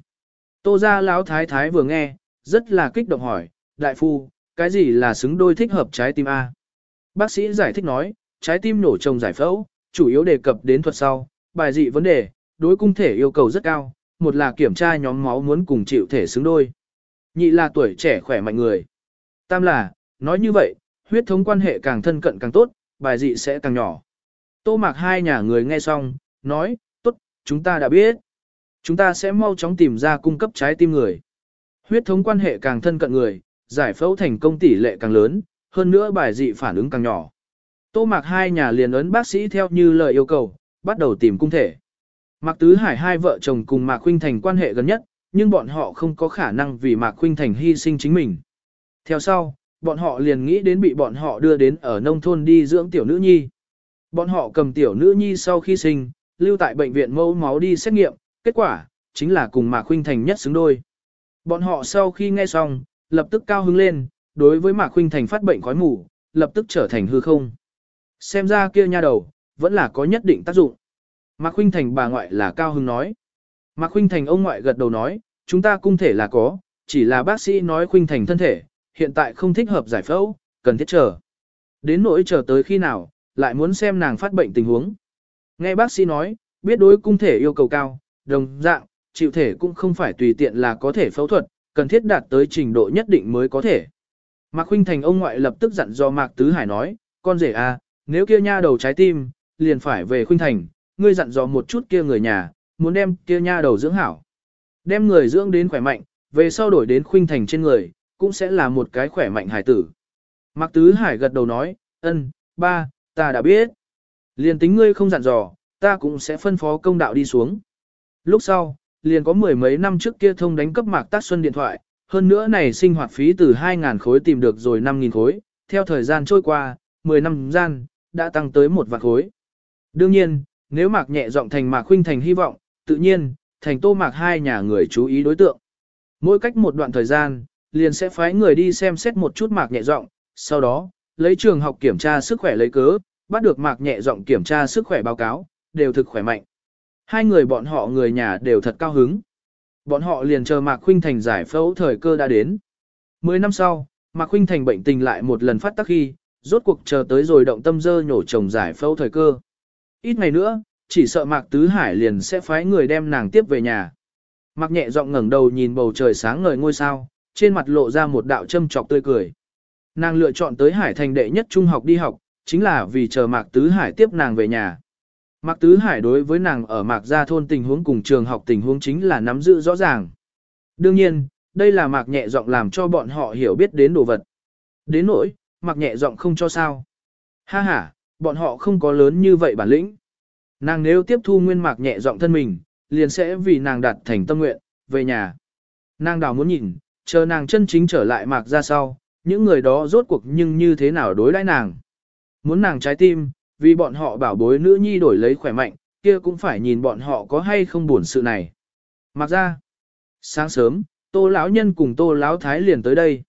Tô gia lão thái thái vừa nghe, rất là kích động hỏi, đại phu, cái gì là xứng đôi thích hợp trái tim A? Bác sĩ giải thích nói, trái tim nổ trồng giải phẫu, chủ yếu đề cập đến thuật sau, bài dị vấn đề, đối cung thể yêu cầu rất cao, một là kiểm tra nhóm máu muốn cùng chịu thể xứng đôi. Nhị là tuổi trẻ khỏe mạnh người. Tam là, nói như vậy, huyết thống quan hệ càng thân cận càng tốt, bài dị sẽ càng nhỏ. Tô mạc hai nhà người nghe xong, nói, tốt, chúng ta đã biết. Chúng ta sẽ mau chóng tìm ra cung cấp trái tim người. Huyết thống quan hệ càng thân cận người, giải phẫu thành công tỷ lệ càng lớn, hơn nữa bài dị phản ứng càng nhỏ. Tô mạc hai nhà liền ấn bác sĩ theo như lời yêu cầu, bắt đầu tìm cung thể. Mạc Tứ Hải hai vợ chồng cùng Mạc Khuynh Thành quan hệ gần nhất, nhưng bọn họ không có khả năng vì Mạc Khuynh Thành hy sinh chính mình. Theo sau, bọn họ liền nghĩ đến bị bọn họ đưa đến ở nông thôn đi dưỡng tiểu nữ nhi. Bọn họ cầm tiểu nữ nhi sau khi sinh, lưu tại bệnh viện mẫu máu đi xét nghiệm, kết quả, chính là cùng Mạc Khuynh Thành nhất xứng đôi. Bọn họ sau khi nghe xong, lập tức cao hứng lên, đối với Mạc Khuynh Thành phát bệnh khói mù, lập tức trở thành hư không. Xem ra kia nha đầu, vẫn là có nhất định tác dụng. Mạc Khuynh Thành bà ngoại là cao hứng nói. Mạc Khuynh Thành ông ngoại gật đầu nói, chúng ta cung thể là có, chỉ là bác sĩ nói Khuynh Thành thân thể, hiện tại không thích hợp giải phẫu, cần thiết chờ. Đến nỗi chờ tới khi nào, lại muốn xem nàng phát bệnh tình huống. Nghe bác sĩ nói, biết đối cung thể yêu cầu cao, đồng dạng, chịu thể cũng không phải tùy tiện là có thể phẫu thuật, cần thiết đạt tới trình độ nhất định mới có thể. Mạc Khuynh Thành ông ngoại lập tức dặn do Mạc Tứ Hải nói, con rể à, nếu kia nha đầu trái tim, liền phải về Khuynh Thành, ngươi dặn dò một chút kia người nhà, muốn đem kia nha đầu dưỡng hảo. Đem người dưỡng đến khỏe mạnh, về sau đổi đến Khuynh Thành trên người, cũng sẽ là một cái khỏe mạnh hải tử. Mạc Tứ Hải gật đầu nói, ân, ba, ta đã biết. Liền tính ngươi không dặn dò, ta cũng sẽ phân phó công đạo đi xuống. Lúc sau, liền có mười mấy năm trước kia thông đánh cấp Mạc Tác Xuân điện thoại, hơn nữa này sinh hoạt phí từ 2.000 khối tìm được rồi 5.000 khối, theo thời gian trôi qua, 10 năm gian, đã tăng tới một vạn khối. Đương nhiên, nếu mạc nhẹ giọng thành mạc huynh thành hy vọng, tự nhiên, thành tô mạc hai nhà người chú ý đối tượng. Mỗi cách một đoạn thời gian, liền sẽ phái người đi xem xét một chút mạc nhẹ giọng, sau đó, lấy trường học kiểm tra sức khỏe lấy cớ, bắt được mạc nhẹ giọng kiểm tra sức khỏe báo cáo, đều thực khỏe mạnh. Hai người bọn họ người nhà đều thật cao hứng. Bọn họ liền chờ Mạc Khuynh Thành giải phẫu thời cơ đã đến. Mười năm sau, Mạc Khuynh Thành bệnh tình lại một lần phát tác khi, rốt cuộc chờ tới rồi động tâm dơ nhổ chồng giải phẫu thời cơ. Ít ngày nữa, chỉ sợ Mạc Tứ Hải liền sẽ phái người đem nàng tiếp về nhà. Mạc nhẹ giọng ngẩng đầu nhìn bầu trời sáng ngời ngôi sao, trên mặt lộ ra một đạo châm chọc tươi cười. Nàng lựa chọn tới Hải Thành đệ nhất trung học đi học, chính là vì chờ Mạc Tứ Hải tiếp nàng về nhà. Mạc Tứ Hải đối với nàng ở Mạc Gia Thôn tình huống cùng trường học tình huống chính là nắm giữ rõ ràng. Đương nhiên, đây là Mạc nhẹ giọng làm cho bọn họ hiểu biết đến đồ vật. Đến nỗi, Mạc nhẹ giọng không cho sao. Ha ha, bọn họ không có lớn như vậy bản lĩnh. Nàng nếu tiếp thu nguyên Mạc nhẹ giọng thân mình, liền sẽ vì nàng đạt thành tâm nguyện, về nhà. Nàng đào muốn nhìn, chờ nàng chân chính trở lại Mạc Gia sau, những người đó rốt cuộc nhưng như thế nào đối đãi nàng. Muốn nàng trái tim, vì bọn họ bảo bối nữ nhi đổi lấy khỏe mạnh, kia cũng phải nhìn bọn họ có hay không buồn sự này. Mặc ra, sáng sớm, tô lão nhân cùng tô lão thái liền tới đây.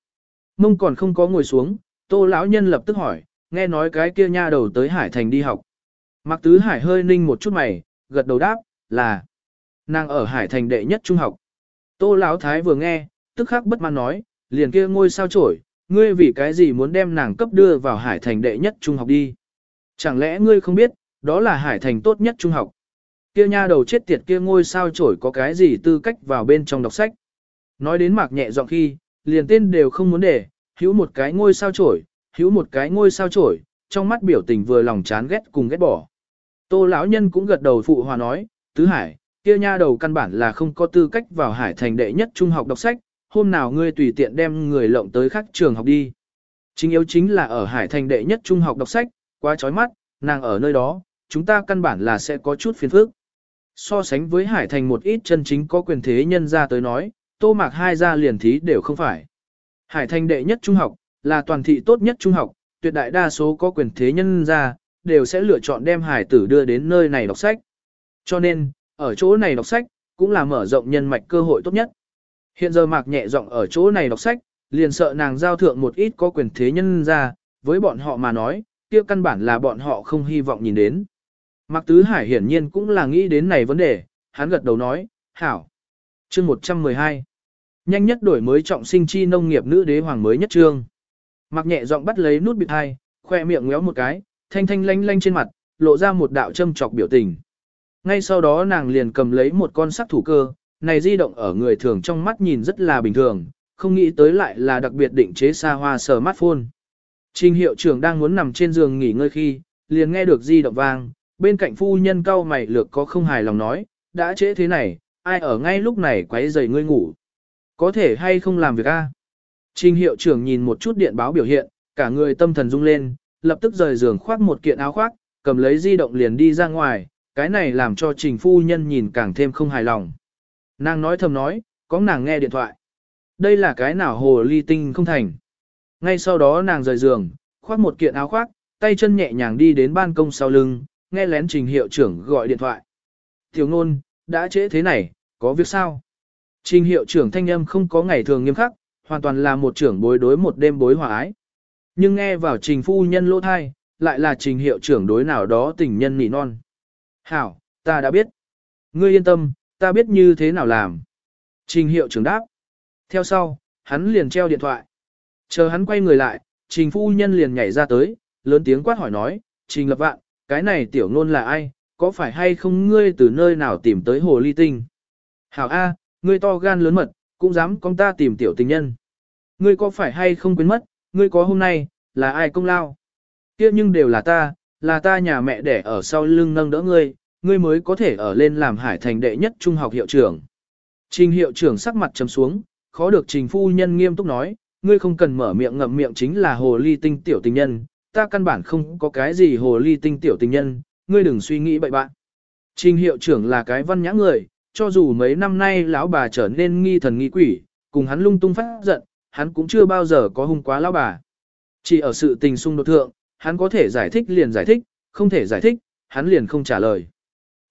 Mông còn không có ngồi xuống, tô lão nhân lập tức hỏi, nghe nói cái kia nha đầu tới Hải Thành đi học. Mặc tứ Hải hơi ninh một chút mày, gật đầu đáp, là nàng ở Hải Thành đệ nhất trung học. Tô lão thái vừa nghe, tức khắc bất mãn nói, liền kia ngôi sao chổi, ngươi vì cái gì muốn đem nàng cấp đưa vào Hải Thành đệ nhất trung học đi. Chẳng lẽ ngươi không biết, đó là Hải Thành tốt nhất trung học. Kia nha đầu chết tiệt kia ngôi sao chổi có cái gì tư cách vào bên trong đọc sách. Nói đến mạc nhẹ giọng khi, liền tên đều không muốn để, hữu một cái ngôi sao chổi, hữu một cái ngôi sao chổi, trong mắt biểu tình vừa lòng chán ghét cùng ghét bỏ. Tô lão nhân cũng gật đầu phụ hòa nói, tứ hải, kia nha đầu căn bản là không có tư cách vào hải thành đệ nhất trung học đọc sách, hôm nào ngươi tùy tiện đem người lộng tới khác trường học đi. Chính yếu chính là ở hải thành đệ nhất trung học đọc sách, quá chói mắt, nàng ở nơi đó, chúng ta căn bản là sẽ có chút phiền phức. So sánh với Hải Thành một ít chân chính có quyền thế nhân ra tới nói, tô mạc hai gia liền thí đều không phải. Hải Thành đệ nhất trung học, là toàn thị tốt nhất trung học, tuyệt đại đa số có quyền thế nhân ra, đều sẽ lựa chọn đem hải tử đưa đến nơi này đọc sách. Cho nên, ở chỗ này đọc sách, cũng là mở rộng nhân mạch cơ hội tốt nhất. Hiện giờ mạc nhẹ giọng ở chỗ này đọc sách, liền sợ nàng giao thượng một ít có quyền thế nhân ra, với bọn họ mà nói, kia căn bản là bọn họ không hy vọng nhìn đến. Mạc Tứ Hải hiển nhiên cũng là nghĩ đến này vấn đề, hắn gật đầu nói, hảo. Chương 112 Nhanh nhất đổi mới trọng sinh chi nông nghiệp nữ đế hoàng mới nhất trương. Mạc nhẹ giọng bắt lấy nút bịt hai, khoe miệng ngéo một cái, thanh thanh lanh lanh trên mặt, lộ ra một đạo châm chọc biểu tình. Ngay sau đó nàng liền cầm lấy một con sắc thủ cơ, này di động ở người thường trong mắt nhìn rất là bình thường, không nghĩ tới lại là đặc biệt định chế xa hoa smartphone. Trình hiệu trưởng đang muốn nằm trên giường nghỉ ngơi khi, liền nghe được di động vang, bên cạnh phu nhân cao mày lược có không hài lòng nói, đã trễ thế này, ai ở ngay lúc này quấy rầy ngươi ngủ. Có thể hay không làm việc a? Trình hiệu trưởng nhìn một chút điện báo biểu hiện, cả người tâm thần rung lên, lập tức rời giường khoác một kiện áo khoác, cầm lấy di động liền đi ra ngoài, cái này làm cho trình phu nhân nhìn càng thêm không hài lòng. Nàng nói thầm nói, có nàng nghe điện thoại. Đây là cái nào hồ ly tinh không thành. Ngay sau đó nàng rời giường, khoác một kiện áo khoác, tay chân nhẹ nhàng đi đến ban công sau lưng, nghe lén trình hiệu trưởng gọi điện thoại. Tiểu ngôn, đã trễ thế này, có việc sao? Trình hiệu trưởng thanh âm không có ngày thường nghiêm khắc, hoàn toàn là một trưởng bối đối một đêm bối hòa ái. Nhưng nghe vào trình phu nhân lỗ thai, lại là trình hiệu trưởng đối nào đó tình nhân nỉ non. Hảo, ta đã biết. Ngươi yên tâm, ta biết như thế nào làm. Trình hiệu trưởng đáp. Theo sau, hắn liền treo điện thoại. Chờ hắn quay người lại, trình phu nhân liền nhảy ra tới, lớn tiếng quát hỏi nói, trình lập vạn, cái này tiểu ngôn là ai, có phải hay không ngươi từ nơi nào tìm tới hồ ly tinh? Hảo A, ngươi to gan lớn mật, cũng dám con ta tìm tiểu tình nhân. Ngươi có phải hay không quên mất, ngươi có hôm nay, là ai công lao? kia nhưng đều là ta, là ta nhà mẹ đẻ ở sau lưng nâng đỡ ngươi, ngươi mới có thể ở lên làm hải thành đệ nhất trung học hiệu trưởng. Trình hiệu trưởng sắc mặt trầm xuống, khó được trình phu nhân nghiêm túc nói, ngươi không cần mở miệng ngậm miệng chính là hồ ly tinh tiểu tình nhân, ta căn bản không có cái gì hồ ly tinh tiểu tình nhân, ngươi đừng suy nghĩ bậy bạn. Trình hiệu trưởng là cái văn nhã người, cho dù mấy năm nay lão bà trở nên nghi thần nghi quỷ, cùng hắn lung tung phát giận, hắn cũng chưa bao giờ có hung quá lão bà. Chỉ ở sự tình xung đột thượng, hắn có thể giải thích liền giải thích, không thể giải thích, hắn liền không trả lời.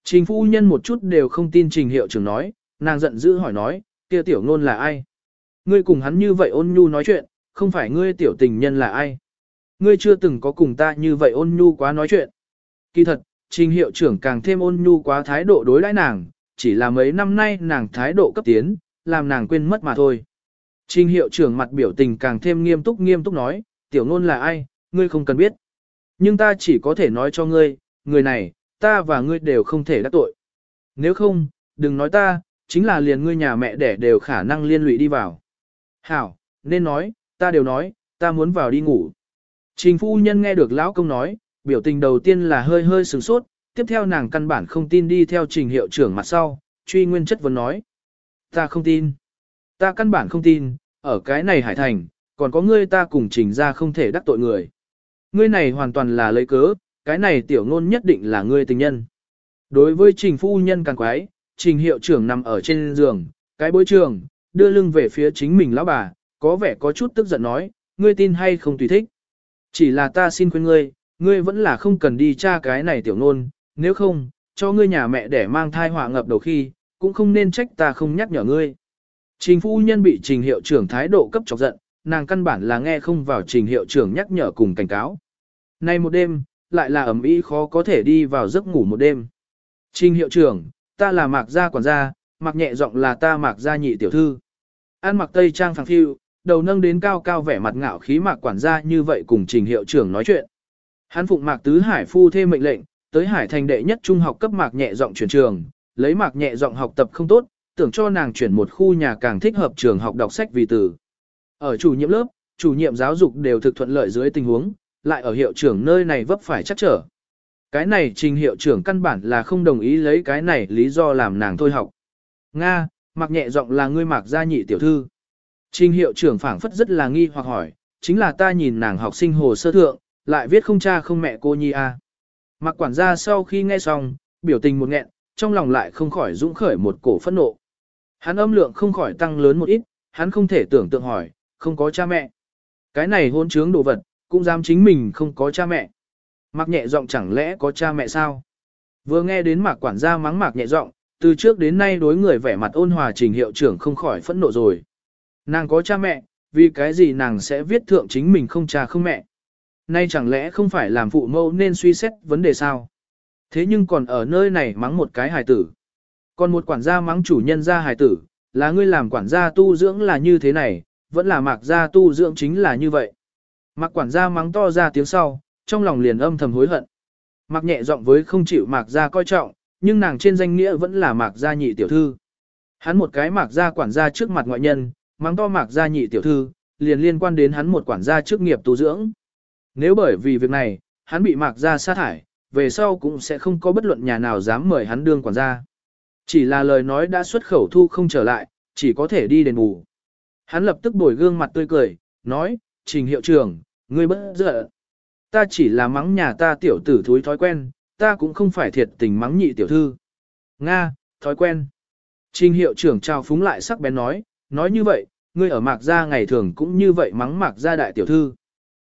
Trình phu nhân một chút đều không tin trình hiệu trưởng nói, nàng giận dữ hỏi nói, kia tiểu ngôn là ai? Ngươi cùng hắn như vậy ôn nhu nói chuyện, không phải ngươi tiểu tình nhân là ai? Ngươi chưa từng có cùng ta như vậy ôn nhu quá nói chuyện. Kỳ thật, trình hiệu trưởng càng thêm ôn nhu quá thái độ đối đãi nàng, chỉ là mấy năm nay nàng thái độ cấp tiến, làm nàng quên mất mà thôi. Trình hiệu trưởng mặt biểu tình càng thêm nghiêm túc nghiêm túc nói, tiểu ngôn là ai, ngươi không cần biết. Nhưng ta chỉ có thể nói cho ngươi, người này, ta và ngươi đều không thể đắc tội. Nếu không, đừng nói ta, chính là liền ngươi nhà mẹ đẻ đều khả năng liên lụy đi vào. Hảo, nên nói, ta đều nói, ta muốn vào đi ngủ. Trình phu nhân nghe được lão công nói, biểu tình đầu tiên là hơi hơi sửng sốt, tiếp theo nàng căn bản không tin đi theo trình hiệu trưởng mặt sau, truy nguyên chất vấn nói. Ta không tin. Ta căn bản không tin, ở cái này hải thành, còn có ngươi ta cùng trình ra không thể đắc tội người. Ngươi này hoàn toàn là lấy cớ, cái này tiểu ngôn nhất định là ngươi tình nhân. Đối với trình phu nhân càng quái, trình hiệu trưởng nằm ở trên giường, cái bối trường, đưa lưng về phía chính mình lão bà, có vẻ có chút tức giận nói, ngươi tin hay không tùy thích. Chỉ là ta xin khuyên ngươi, ngươi vẫn là không cần đi tra cái này tiểu nôn, nếu không, cho ngươi nhà mẹ để mang thai họa ngập đầu khi, cũng không nên trách ta không nhắc nhở ngươi. Trình phu nhân bị trình hiệu trưởng thái độ cấp chọc giận, nàng căn bản là nghe không vào trình hiệu trưởng nhắc nhở cùng cảnh cáo. Nay một đêm, lại là ẩm ý khó có thể đi vào giấc ngủ một đêm. Trình hiệu trưởng, ta là mạc gia quản gia, mạc nhẹ giọng là ta mạc gia nhị tiểu thư. An mặc tây trang phẳng phiu, đầu nâng đến cao cao vẻ mặt ngạo khí mạc quản gia như vậy cùng trình hiệu trưởng nói chuyện. Hắn phụng mạc tứ hải phu thêm mệnh lệnh, tới hải thành đệ nhất trung học cấp mạc nhẹ giọng chuyển trường, lấy mạc nhẹ giọng học tập không tốt, tưởng cho nàng chuyển một khu nhà càng thích hợp trường học đọc sách vì từ. Ở chủ nhiệm lớp, chủ nhiệm giáo dục đều thực thuận lợi dưới tình huống, lại ở hiệu trưởng nơi này vấp phải chắc trở. Cái này trình hiệu trưởng căn bản là không đồng ý lấy cái này lý do làm nàng thôi học. Nga, mặc nhẹ giọng là ngươi mặc gia nhị tiểu thư. Trình hiệu trưởng phảng phất rất là nghi hoặc hỏi, chính là ta nhìn nàng học sinh hồ sơ thượng, lại viết không cha không mẹ cô nhi a. À. Mặc quản gia sau khi nghe xong, biểu tình một nghẹn, trong lòng lại không khỏi dũng khởi một cổ phẫn nộ. Hắn âm lượng không khỏi tăng lớn một ít, hắn không thể tưởng tượng hỏi, không có cha mẹ. Cái này hôn trướng đồ vật, cũng dám chính mình không có cha mẹ. Mạc nhẹ giọng chẳng lẽ có cha mẹ sao? Vừa nghe đến mạc quản gia mắng mạc nhẹ giọng, từ trước đến nay đối người vẻ mặt ôn hòa trình hiệu trưởng không khỏi phẫn nộ rồi. Nàng có cha mẹ, vì cái gì nàng sẽ viết thượng chính mình không cha không mẹ? Nay chẳng lẽ không phải làm phụ mẫu nên suy xét vấn đề sao? Thế nhưng còn ở nơi này mắng một cái hài tử. Còn một quản gia mắng chủ nhân ra hài tử, là ngươi làm quản gia tu dưỡng là như thế này, vẫn là mạc gia tu dưỡng chính là như vậy. Mạc quản gia mắng to ra tiếng sau, trong lòng liền âm thầm hối hận. Mạc nhẹ giọng với không chịu mạc gia coi trọng, nhưng nàng trên danh nghĩa vẫn là mạc gia nhị tiểu thư. Hắn một cái mạc gia quản gia trước mặt ngoại nhân, mắng to mạc gia nhị tiểu thư, liền liên quan đến hắn một quản gia trước nghiệp tu dưỡng. Nếu bởi vì việc này, hắn bị mạc gia sát thải về sau cũng sẽ không có bất luận nhà nào dám mời hắn đương quản gia. Chỉ là lời nói đã xuất khẩu thu không trở lại, chỉ có thể đi đền bù. Hắn lập tức đổi gương mặt tươi cười, nói, trình hiệu trưởng, ngươi bất giận. Ta chỉ là mắng nhà ta tiểu tử thúi thói quen, ta cũng không phải thiệt tình mắng nhị tiểu thư. Nga, thói quen. Trình hiệu trưởng trao phúng lại sắc bén nói, nói như vậy, ngươi ở mạc gia ngày thường cũng như vậy mắng mạc gia đại tiểu thư.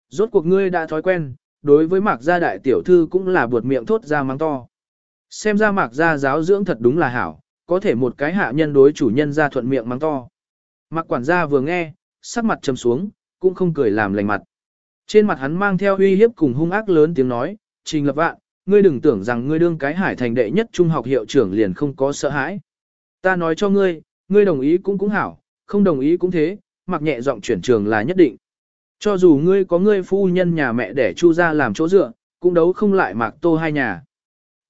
Rốt cuộc ngươi đã thói quen, đối với mạc gia đại tiểu thư cũng là buột miệng thốt ra mắng to. Xem ra mạc gia giáo dưỡng thật đúng là hảo, có thể một cái hạ nhân đối chủ nhân ra thuận miệng mắng to. Mạc quản gia vừa nghe, sắc mặt trầm xuống, cũng không cười làm lành mặt. Trên mặt hắn mang theo uy hiếp cùng hung ác lớn tiếng nói, trình lập vạn, ngươi đừng tưởng rằng ngươi đương cái hải thành đệ nhất trung học hiệu trưởng liền không có sợ hãi. Ta nói cho ngươi, ngươi đồng ý cũng cũng hảo, không đồng ý cũng thế, mặc nhẹ giọng chuyển trường là nhất định. Cho dù ngươi có ngươi phu nhân nhà mẹ để chu ra làm chỗ dựa, cũng đấu không lại mạc tô hai nhà.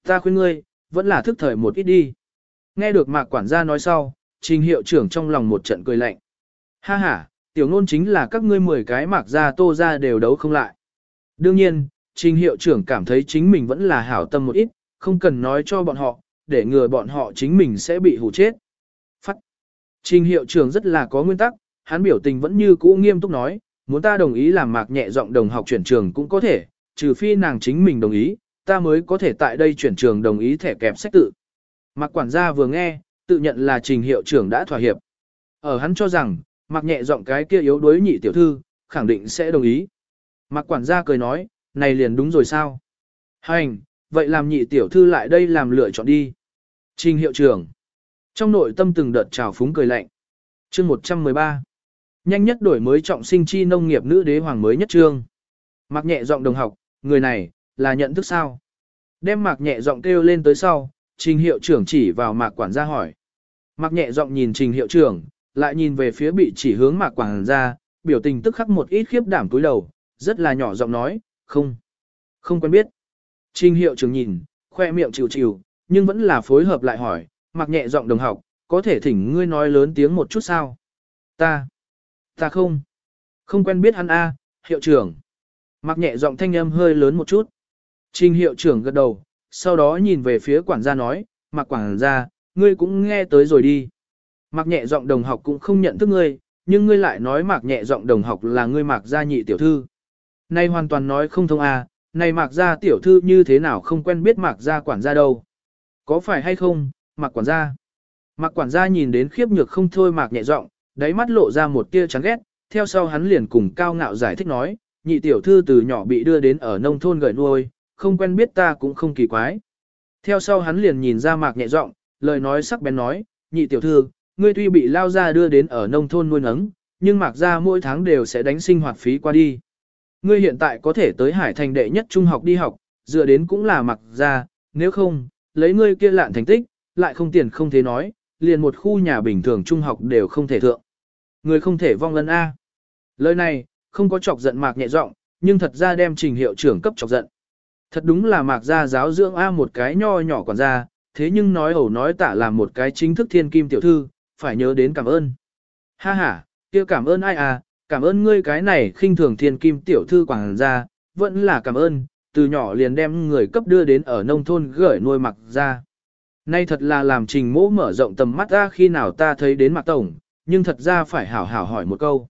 Ta khuyên ngươi, vẫn là thức thời một ít đi. Nghe được mạc quản gia nói sau, trình hiệu trưởng trong lòng một trận cười lạnh. Ha ha, tiểu ngôn chính là các ngươi 10 cái mạc gia tô ra đều đấu không lại. Đương nhiên, trình hiệu trưởng cảm thấy chính mình vẫn là hảo tâm một ít, không cần nói cho bọn họ, để ngừa bọn họ chính mình sẽ bị hù chết. Phát. Trình hiệu trưởng rất là có nguyên tắc, hắn biểu tình vẫn như cũ nghiêm túc nói, muốn ta đồng ý làm mạc nhẹ giọng đồng học chuyển trường cũng có thể, trừ phi nàng chính mình đồng ý, ta mới có thể tại đây chuyển trường đồng ý thẻ kẹp sách tự. Mạc quản gia vừa nghe, tự nhận là trình hiệu trưởng đã thỏa hiệp. Ở hắn cho rằng, mặc nhẹ giọng cái kia yếu đuối nhị tiểu thư, khẳng định sẽ đồng ý. Mặc quản gia cười nói, này liền đúng rồi sao? Hành, vậy làm nhị tiểu thư lại đây làm lựa chọn đi. Trình hiệu trưởng. Trong nội tâm từng đợt trào phúng cười lạnh. Chương 113. Nhanh nhất đổi mới trọng sinh chi nông nghiệp nữ đế hoàng mới nhất trương. Mặc nhẹ giọng đồng học, người này, là nhận thức sao? Đem mạc nhẹ giọng kêu lên tới sau, trình hiệu trưởng chỉ vào mạc quản gia hỏi. Mạc nhẹ giọng nhìn trình hiệu trưởng, lại nhìn về phía bị chỉ hướng mạc quản gia, biểu tình tức khắc một ít khiếp đảm túi đầu, rất là nhỏ giọng nói, không, không quen biết. Trình hiệu trưởng nhìn, khoe miệng chịu chịu, nhưng vẫn là phối hợp lại hỏi, Mặc nhẹ giọng đồng học, có thể thỉnh ngươi nói lớn tiếng một chút sao? Ta, ta không, không quen biết hắn a, hiệu trưởng. Mặc nhẹ giọng thanh âm hơi lớn một chút. Trình hiệu trưởng gật đầu, sau đó nhìn về phía quản gia nói, mặc quản gia, ngươi cũng nghe tới rồi đi. Mặc nhẹ giọng đồng học cũng không nhận thức ngươi, nhưng ngươi lại nói mặc nhẹ giọng đồng học là ngươi mặc gia nhị tiểu thư. Này hoàn toàn nói không thông à, này Mạc gia tiểu thư như thế nào không quen biết Mạc gia quản gia đâu. Có phải hay không, Mạc quản gia? Mạc quản gia nhìn đến khiếp nhược không thôi Mạc nhẹ giọng, đáy mắt lộ ra một tia chán ghét, theo sau hắn liền cùng cao ngạo giải thích nói, nhị tiểu thư từ nhỏ bị đưa đến ở nông thôn gửi nuôi, không quen biết ta cũng không kỳ quái. Theo sau hắn liền nhìn ra mạc nhẹ giọng, lời nói sắc bén nói, nhị tiểu thư, ngươi tuy bị lao ra đưa đến ở nông thôn nuôi nấng, nhưng mạc ra mỗi tháng đều sẽ đánh sinh hoạt phí qua đi. Ngươi hiện tại có thể tới hải thành đệ nhất trung học đi học, dựa đến cũng là Mặc ra, nếu không, lấy ngươi kia lạn thành tích, lại không tiền không thế nói, liền một khu nhà bình thường trung học đều không thể thượng. Ngươi không thể vong lân A. Lời này, không có chọc giận mạc nhẹ giọng, nhưng thật ra đem trình hiệu trưởng cấp chọc giận. Thật đúng là mạc gia giáo dưỡng A một cái nho nhỏ còn ra, thế nhưng nói ẩu nói tả là một cái chính thức thiên kim tiểu thư, phải nhớ đến cảm ơn. Ha ha, kia cảm ơn ai à, cảm ơn ngươi cái này khinh thường thiên kim tiểu thư quảng gia, vẫn là cảm ơn, từ nhỏ liền đem người cấp đưa đến ở nông thôn gửi nuôi mặc ra. Nay thật là làm trình mỗ mở rộng tầm mắt ra khi nào ta thấy đến mặc tổng, nhưng thật ra phải hảo hảo hỏi một câu.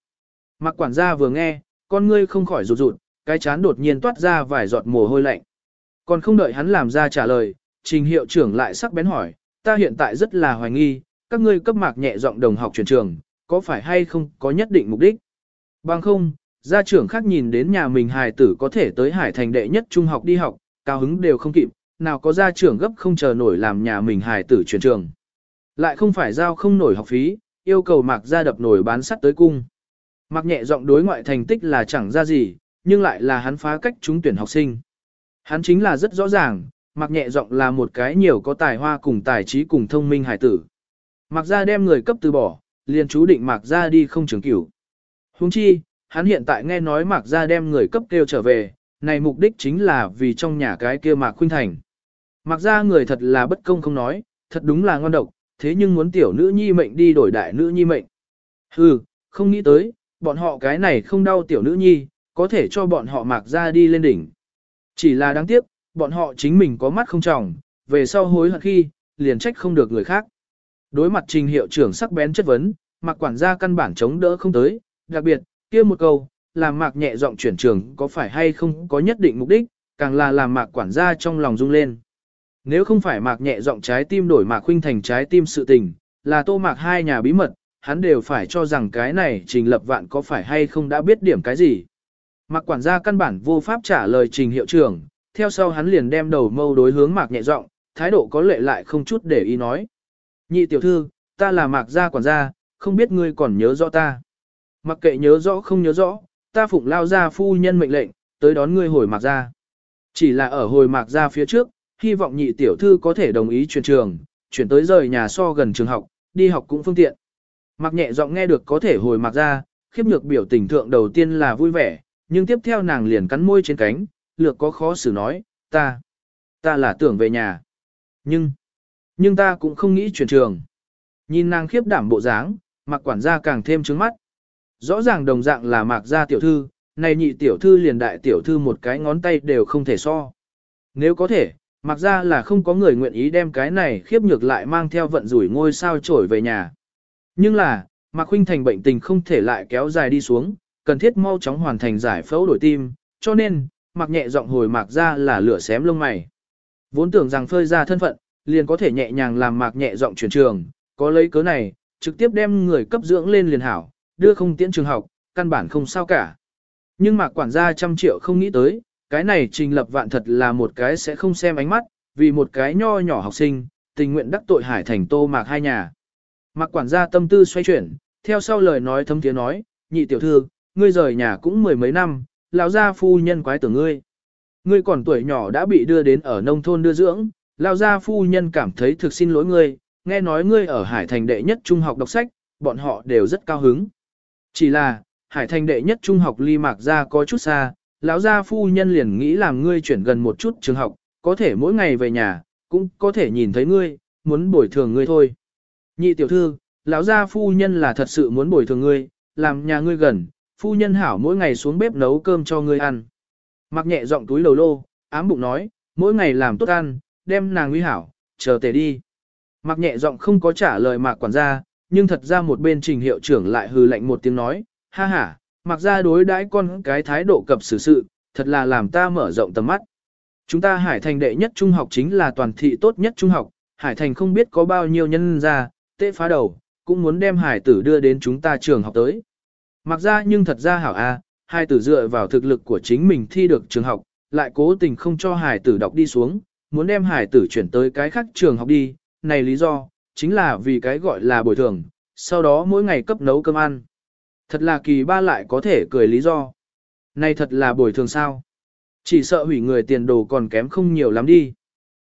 Mặc quản gia vừa nghe, con ngươi không khỏi rụt rụt, cái chán đột nhiên toát ra vài giọt mồ hôi lạnh. Còn không đợi hắn làm ra trả lời, trình hiệu trưởng lại sắc bén hỏi, ta hiện tại rất là hoài nghi, các ngươi cấp mạc nhẹ giọng đồng học truyền trường, có phải hay không có nhất định mục đích? Bằng không, gia trưởng khác nhìn đến nhà mình hài tử có thể tới hải thành đệ nhất trung học đi học, cao hứng đều không kịp, nào có gia trưởng gấp không chờ nổi làm nhà mình hài tử chuyển trường. Lại không phải giao không nổi học phí, yêu cầu mạc gia đập nổi bán sắt tới cung. Mạc nhẹ giọng đối ngoại thành tích là chẳng ra gì, nhưng lại là hắn phá cách trúng tuyển học sinh. Hắn chính là rất rõ ràng, Mạc nhẹ giọng là một cái nhiều có tài hoa cùng tài trí cùng thông minh hải tử. Mạc gia đem người cấp từ bỏ, liền chú định Mạc gia đi không trường cửu. Huống chi, hắn hiện tại nghe nói Mạc gia đem người cấp kêu trở về, này mục đích chính là vì trong nhà cái kia Mạc Khuynh Thành. Mạc gia người thật là bất công không nói, thật đúng là ngon độc, thế nhưng muốn tiểu nữ nhi mệnh đi đổi đại nữ nhi mệnh. Hừ, không nghĩ tới, bọn họ cái này không đau tiểu nữ nhi, có thể cho bọn họ Mạc gia đi lên đỉnh. Chỉ là đáng tiếc, bọn họ chính mình có mắt không trọng, về sau hối hận khi, liền trách không được người khác. Đối mặt trình hiệu trưởng sắc bén chất vấn, mạc quản gia căn bản chống đỡ không tới, đặc biệt, kia một câu, làm mạc nhẹ giọng chuyển trường có phải hay không có nhất định mục đích, càng là làm mạc quản gia trong lòng rung lên. Nếu không phải mạc nhẹ giọng trái tim đổi mạc huynh thành trái tim sự tình, là tô mạc hai nhà bí mật, hắn đều phải cho rằng cái này trình lập vạn có phải hay không đã biết điểm cái gì. Mạc quản gia căn bản vô pháp trả lời trình hiệu trưởng, theo sau hắn liền đem đầu mâu đối hướng mạc nhẹ giọng, thái độ có lệ lại không chút để ý nói. Nhị tiểu thư, ta là mạc gia quản gia, không biết ngươi còn nhớ rõ ta. Mặc kệ nhớ rõ không nhớ rõ, ta phụng lao ra phu nhân mệnh lệnh, tới đón ngươi hồi mạc gia. Chỉ là ở hồi mạc gia phía trước, hy vọng nhị tiểu thư có thể đồng ý chuyển trường, chuyển tới rời nhà so gần trường học, đi học cũng phương tiện. mặc nhẹ giọng nghe được có thể hồi mạc gia, khiếp nhược biểu tình thượng đầu tiên là vui vẻ, nhưng tiếp theo nàng liền cắn môi trên cánh, lược có khó xử nói, ta, ta là tưởng về nhà. Nhưng, nhưng ta cũng không nghĩ chuyển trường. Nhìn nàng khiếp đảm bộ dáng, mặc quản gia càng thêm trứng mắt. Rõ ràng đồng dạng là mạc gia tiểu thư, này nhị tiểu thư liền đại tiểu thư một cái ngón tay đều không thể so. Nếu có thể, mặc ra là không có người nguyện ý đem cái này khiếp nhược lại mang theo vận rủi ngôi sao trổi về nhà. Nhưng là, Mạc Khuynh Thành bệnh tình không thể lại kéo dài đi xuống, cần thiết mau chóng hoàn thành giải phẫu đổi tim, cho nên, Mạc nhẹ giọng hồi Mạc ra là lửa xém lông mày. Vốn tưởng rằng phơi ra thân phận, liền có thể nhẹ nhàng làm Mạc nhẹ giọng chuyển trường, có lấy cớ này, trực tiếp đem người cấp dưỡng lên liền hảo, đưa không tiễn trường học, căn bản không sao cả. Nhưng Mạc quản gia trăm triệu không nghĩ tới, cái này trình lập vạn thật là một cái sẽ không xem ánh mắt, vì một cái nho nhỏ học sinh, tình nguyện đắc tội hải thành tô mạc hai nhà. Mạc quản gia tâm tư xoay chuyển, theo sau lời nói thâm tiếng nói, nhị tiểu thư, ngươi rời nhà cũng mười mấy năm, lão gia phu nhân quái tưởng ngươi. Ngươi còn tuổi nhỏ đã bị đưa đến ở nông thôn đưa dưỡng, lão gia phu nhân cảm thấy thực xin lỗi ngươi, nghe nói ngươi ở Hải Thành đệ nhất trung học đọc sách, bọn họ đều rất cao hứng. Chỉ là, Hải Thành đệ nhất trung học ly mạc ra có chút xa, lão gia phu nhân liền nghĩ làm ngươi chuyển gần một chút trường học, có thể mỗi ngày về nhà, cũng có thể nhìn thấy ngươi, muốn bồi thường ngươi thôi. Nhị tiểu thư, lão gia phu nhân là thật sự muốn bồi thường ngươi, làm nhà ngươi gần, phu nhân hảo mỗi ngày xuống bếp nấu cơm cho ngươi ăn. Mặc nhẹ giọng túi lầu lô, ám bụng nói, mỗi ngày làm tốt ăn, đem nàng nguy hảo, chờ tề đi. Mặc nhẹ giọng không có trả lời mạc quản gia, nhưng thật ra một bên trình hiệu trưởng lại hừ lạnh một tiếng nói, ha ha, mặc ra đối đãi con cái thái độ cập xử sự, thật là làm ta mở rộng tầm mắt. Chúng ta Hải Thành đệ nhất trung học chính là toàn thị tốt nhất trung học, Hải Thành không biết có bao nhiêu nhân ra, tệ phá đầu, cũng muốn đem Hải tử đưa đến chúng ta trường học tới. Mặc ra nhưng thật ra hảo A, hai tử dựa vào thực lực của chính mình thi được trường học, lại cố tình không cho Hải tử đọc đi xuống, muốn đem Hải tử chuyển tới cái khác trường học đi, này lý do, chính là vì cái gọi là bồi thường, sau đó mỗi ngày cấp nấu cơm ăn. Thật là kỳ ba lại có thể cười lý do. Này thật là bồi thường sao? Chỉ sợ hủy người tiền đồ còn kém không nhiều lắm đi.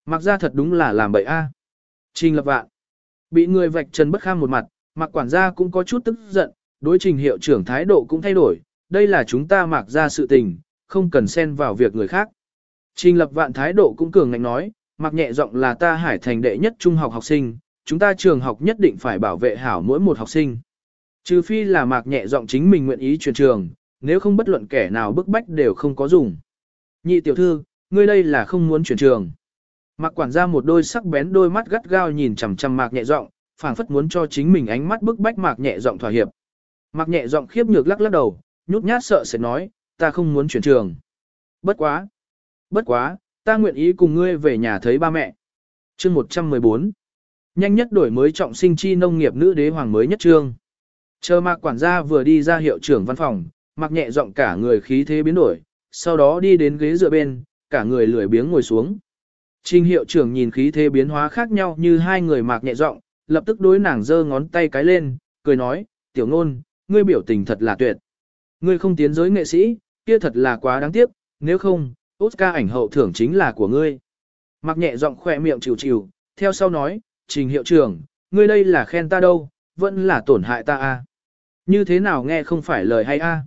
Mặc ra thật đúng là làm bậy a. À. Trình lập vạn. Bị người vạch trần bất kham một mặt, mặc quản gia cũng có chút tức giận, đối trình hiệu trưởng thái độ cũng thay đổi. Đây là chúng ta mặc ra sự tình, không cần xen vào việc người khác. Trình lập vạn thái độ cũng cường ngạnh nói, mặc nhẹ giọng là ta hải thành đệ nhất trung học học sinh, chúng ta trường học nhất định phải bảo vệ hảo mỗi một học sinh. Trừ phi là mạc nhẹ giọng chính mình nguyện ý chuyển trường, nếu không bất luận kẻ nào bức bách đều không có dùng. Nhị tiểu thư, ngươi đây là không muốn chuyển trường. Mạc quản gia một đôi sắc bén đôi mắt gắt gao nhìn chằm chằm mạc nhẹ giọng, phảng phất muốn cho chính mình ánh mắt bức bách mạc nhẹ giọng thỏa hiệp. Mạc nhẹ giọng khiếp nhược lắc lắc đầu, nhút nhát sợ sẽ nói, ta không muốn chuyển trường. Bất quá, bất quá, ta nguyện ý cùng ngươi về nhà thấy ba mẹ. Chương 114 Nhanh nhất đổi mới trọng sinh chi nông nghiệp nữ đế hoàng mới nhất trương. Chờ mạc quản gia vừa đi ra hiệu trưởng văn phòng, mặc nhẹ giọng cả người khí thế biến đổi, sau đó đi đến ghế dựa bên, cả người lười biếng ngồi xuống. Trình hiệu trưởng nhìn khí thế biến hóa khác nhau như hai người mạc nhẹ giọng, lập tức đối nàng giơ ngón tay cái lên, cười nói, tiểu ngôn, ngươi biểu tình thật là tuyệt. Ngươi không tiến giới nghệ sĩ, kia thật là quá đáng tiếc, nếu không, Oscar ảnh hậu thưởng chính là của ngươi. Mạc nhẹ giọng khỏe miệng chịu chịu, theo sau nói, trình hiệu trưởng, ngươi đây là khen ta đâu, vẫn là tổn hại ta a. À. Như thế nào nghe không phải lời hay a? À?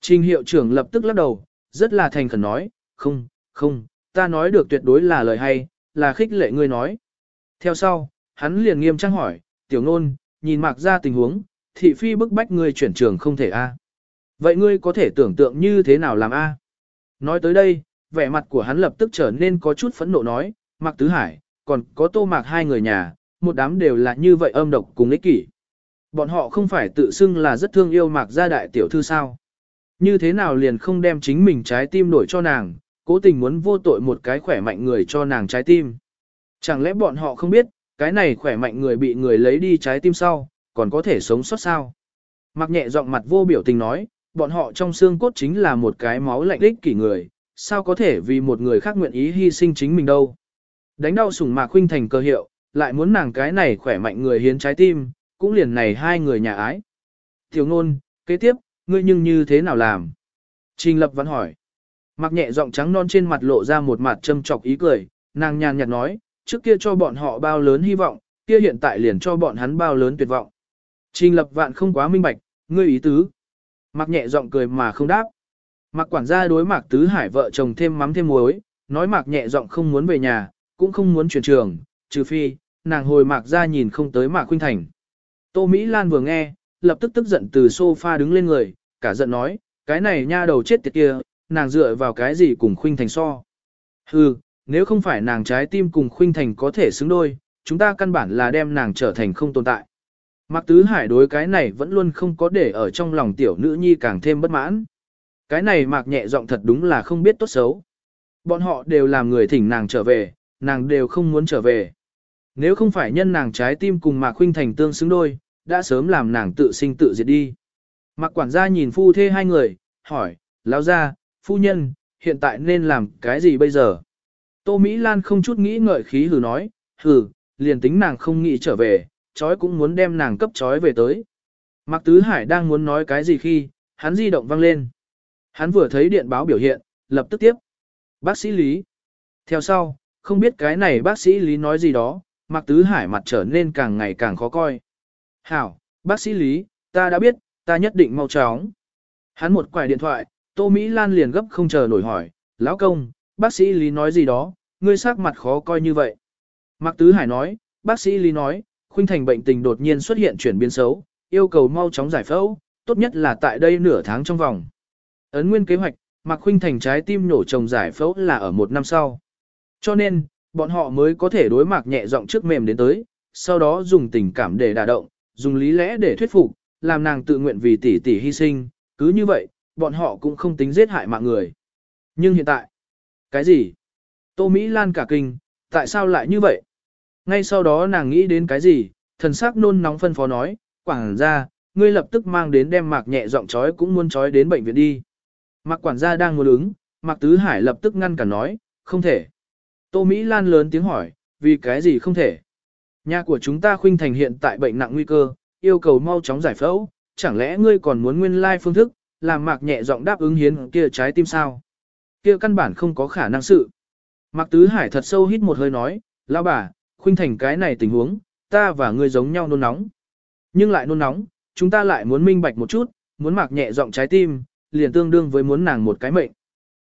Trình hiệu trưởng lập tức lắc đầu, rất là thành khẩn nói, không, không, ta nói được tuyệt đối là lời hay, là khích lệ ngươi nói. Theo sau, hắn liền nghiêm trang hỏi, tiểu nôn, nhìn mạc ra tình huống, thị phi bức bách ngươi chuyển trường không thể a. Vậy ngươi có thể tưởng tượng như thế nào làm a? Nói tới đây, vẻ mặt của hắn lập tức trở nên có chút phẫn nộ nói, Mạc Tứ Hải, còn có tô mạc hai người nhà, một đám đều là như vậy âm độc cùng ích kỷ. Bọn họ không phải tự xưng là rất thương yêu mạc gia đại tiểu thư sao. Như thế nào liền không đem chính mình trái tim đổi cho nàng, cố tình muốn vô tội một cái khỏe mạnh người cho nàng trái tim. Chẳng lẽ bọn họ không biết, cái này khỏe mạnh người bị người lấy đi trái tim sau, còn có thể sống sót sao? Mặc nhẹ giọng mặt vô biểu tình nói, bọn họ trong xương cốt chính là một cái máu lạnh ích kỷ người, sao có thể vì một người khác nguyện ý hy sinh chính mình đâu? Đánh đau sủng mạc huynh thành cơ hiệu, lại muốn nàng cái này khỏe mạnh người hiến trái tim, cũng liền này hai người nhà ái. Tiểu ngôn, kế tiếp, ngươi nhưng như thế nào làm? Trình lập vẫn hỏi. Mặc nhẹ giọng trắng non trên mặt lộ ra một mặt châm chọc ý cười, nàng nhàn nhạt nói, trước kia cho bọn họ bao lớn hy vọng, kia hiện tại liền cho bọn hắn bao lớn tuyệt vọng. Trình lập vạn không quá minh bạch, ngươi ý tứ. Mặc nhẹ giọng cười mà không đáp. Mặc quản gia đối mạc tứ hải vợ chồng thêm mắm thêm muối, nói mạc nhẹ giọng không muốn về nhà, cũng không muốn chuyển trường, trừ phi, nàng hồi mạc ra nhìn không tới mạc khuynh thành. Tô Mỹ Lan vừa nghe, lập tức tức giận từ sofa đứng lên người, cả giận nói, cái này nha đầu chết tiệt kia, nàng dựa vào cái gì cùng khuynh thành so. Hừ, nếu không phải nàng trái tim cùng khuynh thành có thể xứng đôi, chúng ta căn bản là đem nàng trở thành không tồn tại. Mạc Tứ Hải đối cái này vẫn luôn không có để ở trong lòng tiểu nữ nhi càng thêm bất mãn. Cái này Mạc nhẹ giọng thật đúng là không biết tốt xấu. Bọn họ đều làm người thỉnh nàng trở về, nàng đều không muốn trở về. Nếu không phải nhân nàng trái tim cùng Mạc Khuynh Thành tương xứng đôi, đã sớm làm nàng tự sinh tự diệt đi. Mạc quản gia nhìn phu thê hai người, hỏi, lão gia, phu nhân, hiện tại nên làm cái gì bây giờ? Tô Mỹ Lan không chút nghĩ ngợi khí hừ nói, hừ, liền tính nàng không nghĩ trở về, chói cũng muốn đem nàng cấp chói về tới. Mạc Tứ Hải đang muốn nói cái gì khi, hắn di động vang lên. Hắn vừa thấy điện báo biểu hiện, lập tức tiếp. Bác sĩ Lý. Theo sau, không biết cái này bác sĩ Lý nói gì đó, Mạc Tứ Hải mặt trở nên càng ngày càng khó coi. Hảo, bác sĩ Lý, ta đã biết, ta nhất định mau chóng. Hắn một quải điện thoại, Tô Mỹ Lan liền gấp không chờ nổi hỏi, lão công, bác sĩ Lý nói gì đó, ngươi sắc mặt khó coi như vậy. Mạc Tứ Hải nói, bác sĩ Lý nói, khuynh thành bệnh tình đột nhiên xuất hiện chuyển biến xấu, yêu cầu mau chóng giải phẫu, tốt nhất là tại đây nửa tháng trong vòng. Ấn nguyên kế hoạch, Mạc Khuynh Thành trái tim nổ trồng giải phẫu là ở một năm sau. Cho nên, bọn họ mới có thể đối mạc nhẹ giọng trước mềm đến tới, sau đó dùng tình cảm để đả động, dùng lý lẽ để thuyết phục, làm nàng tự nguyện vì tỷ tỷ hy sinh, cứ như vậy, bọn họ cũng không tính giết hại mạng người. Nhưng hiện tại, cái gì? Tô Mỹ Lan cả kinh, tại sao lại như vậy? Ngay sau đó nàng nghĩ đến cái gì, thần sắc nôn nóng phân phó nói, quảng ra, ngươi lập tức mang đến đem mạc nhẹ giọng chói cũng muốn chói đến bệnh viện đi. Mạc quản gia đang muốn ứng, Mạc Tứ Hải lập tức ngăn cản nói, không thể. Tô Mỹ Lan lớn tiếng hỏi, vì cái gì không thể? Nhà của chúng ta khuynh thành hiện tại bệnh nặng nguy cơ, yêu cầu mau chóng giải phẫu, chẳng lẽ ngươi còn muốn nguyên lai phương thức, làm mạc nhẹ giọng đáp ứng hiến kia trái tim sao? Kia căn bản không có khả năng sự. Mạc Tứ Hải thật sâu hít một hơi nói, lão bà, khuynh thành cái này tình huống, ta và ngươi giống nhau nôn nóng. Nhưng lại nôn nóng, chúng ta lại muốn minh bạch một chút, muốn mạc nhẹ giọng trái tim, liền tương đương với muốn nàng một cái mệnh.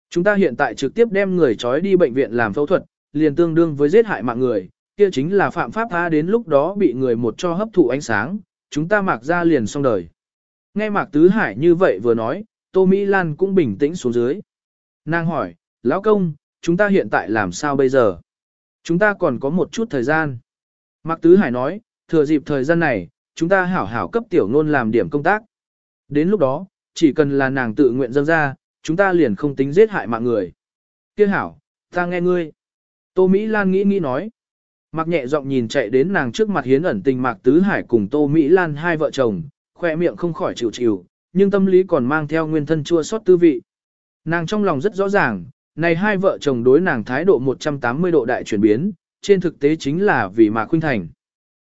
Chúng ta hiện tại trực tiếp đem người trói đi bệnh viện làm phẫu thuật, liền tương đương với giết hại mạng người, kia chính là phạm pháp tha đến lúc đó bị người một cho hấp thụ ánh sáng, chúng ta mạc ra liền xong đời. Nghe Mạc Tứ Hải như vậy vừa nói, Tô Mỹ Lan cũng bình tĩnh xuống dưới. Nàng hỏi, lão công, chúng ta hiện tại làm sao bây giờ? Chúng ta còn có một chút thời gian. Mạc Tứ Hải nói, thừa dịp thời gian này, chúng ta hảo hảo cấp tiểu ngôn làm điểm công tác. Đến lúc đó, chỉ cần là nàng tự nguyện dâng ra, chúng ta liền không tính giết hại mạng người. Kia hảo, ta nghe ngươi. Tô Mỹ Lan nghĩ nghĩ nói. Mạc nhẹ giọng nhìn chạy đến nàng trước mặt hiến ẩn tình Mạc Tứ Hải cùng Tô Mỹ Lan hai vợ chồng, khoe miệng không khỏi chịu chịu, nhưng tâm lý còn mang theo nguyên thân chua xót tư vị. Nàng trong lòng rất rõ ràng, này hai vợ chồng đối nàng thái độ 180 độ đại chuyển biến, trên thực tế chính là vì Mạc Khuynh Thành.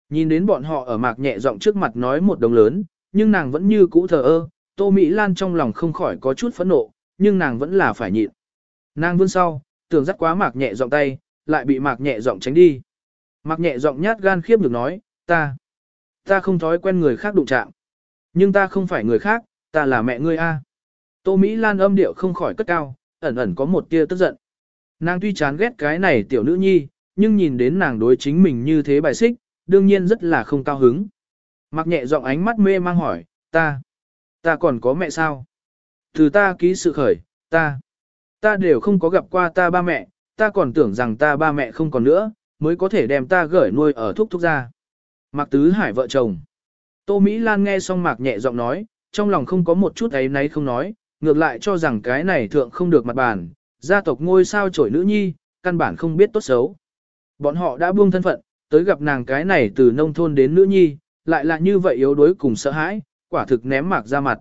Nhìn đến bọn họ ở Mạc nhẹ giọng trước mặt nói một đồng lớn, nhưng nàng vẫn như cũ thờ ơ, Tô Mỹ Lan trong lòng không khỏi có chút phẫn nộ, nhưng nàng vẫn là phải nhịn. Nàng vươn sau, tưởng dắt quá Mạc nhẹ giọng tay, lại bị Mạc nhẹ giọng tránh đi. Mạc nhẹ giọng nhát gan khiếp được nói, ta, ta không thói quen người khác đụng chạm. Nhưng ta không phải người khác, ta là mẹ ngươi a. Tô Mỹ Lan âm điệu không khỏi cất cao, ẩn ẩn có một tia tức giận. Nàng tuy chán ghét cái này tiểu nữ nhi, nhưng nhìn đến nàng đối chính mình như thế bài xích, đương nhiên rất là không cao hứng. Mặc nhẹ giọng ánh mắt mê mang hỏi, ta, ta còn có mẹ sao? Từ ta ký sự khởi, ta, ta đều không có gặp qua ta ba mẹ, ta còn tưởng rằng ta ba mẹ không còn nữa, mới có thể đem ta gửi nuôi ở thúc thúc ra. Mạc Tứ Hải vợ chồng. Tô Mỹ Lan nghe xong Mạc nhẹ giọng nói, trong lòng không có một chút ấy nấy không nói, ngược lại cho rằng cái này thượng không được mặt bàn, gia tộc ngôi sao trổi nữ nhi, căn bản không biết tốt xấu. Bọn họ đã buông thân phận, tới gặp nàng cái này từ nông thôn đến nữ nhi, lại là như vậy yếu đuối cùng sợ hãi, quả thực ném Mạc ra mặt.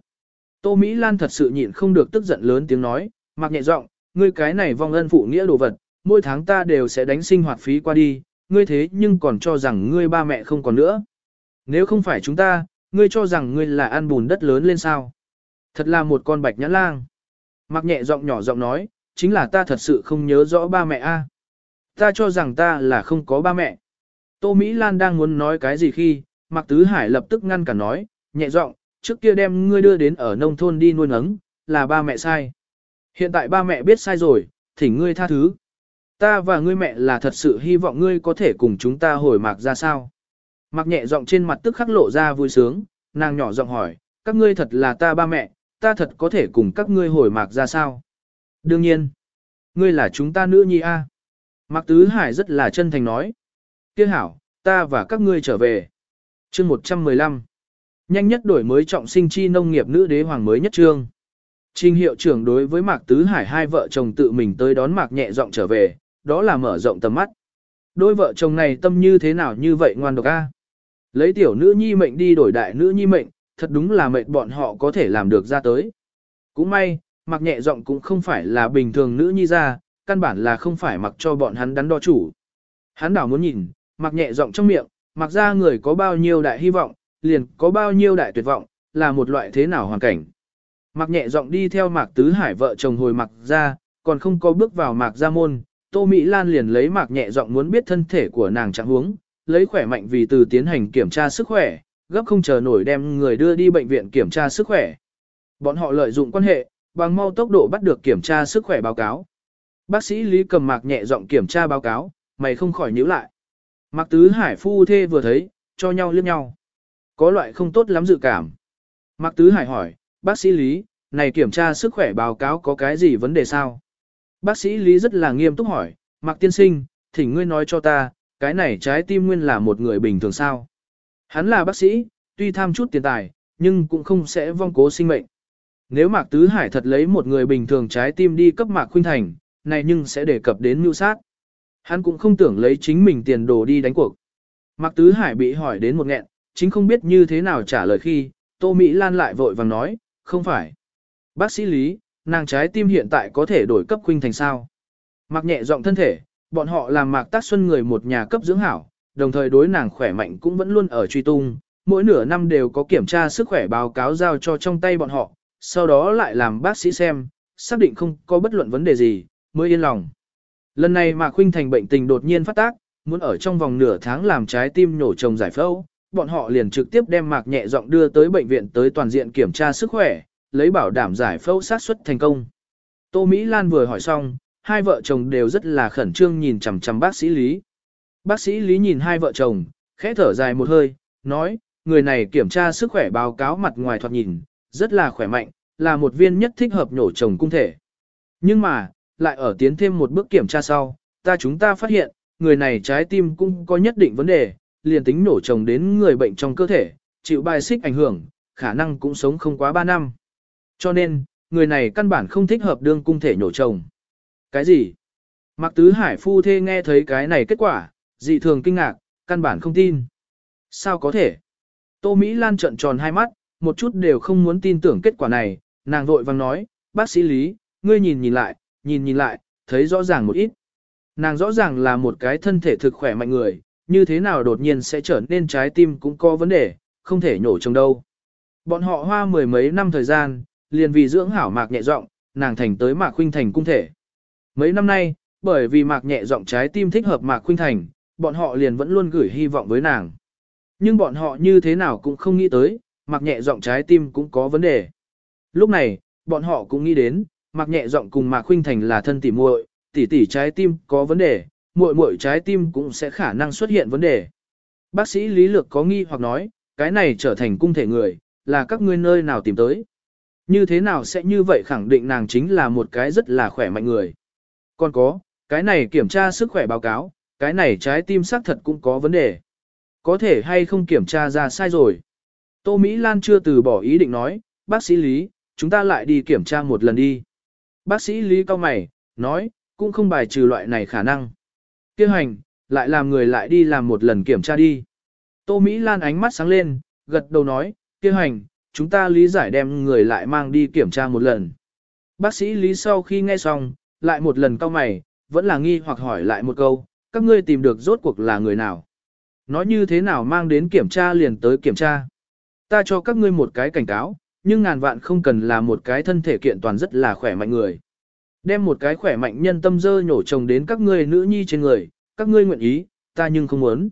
Tô Mỹ Lan thật sự nhịn không được tức giận lớn tiếng nói, Mạc nhẹ giọng, ngươi cái này vong ân phụ nghĩa đồ vật, mỗi tháng ta đều sẽ đánh sinh hoạt phí qua đi, ngươi thế nhưng còn cho rằng ngươi ba mẹ không còn nữa. Nếu không phải chúng ta, ngươi cho rằng ngươi là ăn bùn đất lớn lên sao. Thật là một con bạch nhãn lang. Mặc nhẹ giọng nhỏ giọng nói, chính là ta thật sự không nhớ rõ ba mẹ a. Ta cho rằng ta là không có ba mẹ. Tô Mỹ Lan đang muốn nói cái gì khi, Mạc Tứ Hải lập tức ngăn cả nói, nhẹ giọng, trước kia đem ngươi đưa đến ở nông thôn đi nuôi nấng, là ba mẹ sai. Hiện tại ba mẹ biết sai rồi, thỉnh ngươi tha thứ. Ta và ngươi mẹ là thật sự hy vọng ngươi có thể cùng chúng ta hồi mạc ra sao. Mạc nhẹ giọng trên mặt tức khắc lộ ra vui sướng, nàng nhỏ giọng hỏi, các ngươi thật là ta ba mẹ, ta thật có thể cùng các ngươi hồi mạc ra sao. Đương nhiên, ngươi là chúng ta nữ nhi a. Mạc Tứ Hải rất là chân thành nói. Tiếc hảo, ta và các ngươi trở về. Chương 115. Nhanh nhất đổi mới trọng sinh chi nông nghiệp nữ đế hoàng mới nhất trương. Trình hiệu trưởng đối với Mạc Tứ Hải hai vợ chồng tự mình tới đón Mạc nhẹ giọng trở về, đó là mở rộng tầm mắt. Đôi vợ chồng này tâm như thế nào như vậy ngoan độc a? Lấy tiểu nữ nhi mệnh đi đổi đại nữ nhi mệnh, thật đúng là mệnh bọn họ có thể làm được ra tới. Cũng may, mặc nhẹ giọng cũng không phải là bình thường nữ nhi ra, căn bản là không phải mặc cho bọn hắn đắn đo chủ. Hắn đảo muốn nhìn, mặc nhẹ giọng trong miệng, mặc ra người có bao nhiêu đại hy vọng, liền có bao nhiêu đại tuyệt vọng, là một loại thế nào hoàn cảnh. Mặc nhẹ giọng đi theo mạc tứ hải vợ chồng hồi mặc ra, còn không có bước vào mạc gia môn, Tô Mỹ Lan liền lấy mạc nhẹ giọng muốn biết thân thể của nàng trạng huống, lấy khỏe mạnh vì từ tiến hành kiểm tra sức khỏe, gấp không chờ nổi đem người đưa đi bệnh viện kiểm tra sức khỏe. Bọn họ lợi dụng quan hệ, bằng mau tốc độ bắt được kiểm tra sức khỏe báo cáo. Bác sĩ Lý cầm mạc nhẹ giọng kiểm tra báo cáo, mày không khỏi nhíu lại. Mạc Tứ Hải phu thê vừa thấy, cho nhau liếc nhau. Có loại không tốt lắm dự cảm. Mạc Tứ Hải hỏi, bác sĩ Lý, này kiểm tra sức khỏe báo cáo có cái gì vấn đề sao? Bác sĩ Lý rất là nghiêm túc hỏi, Mạc Tiên Sinh, thỉnh ngươi nói cho ta, cái này trái tim nguyên là một người bình thường sao? Hắn là bác sĩ, tuy tham chút tiền tài, nhưng cũng không sẽ vong cố sinh mệnh. Nếu Mạc Tứ Hải thật lấy một người bình thường trái tim đi cấp Mạc Khuynh Thành, này nhưng sẽ đề cập đến mưu sát. Hắn cũng không tưởng lấy chính mình tiền đồ đi đánh cuộc. Mạc Tứ Hải bị hỏi đến một nghẹn, chính không biết như thế nào trả lời khi, Tô Mỹ Lan lại vội vàng nói, không phải. Bác sĩ Lý, nàng trái tim hiện tại có thể đổi cấp Khuynh Thành sao? Mạc nhẹ giọng thân thể, bọn họ làm Mạc Tác Xuân người một nhà cấp dưỡng hảo, đồng thời đối nàng khỏe mạnh cũng vẫn luôn ở truy tung, mỗi nửa năm đều có kiểm tra sức khỏe báo cáo giao cho trong tay bọn họ, sau đó lại làm bác sĩ xem, xác định không có bất luận vấn đề gì, mới yên lòng. Lần này Mạc Khuynh Thành bệnh tình đột nhiên phát tác, muốn ở trong vòng nửa tháng làm trái tim nổ trồng giải phẫu, bọn họ liền trực tiếp đem Mạc nhẹ giọng đưa tới bệnh viện tới toàn diện kiểm tra sức khỏe, lấy bảo đảm giải phẫu sát xuất thành công. Tô Mỹ Lan vừa hỏi xong, hai vợ chồng đều rất là khẩn trương nhìn chằm chằm bác sĩ Lý. Bác sĩ Lý nhìn hai vợ chồng, khẽ thở dài một hơi, nói, người này kiểm tra sức khỏe báo cáo mặt ngoài thoạt nhìn, rất là khỏe mạnh, là một viên nhất thích hợp nhổ chồng cung thể. Nhưng mà, lại ở tiến thêm một bước kiểm tra sau, ta chúng ta phát hiện, người này trái tim cũng có nhất định vấn đề, liền tính nổ chồng đến người bệnh trong cơ thể, chịu bài xích ảnh hưởng, khả năng cũng sống không quá 3 năm. Cho nên, người này căn bản không thích hợp đương cung thể nhổ chồng. Cái gì? Mạc Tứ Hải phu thê nghe thấy cái này kết quả, dị thường kinh ngạc, căn bản không tin. Sao có thể? Tô Mỹ Lan trợn tròn hai mắt, một chút đều không muốn tin tưởng kết quả này, nàng vội vang nói, bác sĩ Lý, ngươi nhìn nhìn lại, nhìn nhìn lại, thấy rõ ràng một ít. Nàng rõ ràng là một cái thân thể thực khỏe mạnh người, như thế nào đột nhiên sẽ trở nên trái tim cũng có vấn đề, không thể nhổ chồng đâu. Bọn họ hoa mười mấy năm thời gian, liền vì dưỡng hảo mạc nhẹ giọng, nàng thành tới mạc khuynh thành cung thể. Mấy năm nay, bởi vì mạc nhẹ giọng trái tim thích hợp mạc khuynh thành, bọn họ liền vẫn luôn gửi hy vọng với nàng. Nhưng bọn họ như thế nào cũng không nghĩ tới, mạc nhẹ giọng trái tim cũng có vấn đề. Lúc này, bọn họ cũng nghĩ đến, mạc nhẹ giọng cùng mạc khuynh thành là thân tỉ muội, tỉ tỉ trái tim có vấn đề, muội muội trái tim cũng sẽ khả năng xuất hiện vấn đề. Bác sĩ Lý Lược có nghi hoặc nói, cái này trở thành cung thể người, là các ngươi nơi nào tìm tới. Như thế nào sẽ như vậy khẳng định nàng chính là một cái rất là khỏe mạnh người. Còn có, cái này kiểm tra sức khỏe báo cáo, cái này trái tim xác thật cũng có vấn đề. Có thể hay không kiểm tra ra sai rồi. Tô Mỹ Lan chưa từ bỏ ý định nói, bác sĩ Lý, chúng ta lại đi kiểm tra một lần đi. Bác sĩ Lý cao mày, nói, cũng không bài trừ loại này khả năng. Kêu hành, lại làm người lại đi làm một lần kiểm tra đi. Tô Mỹ Lan ánh mắt sáng lên, gật đầu nói, kêu hành, chúng ta lý giải đem người lại mang đi kiểm tra một lần. Bác sĩ Lý sau khi nghe xong, lại một lần cau mày, vẫn là nghi hoặc hỏi lại một câu, các ngươi tìm được rốt cuộc là người nào. Nói như thế nào mang đến kiểm tra liền tới kiểm tra. Ta cho các ngươi một cái cảnh cáo, nhưng ngàn vạn không cần là một cái thân thể kiện toàn rất là khỏe mạnh người. Đem một cái khỏe mạnh nhân tâm dơ nhổ chồng đến các ngươi nữ nhi trên người, các ngươi nguyện ý, ta nhưng không muốn.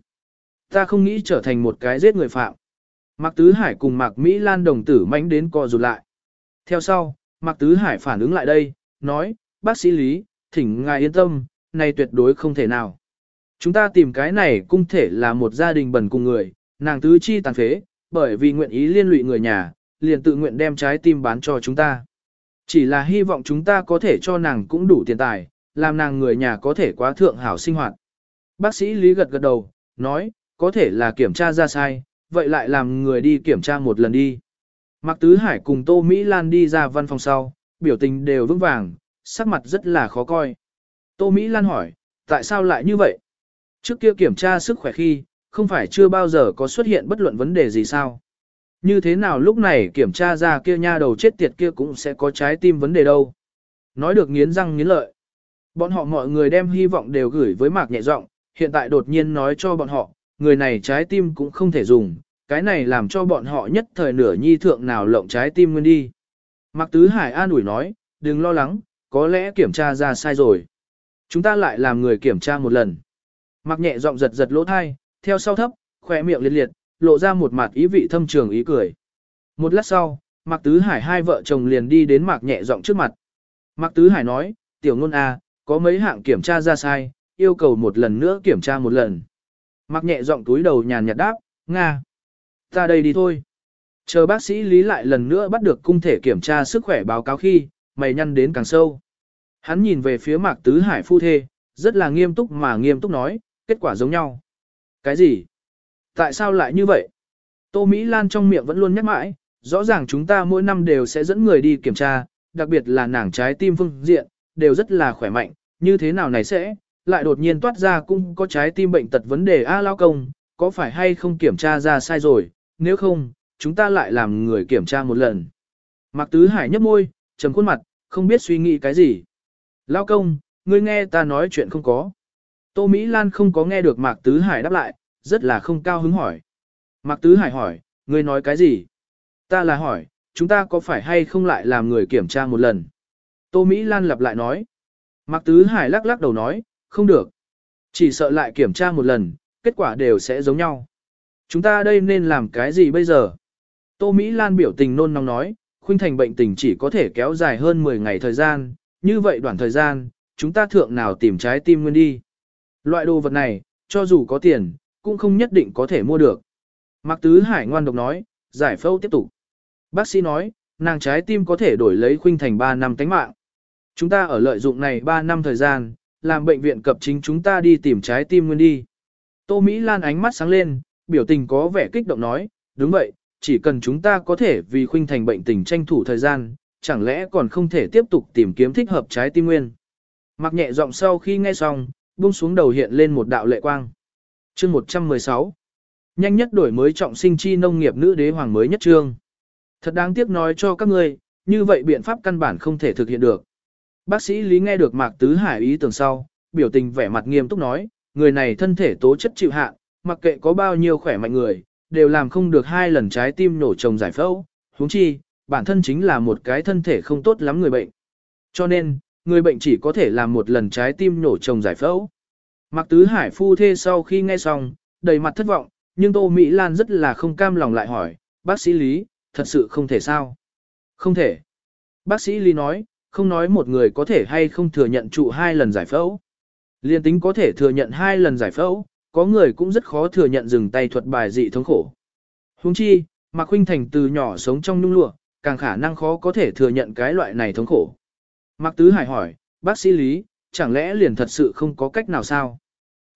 Ta không nghĩ trở thành một cái giết người phạm. Mạc Tứ Hải cùng Mạc Mỹ Lan đồng tử mánh đến co rụt lại. Theo sau, Mạc Tứ Hải phản ứng lại đây, nói, bác sĩ Lý, thỉnh ngài yên tâm, này tuyệt đối không thể nào. Chúng ta tìm cái này cũng thể là một gia đình bần cùng người, nàng tứ chi tàn phế, bởi vì nguyện ý liên lụy người nhà, liền tự nguyện đem trái tim bán cho chúng ta. Chỉ là hy vọng chúng ta có thể cho nàng cũng đủ tiền tài, làm nàng người nhà có thể quá thượng hảo sinh hoạt. Bác sĩ Lý gật gật đầu, nói, có thể là kiểm tra ra sai, vậy lại làm người đi kiểm tra một lần đi. Mạc Tứ Hải cùng Tô Mỹ Lan đi ra văn phòng sau, biểu tình đều vững vàng, sắc mặt rất là khó coi. Tô Mỹ Lan hỏi, tại sao lại như vậy? Trước kia kiểm tra sức khỏe khi, không phải chưa bao giờ có xuất hiện bất luận vấn đề gì sao? Như thế nào lúc này kiểm tra ra kia nha đầu chết tiệt kia cũng sẽ có trái tim vấn đề đâu. Nói được nghiến răng nghiến lợi. Bọn họ mọi người đem hy vọng đều gửi với mạc nhẹ giọng, hiện tại đột nhiên nói cho bọn họ, người này trái tim cũng không thể dùng, cái này làm cho bọn họ nhất thời nửa nhi thượng nào lộng trái tim nguyên đi. Mạc Tứ Hải an ủi nói, đừng lo lắng, có lẽ kiểm tra ra sai rồi. Chúng ta lại làm người kiểm tra một lần. Mạc nhẹ giọng giật giật lỗ thai, theo sau thấp, khỏe miệng liệt liệt, lộ ra một mặt ý vị thâm trường ý cười. Một lát sau, Mạc Tứ Hải hai vợ chồng liền đi đến Mạc nhẹ giọng trước mặt. Mạc Tứ Hải nói, tiểu ngôn A, à, có mấy hạng kiểm tra ra sai, yêu cầu một lần nữa kiểm tra một lần mặc nhẹ giọng túi đầu nhàn nhạt đáp, Nga. Ta đây đi thôi. Chờ bác sĩ Lý lại lần nữa bắt được cung thể kiểm tra sức khỏe báo cáo khi, mày nhăn đến càng sâu. Hắn nhìn về phía Mạc Tứ Hải phu thê, rất là nghiêm túc mà nghiêm túc nói, kết quả giống nhau. Cái gì? Tại sao lại như vậy? Tô Mỹ Lan trong miệng vẫn luôn nhắc mãi, rõ ràng chúng ta mỗi năm đều sẽ dẫn người đi kiểm tra, đặc biệt là nàng trái tim phương diện, đều rất là khỏe mạnh, như thế nào này sẽ, lại đột nhiên toát ra cũng có trái tim bệnh tật vấn đề A lao công, có phải hay không kiểm tra ra sai rồi, nếu không, chúng ta lại làm người kiểm tra một lần. Mạc Tứ Hải nhấp môi, trầm khuôn mặt, không biết suy nghĩ cái gì. Lao công, ngươi nghe ta nói chuyện không có. Tô Mỹ Lan không có nghe được Mạc Tứ Hải đáp lại, rất là không cao hứng hỏi. Mạc Tứ Hải hỏi, ngươi nói cái gì? Ta là hỏi, chúng ta có phải hay không lại làm người kiểm tra một lần? Tô Mỹ Lan lặp lại nói. Mạc Tứ Hải lắc lắc đầu nói, không được. Chỉ sợ lại kiểm tra một lần, kết quả đều sẽ giống nhau. Chúng ta đây nên làm cái gì bây giờ? Tô Mỹ Lan biểu tình nôn nóng nói, khuynh thành bệnh tình chỉ có thể kéo dài hơn 10 ngày thời gian, như vậy đoạn thời gian, chúng ta thượng nào tìm trái tim nguyên đi. Loại đồ vật này, cho dù có tiền, cũng không nhất định có thể mua được. Mạc Tứ Hải ngoan độc nói, giải phẫu tiếp tục. Bác sĩ nói, nàng trái tim có thể đổi lấy khuynh thành 3 năm tánh mạng. Chúng ta ở lợi dụng này 3 năm thời gian, làm bệnh viện cập chính chúng ta đi tìm trái tim nguyên đi. Tô Mỹ Lan ánh mắt sáng lên, biểu tình có vẻ kích động nói, đúng vậy, chỉ cần chúng ta có thể vì khuynh thành bệnh tình tranh thủ thời gian, chẳng lẽ còn không thể tiếp tục tìm kiếm thích hợp trái tim nguyên. Mặc nhẹ giọng sau khi nghe xong, buông xuống đầu hiện lên một đạo lệ quang. Chương 116 Nhanh nhất đổi mới trọng sinh chi nông nghiệp nữ đế hoàng mới nhất trương. Thật đáng tiếc nói cho các ngươi, như vậy biện pháp căn bản không thể thực hiện được. Bác sĩ Lý nghe được Mạc Tứ Hải ý tưởng sau, biểu tình vẻ mặt nghiêm túc nói, người này thân thể tố chất chịu hạn, mặc kệ có bao nhiêu khỏe mạnh người, đều làm không được hai lần trái tim nổ trồng giải phẫu, huống chi, bản thân chính là một cái thân thể không tốt lắm người bệnh. Cho nên, người bệnh chỉ có thể làm một lần trái tim nổ trồng giải phẫu. Mạc Tứ Hải phu thê sau khi nghe xong, đầy mặt thất vọng, nhưng Tô Mỹ Lan rất là không cam lòng lại hỏi, bác sĩ Lý, thật sự không thể sao? Không thể. Bác sĩ Lý nói, không nói một người có thể hay không thừa nhận trụ hai lần giải phẫu. Liên tính có thể thừa nhận hai lần giải phẫu, có người cũng rất khó thừa nhận dừng tay thuật bài dị thống khổ. Huống chi, Mạc Khuynh Thành từ nhỏ sống trong nhung lụa, càng khả năng khó có thể thừa nhận cái loại này thống khổ. Mạc Tứ Hải hỏi, bác sĩ Lý, chẳng lẽ liền thật sự không có cách nào sao?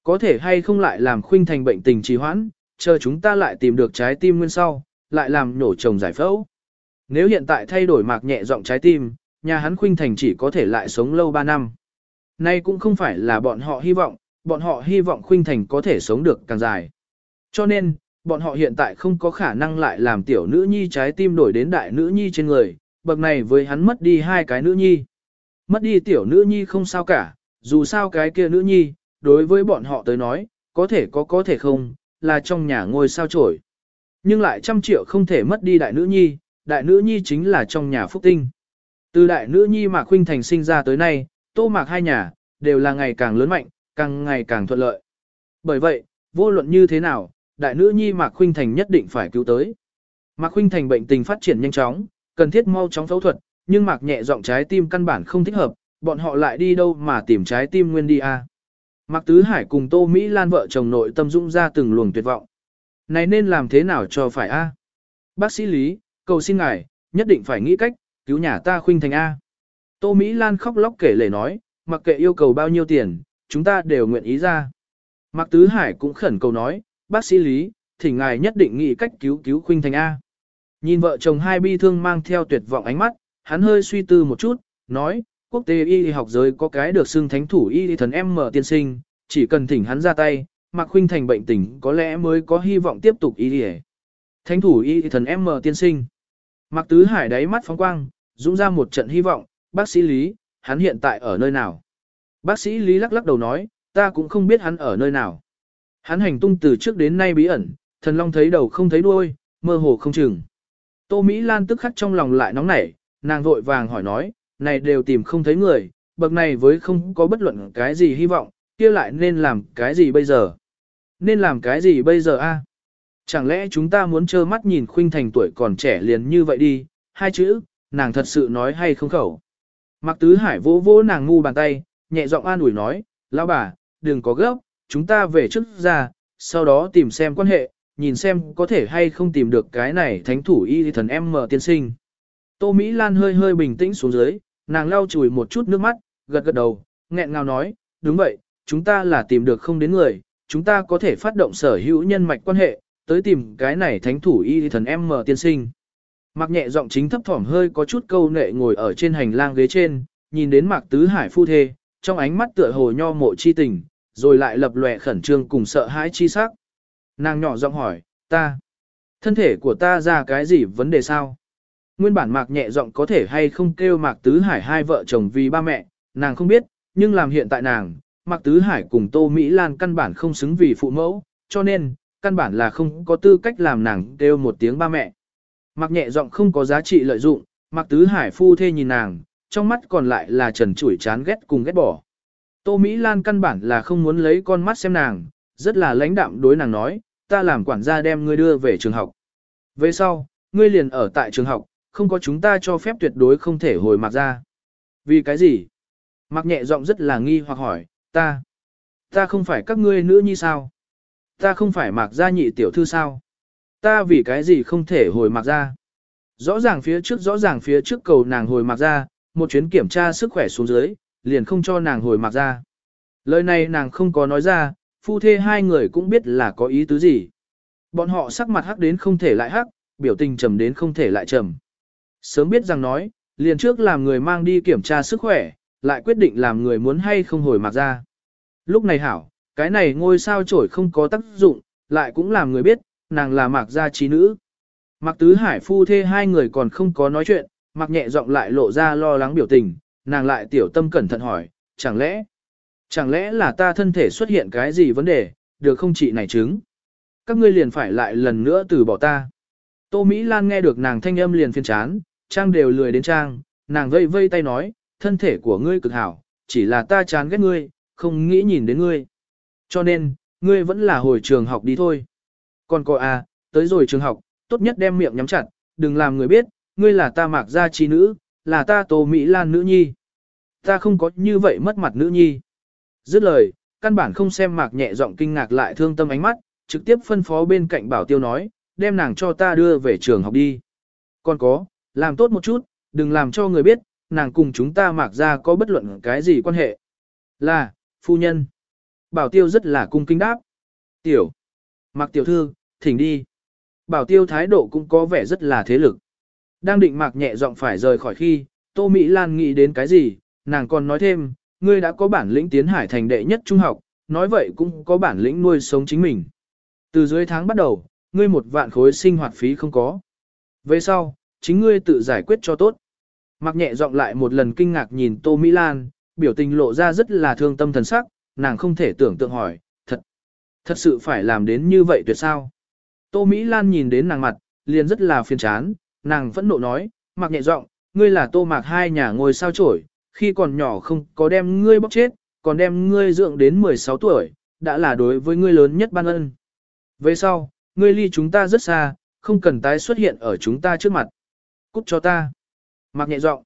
Có thể hay không lại làm Khuynh Thành bệnh tình trì hoãn, chờ chúng ta lại tìm được trái tim nguyên sau, lại làm nổ chồng giải phẫu. Nếu hiện tại thay đổi Mạc nhẹ giọng trái tim, nhà hắn Khuynh Thành chỉ có thể lại sống lâu 3 năm. Nay cũng không phải là bọn họ hy vọng, bọn họ hy vọng Khuynh Thành có thể sống được càng dài. Cho nên, bọn họ hiện tại không có khả năng lại làm tiểu nữ nhi trái tim đổi đến đại nữ nhi trên người, bậc này với hắn mất đi hai cái nữ nhi. Mất đi tiểu nữ nhi không sao cả, dù sao cái kia nữ nhi, đối với bọn họ tới nói, có thể có có thể không, là trong nhà ngôi sao trổi. Nhưng lại trăm triệu không thể mất đi đại nữ nhi, đại nữ nhi chính là trong nhà phúc tinh. Từ đại nữ nhi Mạc Khuynh Thành sinh ra tới nay, tô mạc hai nhà, đều là ngày càng lớn mạnh, càng ngày càng thuận lợi. Bởi vậy, vô luận như thế nào, đại nữ nhi Mạc Khuynh Thành nhất định phải cứu tới. Mạc Khuynh Thành bệnh tình phát triển nhanh chóng, cần thiết mau chóng phẫu thuật, nhưng Mạc nhẹ giọng trái tim căn bản không thích hợp, bọn họ lại đi đâu mà tìm trái tim nguyên đi a? À? Mạc Tứ Hải cùng Tô Mỹ Lan vợ chồng nội tâm dũng ra từng luồng tuyệt vọng. Này nên làm thế nào cho phải a? Bác sĩ Lý, cầu xin ngài, nhất định phải nghĩ cách, cứu nhà ta Khuynh Thành a. Tô Mỹ Lan khóc lóc kể lể nói, mặc kệ yêu cầu bao nhiêu tiền, chúng ta đều nguyện ý ra. Mạc Tứ Hải cũng khẩn cầu nói, bác sĩ Lý, thỉnh ngài nhất định nghĩ cách cứu cứu Khuynh Thành A. Nhìn vợ chồng hai bi thương mang theo tuyệt vọng ánh mắt, hắn hơi suy tư một chút, nói, quốc tế y học giới có cái được xưng thánh thủ y thần em mở tiên sinh, chỉ cần thỉnh hắn ra tay, Mạc Khuynh Thành bệnh tình có lẽ mới có hy vọng tiếp tục y Thánh thủ y thần M tiên sinh. Mạc Tứ Hải đáy mắt phóng quang, dũng ra một trận hy vọng, bác sĩ Lý, hắn hiện tại ở nơi nào? Bác sĩ Lý lắc lắc đầu nói, ta cũng không biết hắn ở nơi nào. Hắn hành tung từ trước đến nay bí ẩn, thần long thấy đầu không thấy đuôi, mơ hồ không chừng. Tô Mỹ Lan tức khắc trong lòng lại nóng nảy, nàng vội vàng hỏi nói, này đều tìm không thấy người, bậc này với không có bất luận cái gì hy vọng, kia lại nên làm cái gì bây giờ? Nên làm cái gì bây giờ a? Chẳng lẽ chúng ta muốn trơ mắt nhìn khuynh thành tuổi còn trẻ liền như vậy đi, hai chữ, nàng thật sự nói hay không khẩu. Mạc Tứ Hải vỗ vỗ nàng ngu bàn tay, nhẹ giọng an ủi nói, lão bà, đừng có gấp, chúng ta về trước ra, sau đó tìm xem quan hệ, nhìn xem có thể hay không tìm được cái này thánh thủ y thần em mở tiên sinh. Tô Mỹ Lan hơi hơi bình tĩnh xuống dưới, nàng lau chùi một chút nước mắt, gật gật đầu, nghẹn ngào nói, đúng vậy, chúng ta là tìm được không đến người, chúng ta có thể phát động sở hữu nhân mạch quan hệ, tới tìm cái này thánh thủ y thần em mở tiên sinh. Mặc nhẹ giọng chính thấp thỏm hơi có chút câu nệ ngồi ở trên hành lang ghế trên, nhìn đến Mạc Tứ Hải phu thê, trong ánh mắt tựa hồ nho mộ chi tình, rồi lại lập lòe khẩn trương cùng sợ hãi chi sắc. Nàng nhỏ giọng hỏi, ta, thân thể của ta ra cái gì vấn đề sao? Nguyên bản Mạc nhẹ giọng có thể hay không kêu Mạc Tứ Hải hai vợ chồng vì ba mẹ, nàng không biết, nhưng làm hiện tại nàng, Mạc Tứ Hải cùng Tô Mỹ Lan căn bản không xứng vì phụ mẫu, cho nên, căn bản là không có tư cách làm nàng kêu một tiếng ba mẹ. mặc nhẹ giọng không có giá trị lợi dụng, mặc Tứ Hải phu thê nhìn nàng, trong mắt còn lại là trần chủi chán ghét cùng ghét bỏ. Tô Mỹ Lan căn bản là không muốn lấy con mắt xem nàng, rất là lãnh đạm đối nàng nói, ta làm quản gia đem ngươi đưa về trường học. Về sau, ngươi liền ở tại trường học, không có chúng ta cho phép tuyệt đối không thể hồi mặc ra. Vì cái gì? Mặc nhẹ giọng rất là nghi hoặc hỏi, ta, ta không phải các ngươi nữ như sao? Ta không phải mặc gia nhị tiểu thư sao? Ta vì cái gì không thể hồi mặc ra? Rõ ràng phía trước rõ ràng phía trước cầu nàng hồi mặc ra, một chuyến kiểm tra sức khỏe xuống dưới, liền không cho nàng hồi mặc ra. Lời này nàng không có nói ra, phu thê hai người cũng biết là có ý tứ gì. Bọn họ sắc mặt hắc đến không thể lại hắc, biểu tình trầm đến không thể lại trầm. Sớm biết rằng nói, liền trước làm người mang đi kiểm tra sức khỏe, lại quyết định làm người muốn hay không hồi mặc ra. Lúc này hảo, cái này ngôi sao trổi không có tác dụng, lại cũng làm người biết, nàng là mạc gia trí nữ. Mạc Tứ Hải phu thê hai người còn không có nói chuyện, Mạc nhẹ giọng lại lộ ra lo lắng biểu tình, nàng lại tiểu tâm cẩn thận hỏi, chẳng lẽ, chẳng lẽ là ta thân thể xuất hiện cái gì vấn đề, được không chị này chứng? Các ngươi liền phải lại lần nữa từ bỏ ta. Tô Mỹ Lan nghe được nàng thanh âm liền phiên chán, trang đều lười đến trang, nàng vây vây tay nói, thân thể của ngươi cực hảo, chỉ là ta chán ghét ngươi, không nghĩ nhìn đến ngươi. Cho nên, ngươi vẫn là hồi trường học đi thôi. Còn cô à, tới rồi trường học, tốt nhất đem miệng nhắm chặt, đừng làm người biết, ngươi là ta mạc gia chi nữ, là ta Tô Mỹ Lan nữ nhi. Ta không có như vậy mất mặt nữ nhi. Dứt lời, căn bản không xem mạc nhẹ giọng kinh ngạc lại thương tâm ánh mắt, trực tiếp phân phó bên cạnh bảo tiêu nói, đem nàng cho ta đưa về trường học đi. Còn có, làm tốt một chút, đừng làm cho người biết, nàng cùng chúng ta mạc ra có bất luận cái gì quan hệ. Là, phu nhân. Bảo tiêu rất là cung kính đáp. Tiểu. Mạc tiểu thư, thỉnh đi. Bảo tiêu thái độ cũng có vẻ rất là thế lực. Đang định mạc nhẹ giọng phải rời khỏi khi, Tô Mỹ Lan nghĩ đến cái gì, nàng còn nói thêm, ngươi đã có bản lĩnh tiến hải thành đệ nhất trung học, nói vậy cũng có bản lĩnh nuôi sống chính mình. Từ dưới tháng bắt đầu, ngươi một vạn khối sinh hoạt phí không có. Về sau, chính ngươi tự giải quyết cho tốt. Mặc nhẹ giọng lại một lần kinh ngạc nhìn Tô Mỹ Lan, biểu tình lộ ra rất là thương tâm thần sắc, nàng không thể tưởng tượng hỏi, thật, thật sự phải làm đến như vậy tuyệt sao? Tô Mỹ Lan nhìn đến nàng mặt, liền rất là phiền chán, nàng phẫn nộ nói, mặc nhẹ giọng, ngươi là tô mạc hai nhà ngồi sao chổi, khi còn nhỏ không có đem ngươi bóc chết, còn đem ngươi dưỡng đến 16 tuổi, đã là đối với ngươi lớn nhất ban ân. Về sau, ngươi ly chúng ta rất xa, không cần tái xuất hiện ở chúng ta trước mặt. Cút cho ta. Mặc nhẹ giọng.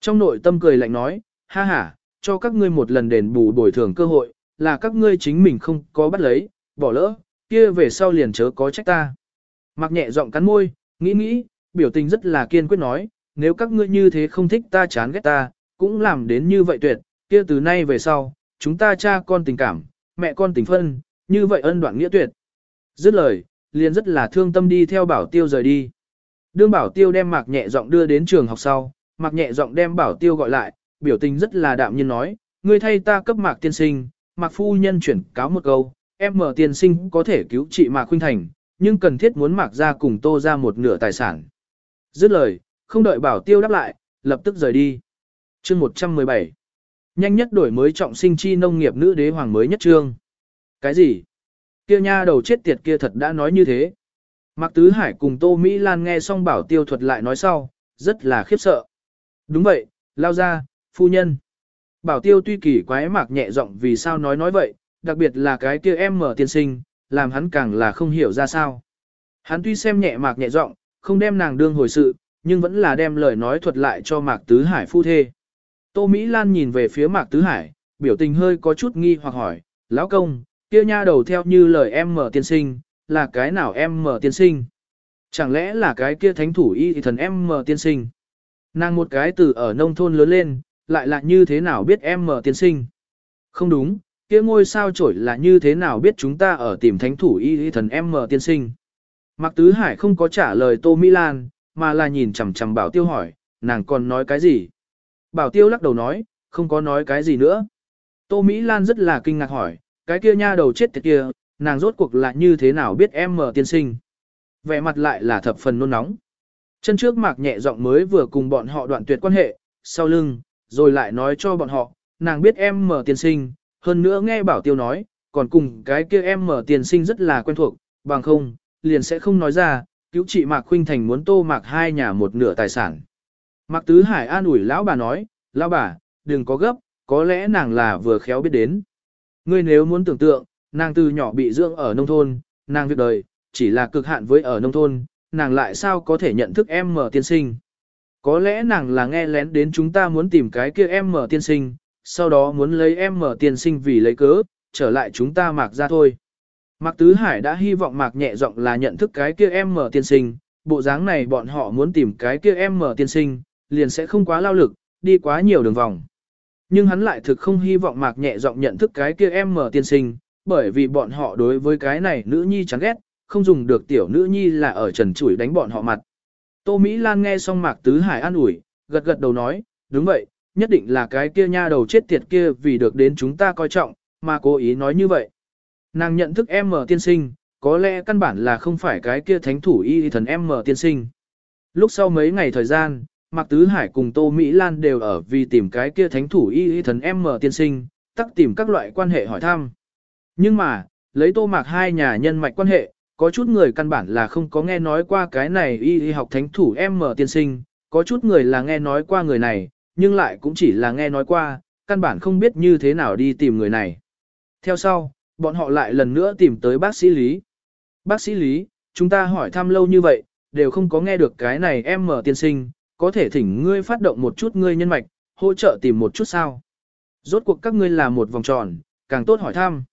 Trong nội tâm cười lạnh nói, ha ha, cho các ngươi một lần đền bù bồi thường cơ hội, là các ngươi chính mình không có bắt lấy, bỏ lỡ, kia về sau liền chớ có trách ta. Mặc nhẹ giọng cắn môi, nghĩ nghĩ, biểu tình rất là kiên quyết nói, nếu các ngươi như thế không thích ta chán ghét ta, cũng làm đến như vậy tuyệt, kia từ nay về sau, chúng ta cha con tình cảm, mẹ con tình phân, như vậy ân đoạn nghĩa tuyệt. Dứt lời, liền rất là thương tâm đi theo bảo tiêu rời đi. Đương bảo tiêu đem mạc nhẹ giọng đưa đến trường học sau, mạc nhẹ giọng đem bảo tiêu gọi lại, biểu tình rất là đạm nhiên nói, ngươi thay ta cấp mạc tiên sinh, mạc phu nhân chuyển cáo một câu, em mở tiên sinh có thể cứu trị mạc khuynh thành, nhưng cần thiết muốn mạc ra cùng tô ra một nửa tài sản. Dứt lời, không đợi bảo tiêu đáp lại, lập tức rời đi. chương 117 Nhanh nhất đổi mới trọng sinh chi nông nghiệp nữ đế hoàng mới nhất trương. Cái gì? Kia nha đầu chết tiệt kia thật đã nói như thế. Mạc Tứ Hải cùng Tô Mỹ Lan nghe xong bảo tiêu thuật lại nói sau, rất là khiếp sợ. Đúng vậy, lao ra, phu nhân. Bảo tiêu tuy kỳ quái mạc nhẹ giọng vì sao nói nói vậy, đặc biệt là cái kia em mở tiên sinh, làm hắn càng là không hiểu ra sao. Hắn tuy xem nhẹ mạc nhẹ giọng, không đem nàng đương hồi sự, nhưng vẫn là đem lời nói thuật lại cho mạc tứ hải phu thê. Tô Mỹ Lan nhìn về phía mạc tứ hải, biểu tình hơi có chút nghi hoặc hỏi, lão công, kia nha đầu theo như lời em mở tiên sinh, là cái nào em mở tiên sinh? Chẳng lẽ là cái kia thánh thủ y thì thần em mở tiên sinh? Nàng một cái từ ở nông thôn lớn lên, lại là như thế nào biết em mở tiên sinh? Không đúng, kia ngôi sao trổi là như thế nào biết chúng ta ở tìm thánh thủ y y thần em mở tiên sinh? Mạc Tứ Hải không có trả lời Tô Mỹ Lan, mà là nhìn chằm chằm Bảo Tiêu hỏi, nàng còn nói cái gì? Bảo Tiêu lắc đầu nói, không có nói cái gì nữa. Tô Mỹ Lan rất là kinh ngạc hỏi, cái kia nha đầu chết tiệt kia, nàng rốt cuộc là như thế nào biết em mở tiên sinh? Vẻ mặt lại là thập phần nôn nóng. Chân trước mạc nhẹ giọng mới vừa cùng bọn họ đoạn tuyệt quan hệ, sau lưng, rồi lại nói cho bọn họ, nàng biết em mở tiên sinh, hơn nữa nghe bảo tiêu nói, còn cùng cái kia em mở tiên sinh rất là quen thuộc, bằng không, liền sẽ không nói ra, cứu trị Mạc Khuynh Thành muốn tô mạc hai nhà một nửa tài sản. Mạc Tứ Hải an ủi lão bà nói, lão bà, đừng có gấp, có lẽ nàng là vừa khéo biết đến. Ngươi nếu muốn tưởng tượng, nàng từ nhỏ bị dưỡng ở nông thôn, nàng việc đời, chỉ là cực hạn với ở nông thôn, nàng lại sao có thể nhận thức em mở tiên sinh. Có lẽ nàng là nghe lén đến chúng ta muốn tìm cái kia em mở tiên sinh, sau đó muốn lấy em mở tiên sinh vì lấy cớ, trở lại chúng ta mạc ra thôi. Mạc Tứ Hải đã hy vọng Mạc nhẹ giọng là nhận thức cái kia em mở tiên sinh, bộ dáng này bọn họ muốn tìm cái kia em mở tiên sinh, liền sẽ không quá lao lực, đi quá nhiều đường vòng. Nhưng hắn lại thực không hy vọng Mạc nhẹ giọng nhận thức cái kia em mở tiên sinh, bởi vì bọn họ đối với cái này nữ nhi chán ghét, không dùng được tiểu nữ nhi là ở trần chủi đánh bọn họ mặt. Tô Mỹ Lan nghe xong Mạc Tứ Hải an ủi, gật gật đầu nói, đúng vậy, nhất định là cái kia nha đầu chết tiệt kia vì được đến chúng ta coi trọng, mà cố ý nói như vậy. Nàng nhận thức em mở tiên sinh, có lẽ căn bản là không phải cái kia thánh thủ y thần em mở tiên sinh. Lúc sau mấy ngày thời gian, Mạc Tứ Hải cùng Tô Mỹ Lan đều ở vì tìm cái kia thánh thủ y thần em mở tiên sinh, tắc tìm các loại quan hệ hỏi thăm. Nhưng mà, lấy Tô Mạc hai nhà nhân mạch quan hệ, có chút người căn bản là không có nghe nói qua cái này y y học thánh thủ em mở tiên sinh, có chút người là nghe nói qua người này, nhưng lại cũng chỉ là nghe nói qua, căn bản không biết như thế nào đi tìm người này. Theo sau, bọn họ lại lần nữa tìm tới bác sĩ Lý. Bác sĩ Lý, chúng ta hỏi thăm lâu như vậy, đều không có nghe được cái này em mở tiên sinh, có thể thỉnh ngươi phát động một chút ngươi nhân mạch, hỗ trợ tìm một chút sao. Rốt cuộc các ngươi là một vòng tròn, càng tốt hỏi thăm.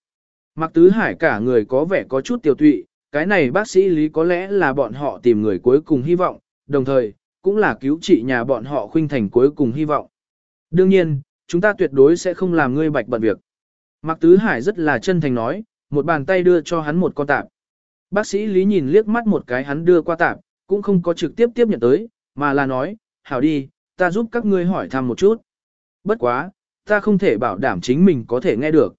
Mạc Tứ Hải cả người có vẻ có chút tiểu tụy, cái này bác sĩ Lý có lẽ là bọn họ tìm người cuối cùng hy vọng, đồng thời, cũng là cứu trị nhà bọn họ khuynh thành cuối cùng hy vọng. Đương nhiên, chúng ta tuyệt đối sẽ không làm ngươi bạch bận việc. Mạc Tứ Hải rất là chân thành nói, một bàn tay đưa cho hắn một con tạp. Bác sĩ Lý nhìn liếc mắt một cái hắn đưa qua tạp, cũng không có trực tiếp tiếp nhận tới, mà là nói, hảo đi, ta giúp các ngươi hỏi thăm một chút. Bất quá, ta không thể bảo đảm chính mình có thể nghe được.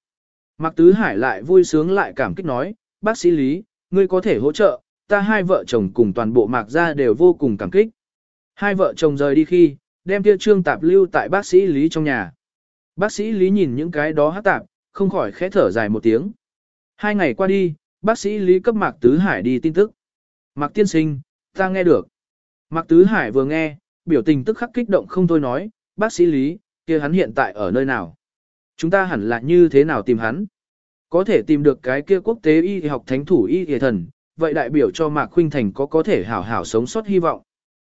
Mạc Tứ Hải lại vui sướng lại cảm kích nói, bác sĩ Lý, ngươi có thể hỗ trợ, ta hai vợ chồng cùng toàn bộ Mạc gia đều vô cùng cảm kích. Hai vợ chồng rời đi khi, đem kia trương tạp lưu tại bác sĩ Lý trong nhà. Bác sĩ Lý nhìn những cái đó hát tạp, không khỏi khẽ thở dài một tiếng. Hai ngày qua đi, bác sĩ Lý cấp Mạc Tứ Hải đi tin tức. Mạc tiên sinh, ta nghe được. Mạc Tứ Hải vừa nghe, biểu tình tức khắc kích động không thôi nói, bác sĩ Lý, kia hắn hiện tại ở nơi nào? Chúng ta hẳn là như thế nào tìm hắn? Có thể tìm được cái kia quốc tế y học thánh thủ y y thần, vậy đại biểu cho Mạc Khuynh Thành có có thể hảo hảo sống sót hy vọng.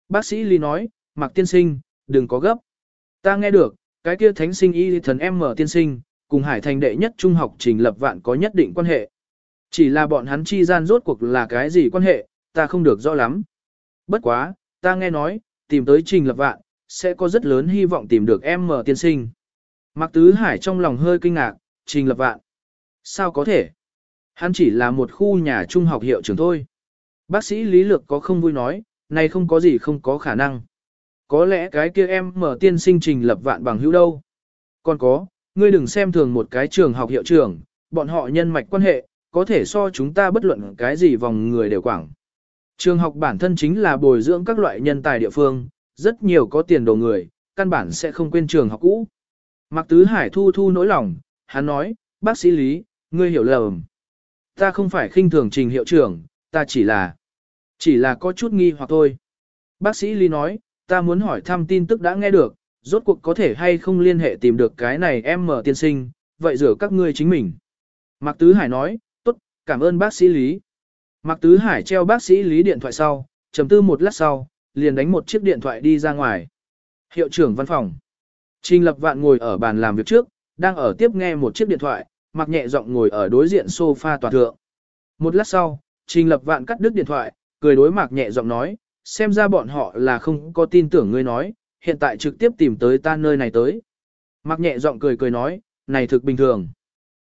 Bác sĩ Lý nói, Mạc tiên sinh, đừng có gấp. Ta nghe được, cái kia thánh sinh y thần em mở tiên sinh, cùng Hải Thành đệ nhất trung học trình lập vạn có nhất định quan hệ. Chỉ là bọn hắn chi gian rốt cuộc là cái gì quan hệ, ta không được rõ lắm. Bất quá, ta nghe nói, tìm tới trình lập vạn, sẽ có rất lớn hy vọng tìm được em mở tiên sinh. Mạc Tứ Hải trong lòng hơi kinh ngạc, trình lập vạn. Sao có thể? Hắn chỉ là một khu nhà trung học hiệu trưởng thôi. Bác sĩ Lý Lược có không vui nói, này không có gì không có khả năng. Có lẽ cái kia em mở tiên sinh trình lập vạn bằng hữu đâu. Còn có, ngươi đừng xem thường một cái trường học hiệu trưởng, bọn họ nhân mạch quan hệ, có thể so chúng ta bất luận cái gì vòng người đều quảng. Trường học bản thân chính là bồi dưỡng các loại nhân tài địa phương, rất nhiều có tiền đồ người, căn bản sẽ không quên trường học cũ. Mạc Tứ Hải thu thu nỗi lòng, hắn nói, bác sĩ Lý, ngươi hiểu lầm. Ta không phải khinh thường trình hiệu trưởng, ta chỉ là, chỉ là có chút nghi hoặc thôi. Bác sĩ Lý nói, ta muốn hỏi thăm tin tức đã nghe được, rốt cuộc có thể hay không liên hệ tìm được cái này em mở tiên sinh, vậy rửa các ngươi chính mình. Mạc Tứ Hải nói, tốt, cảm ơn bác sĩ Lý. Mạc Tứ Hải treo bác sĩ Lý điện thoại sau, trầm tư một lát sau, liền đánh một chiếc điện thoại đi ra ngoài. Hiệu trưởng văn phòng. Trình Lập Vạn ngồi ở bàn làm việc trước, đang ở tiếp nghe một chiếc điện thoại, mặc nhẹ giọng ngồi ở đối diện sofa toàn thượng. Một lát sau, Trình Lập Vạn cắt đứt điện thoại, cười đối mạc nhẹ giọng nói, xem ra bọn họ là không có tin tưởng ngươi nói, hiện tại trực tiếp tìm tới ta nơi này tới. Mạc nhẹ giọng cười cười nói, này thực bình thường.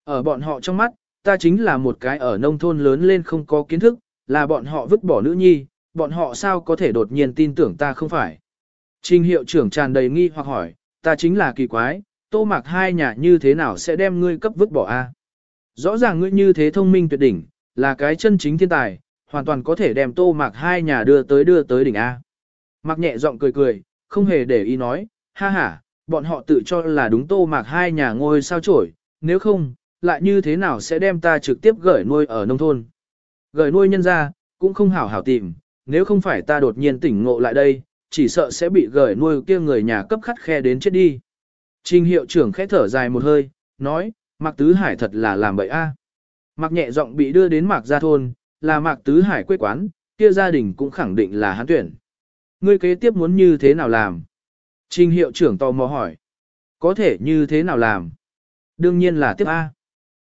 Ở bọn họ trong mắt, ta chính là một cái ở nông thôn lớn lên không có kiến thức, là bọn họ vứt bỏ nữ nhi, bọn họ sao có thể đột nhiên tin tưởng ta không phải. Trình hiệu trưởng tràn đầy nghi hoặc hỏi, ta chính là kỳ quái, tô mạc hai nhà như thế nào sẽ đem ngươi cấp vứt bỏ a? Rõ ràng ngươi như thế thông minh tuyệt đỉnh, là cái chân chính thiên tài, hoàn toàn có thể đem tô mạc hai nhà đưa tới đưa tới đỉnh A. Mạc nhẹ giọng cười cười, không hề để ý nói, ha ha, bọn họ tự cho là đúng tô mạc hai nhà ngôi sao chổi, nếu không, lại như thế nào sẽ đem ta trực tiếp gửi nuôi ở nông thôn. Gửi nuôi nhân ra, cũng không hảo hảo tìm, nếu không phải ta đột nhiên tỉnh ngộ lại đây, chỉ sợ sẽ bị gửi nuôi kia người nhà cấp khắt khe đến chết đi. Trình hiệu trưởng khẽ thở dài một hơi, nói, Mạc Tứ Hải thật là làm bậy a. Mạc nhẹ giọng bị đưa đến Mạc Gia Thôn, là Mạc Tứ Hải quê quán, kia gia đình cũng khẳng định là hắn tuyển. Ngươi kế tiếp muốn như thế nào làm? Trình hiệu trưởng tò mò hỏi. Có thể như thế nào làm? Đương nhiên là tiếp A.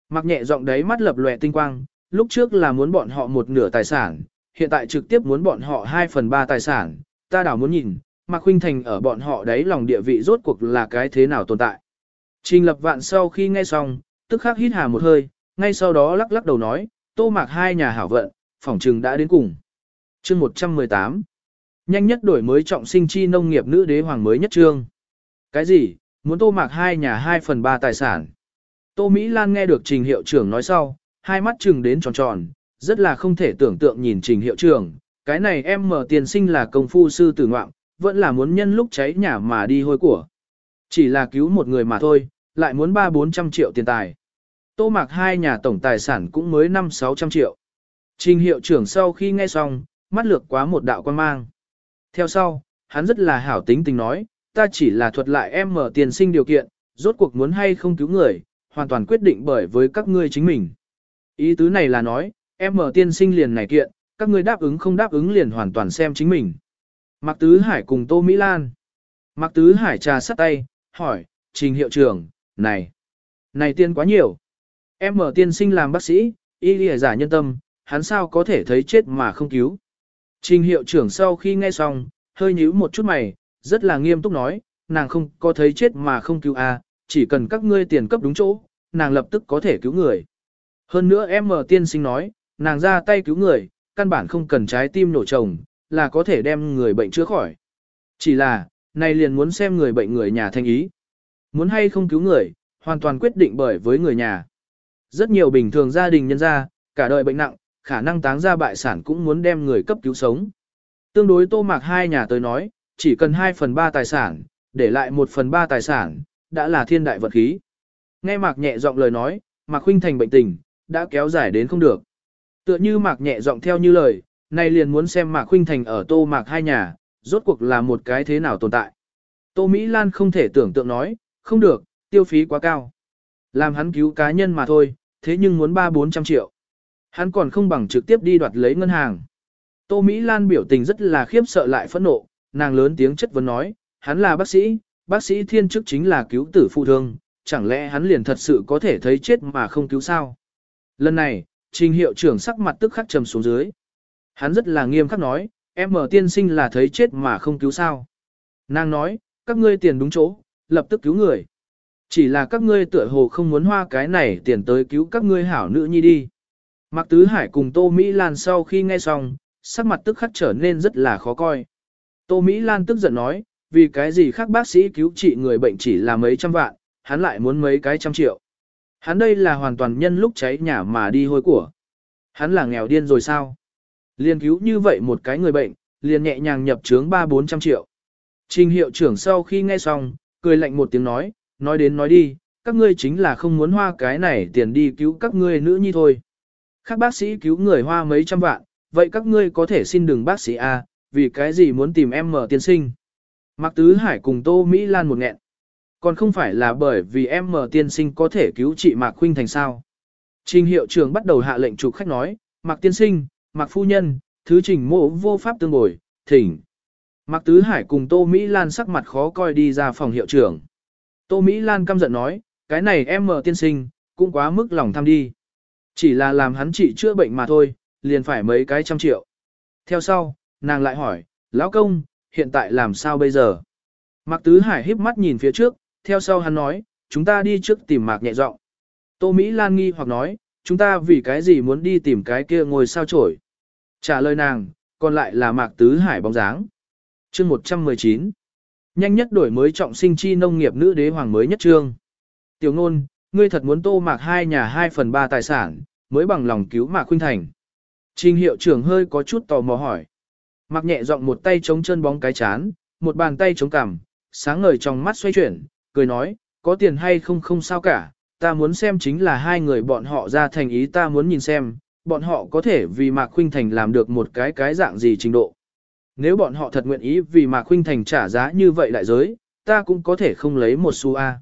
Mạc nhẹ giọng đấy mắt lập lòe tinh quang, lúc trước là muốn bọn họ một nửa tài sản, hiện tại trực tiếp muốn bọn họ 2 phần 3 tài sản, ta đảo muốn nhìn, Mạc Khuynh Thành ở bọn họ đấy lòng địa vị rốt cuộc là cái thế nào tồn tại. Trình lập vạn sau khi nghe xong, tức khắc hít hà một hơi, ngay sau đó lắc lắc đầu nói, tô mạc hai nhà hảo vận, phỏng trừng đã đến cùng. chương 118 Nhanh nhất đổi mới trọng sinh chi nông nghiệp nữ đế hoàng mới nhất trương. Cái gì, muốn tô mạc hai nhà 2 phần 3 tài sản. Tô Mỹ Lan nghe được trình hiệu trưởng nói sau, hai mắt trừng đến tròn tròn, rất là không thể tưởng tượng nhìn trình hiệu trưởng, cái này em mở tiền sinh là công phu sư tử ngoạm, vẫn là muốn nhân lúc cháy nhà mà đi hôi của. Chỉ là cứu một người mà thôi, lại muốn ba bốn trăm triệu tiền tài. Tô mạc hai nhà tổng tài sản cũng mới năm sáu trăm triệu. Trình hiệu trưởng sau khi nghe xong, mắt lược quá một đạo quan mang. Theo sau, hắn rất là hảo tính tình nói, ta chỉ là thuật lại em mở tiền sinh điều kiện, rốt cuộc muốn hay không cứu người, hoàn toàn quyết định bởi với các ngươi chính mình. Ý tứ này là nói, em mở tiên sinh liền này kiện, các ngươi đáp ứng không đáp ứng liền hoàn toàn xem chính mình. Mạc Tứ Hải cùng Tô Mỹ Lan. Mạc Tứ Hải trà sắt tay, hỏi, trình hiệu trưởng, này, này tiên quá nhiều. Em mở tiên sinh làm bác sĩ, y lìa giả nhân tâm, hắn sao có thể thấy chết mà không cứu. Trình hiệu trưởng sau khi nghe xong, hơi nhíu một chút mày, rất là nghiêm túc nói, nàng không có thấy chết mà không cứu à, chỉ cần các ngươi tiền cấp đúng chỗ, nàng lập tức có thể cứu người. Hơn nữa em mở tiên sinh nói, nàng ra tay cứu người, căn bản không cần trái tim nổ trồng, là có thể đem người bệnh chữa khỏi. Chỉ là, này liền muốn xem người bệnh người nhà thanh ý. Muốn hay không cứu người, hoàn toàn quyết định bởi với người nhà. Rất nhiều bình thường gia đình nhân gia, cả đời bệnh nặng, khả năng táng ra bại sản cũng muốn đem người cấp cứu sống. Tương đối tô mạc hai nhà tới nói, chỉ cần 2 phần 3 tài sản, để lại 1 phần 3 tài sản, đã là thiên đại vật khí. Nghe mạc nhẹ giọng lời nói, mạc huynh thành bệnh tình, đã kéo dài đến không được. Tựa như mạc nhẹ giọng theo như lời, nay liền muốn xem mạc huynh thành ở tô mạc hai nhà, rốt cuộc là một cái thế nào tồn tại. Tô Mỹ Lan không thể tưởng tượng nói, không được, tiêu phí quá cao. Làm hắn cứu cá nhân mà thôi, thế nhưng muốn 3-400 triệu. Hắn còn không bằng trực tiếp đi đoạt lấy ngân hàng. Tô Mỹ Lan biểu tình rất là khiếp sợ lại phẫn nộ, nàng lớn tiếng chất vấn nói, hắn là bác sĩ, bác sĩ thiên chức chính là cứu tử phụ thương, chẳng lẽ hắn liền thật sự có thể thấy chết mà không cứu sao? Lần này, trình hiệu trưởng sắc mặt tức khắc trầm xuống dưới. Hắn rất là nghiêm khắc nói, em mở tiên sinh là thấy chết mà không cứu sao. Nàng nói, các ngươi tiền đúng chỗ, lập tức cứu người. Chỉ là các ngươi tựa hồ không muốn hoa cái này tiền tới cứu các ngươi hảo nữ nhi đi. Mạc Tứ Hải cùng Tô Mỹ Lan sau khi nghe xong, sắc mặt tức khắc trở nên rất là khó coi. Tô Mỹ Lan tức giận nói, vì cái gì khác bác sĩ cứu trị người bệnh chỉ là mấy trăm vạn, hắn lại muốn mấy cái trăm triệu. Hắn đây là hoàn toàn nhân lúc cháy nhà mà đi hôi của. Hắn là nghèo điên rồi sao? Liên cứu như vậy một cái người bệnh, liền nhẹ nhàng nhập trướng 3-400 triệu. Trình hiệu trưởng sau khi nghe xong, cười lạnh một tiếng nói, nói đến nói đi, các ngươi chính là không muốn hoa cái này tiền đi cứu các ngươi nữ nhi thôi. Các bác sĩ cứu người hoa mấy trăm vạn, vậy các ngươi có thể xin đừng bác sĩ A, vì cái gì muốn tìm em mở tiên sinh. Mạc Tứ Hải cùng Tô Mỹ Lan một nghẹn. Còn không phải là bởi vì em mở tiên sinh có thể cứu chị Mạc Khuynh thành sao. Trình hiệu trưởng bắt đầu hạ lệnh chủ khách nói, Mạc tiên sinh, Mạc phu nhân, thứ trình mộ vô pháp tương bồi, thỉnh. Mạc Tứ Hải cùng Tô Mỹ Lan sắc mặt khó coi đi ra phòng hiệu trưởng. Tô Mỹ Lan căm giận nói, cái này em mở tiên sinh, cũng quá mức lòng tham đi. Chỉ là làm hắn trị chữa bệnh mà thôi, liền phải mấy cái trăm triệu. Theo sau, nàng lại hỏi, lão công, hiện tại làm sao bây giờ? Mạc Tứ Hải híp mắt nhìn phía trước, theo sau hắn nói, chúng ta đi trước tìm Mạc nhẹ giọng. Tô Mỹ Lan nghi hoặc nói, chúng ta vì cái gì muốn đi tìm cái kia ngồi sao chổi. Trả lời nàng, còn lại là Mạc Tứ Hải bóng dáng. chương 119. Nhanh nhất đổi mới trọng sinh chi nông nghiệp nữ đế hoàng mới nhất trương. Tiểu ngôn, ngươi thật muốn tô mạc hai nhà 2 phần 3 tài sản, mới bằng lòng cứu Mạc Khuynh Thành. Trình hiệu trưởng hơi có chút tò mò hỏi. Mạc nhẹ giọng một tay chống chân bóng cái chán, một bàn tay chống cằm, sáng ngời trong mắt xoay chuyển, cười nói, có tiền hay không không sao cả, ta muốn xem chính là hai người bọn họ ra thành ý ta muốn nhìn xem, bọn họ có thể vì Mạc Khuynh Thành làm được một cái cái dạng gì trình độ. Nếu bọn họ thật nguyện ý vì Mạc Khuynh Thành trả giá như vậy đại giới, ta cũng có thể không lấy một xu A.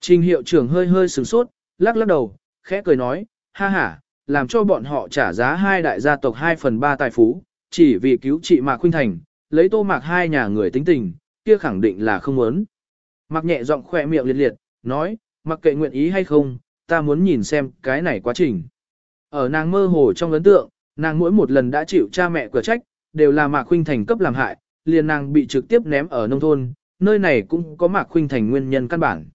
Trình hiệu trưởng hơi hơi sửng sốt, lắc lắc đầu, khẽ cười nói, ha ha, làm cho bọn họ trả giá hai đại gia tộc 2 phần 3 tài phú, chỉ vì cứu trị Mạc Khuynh Thành, lấy tô mạc hai nhà người tính tình, kia khẳng định là không muốn. Mạc nhẹ giọng khỏe miệng liệt liệt, nói, mặc kệ nguyện ý hay không, ta muốn nhìn xem cái này quá trình. Ở nàng mơ hồ trong ấn tượng, nàng mỗi một lần đã chịu cha mẹ cửa trách, đều là Mạc Khuynh Thành cấp làm hại, liền nàng bị trực tiếp ném ở nông thôn, nơi này cũng có Mạc Khuynh Thành nguyên nhân căn bản.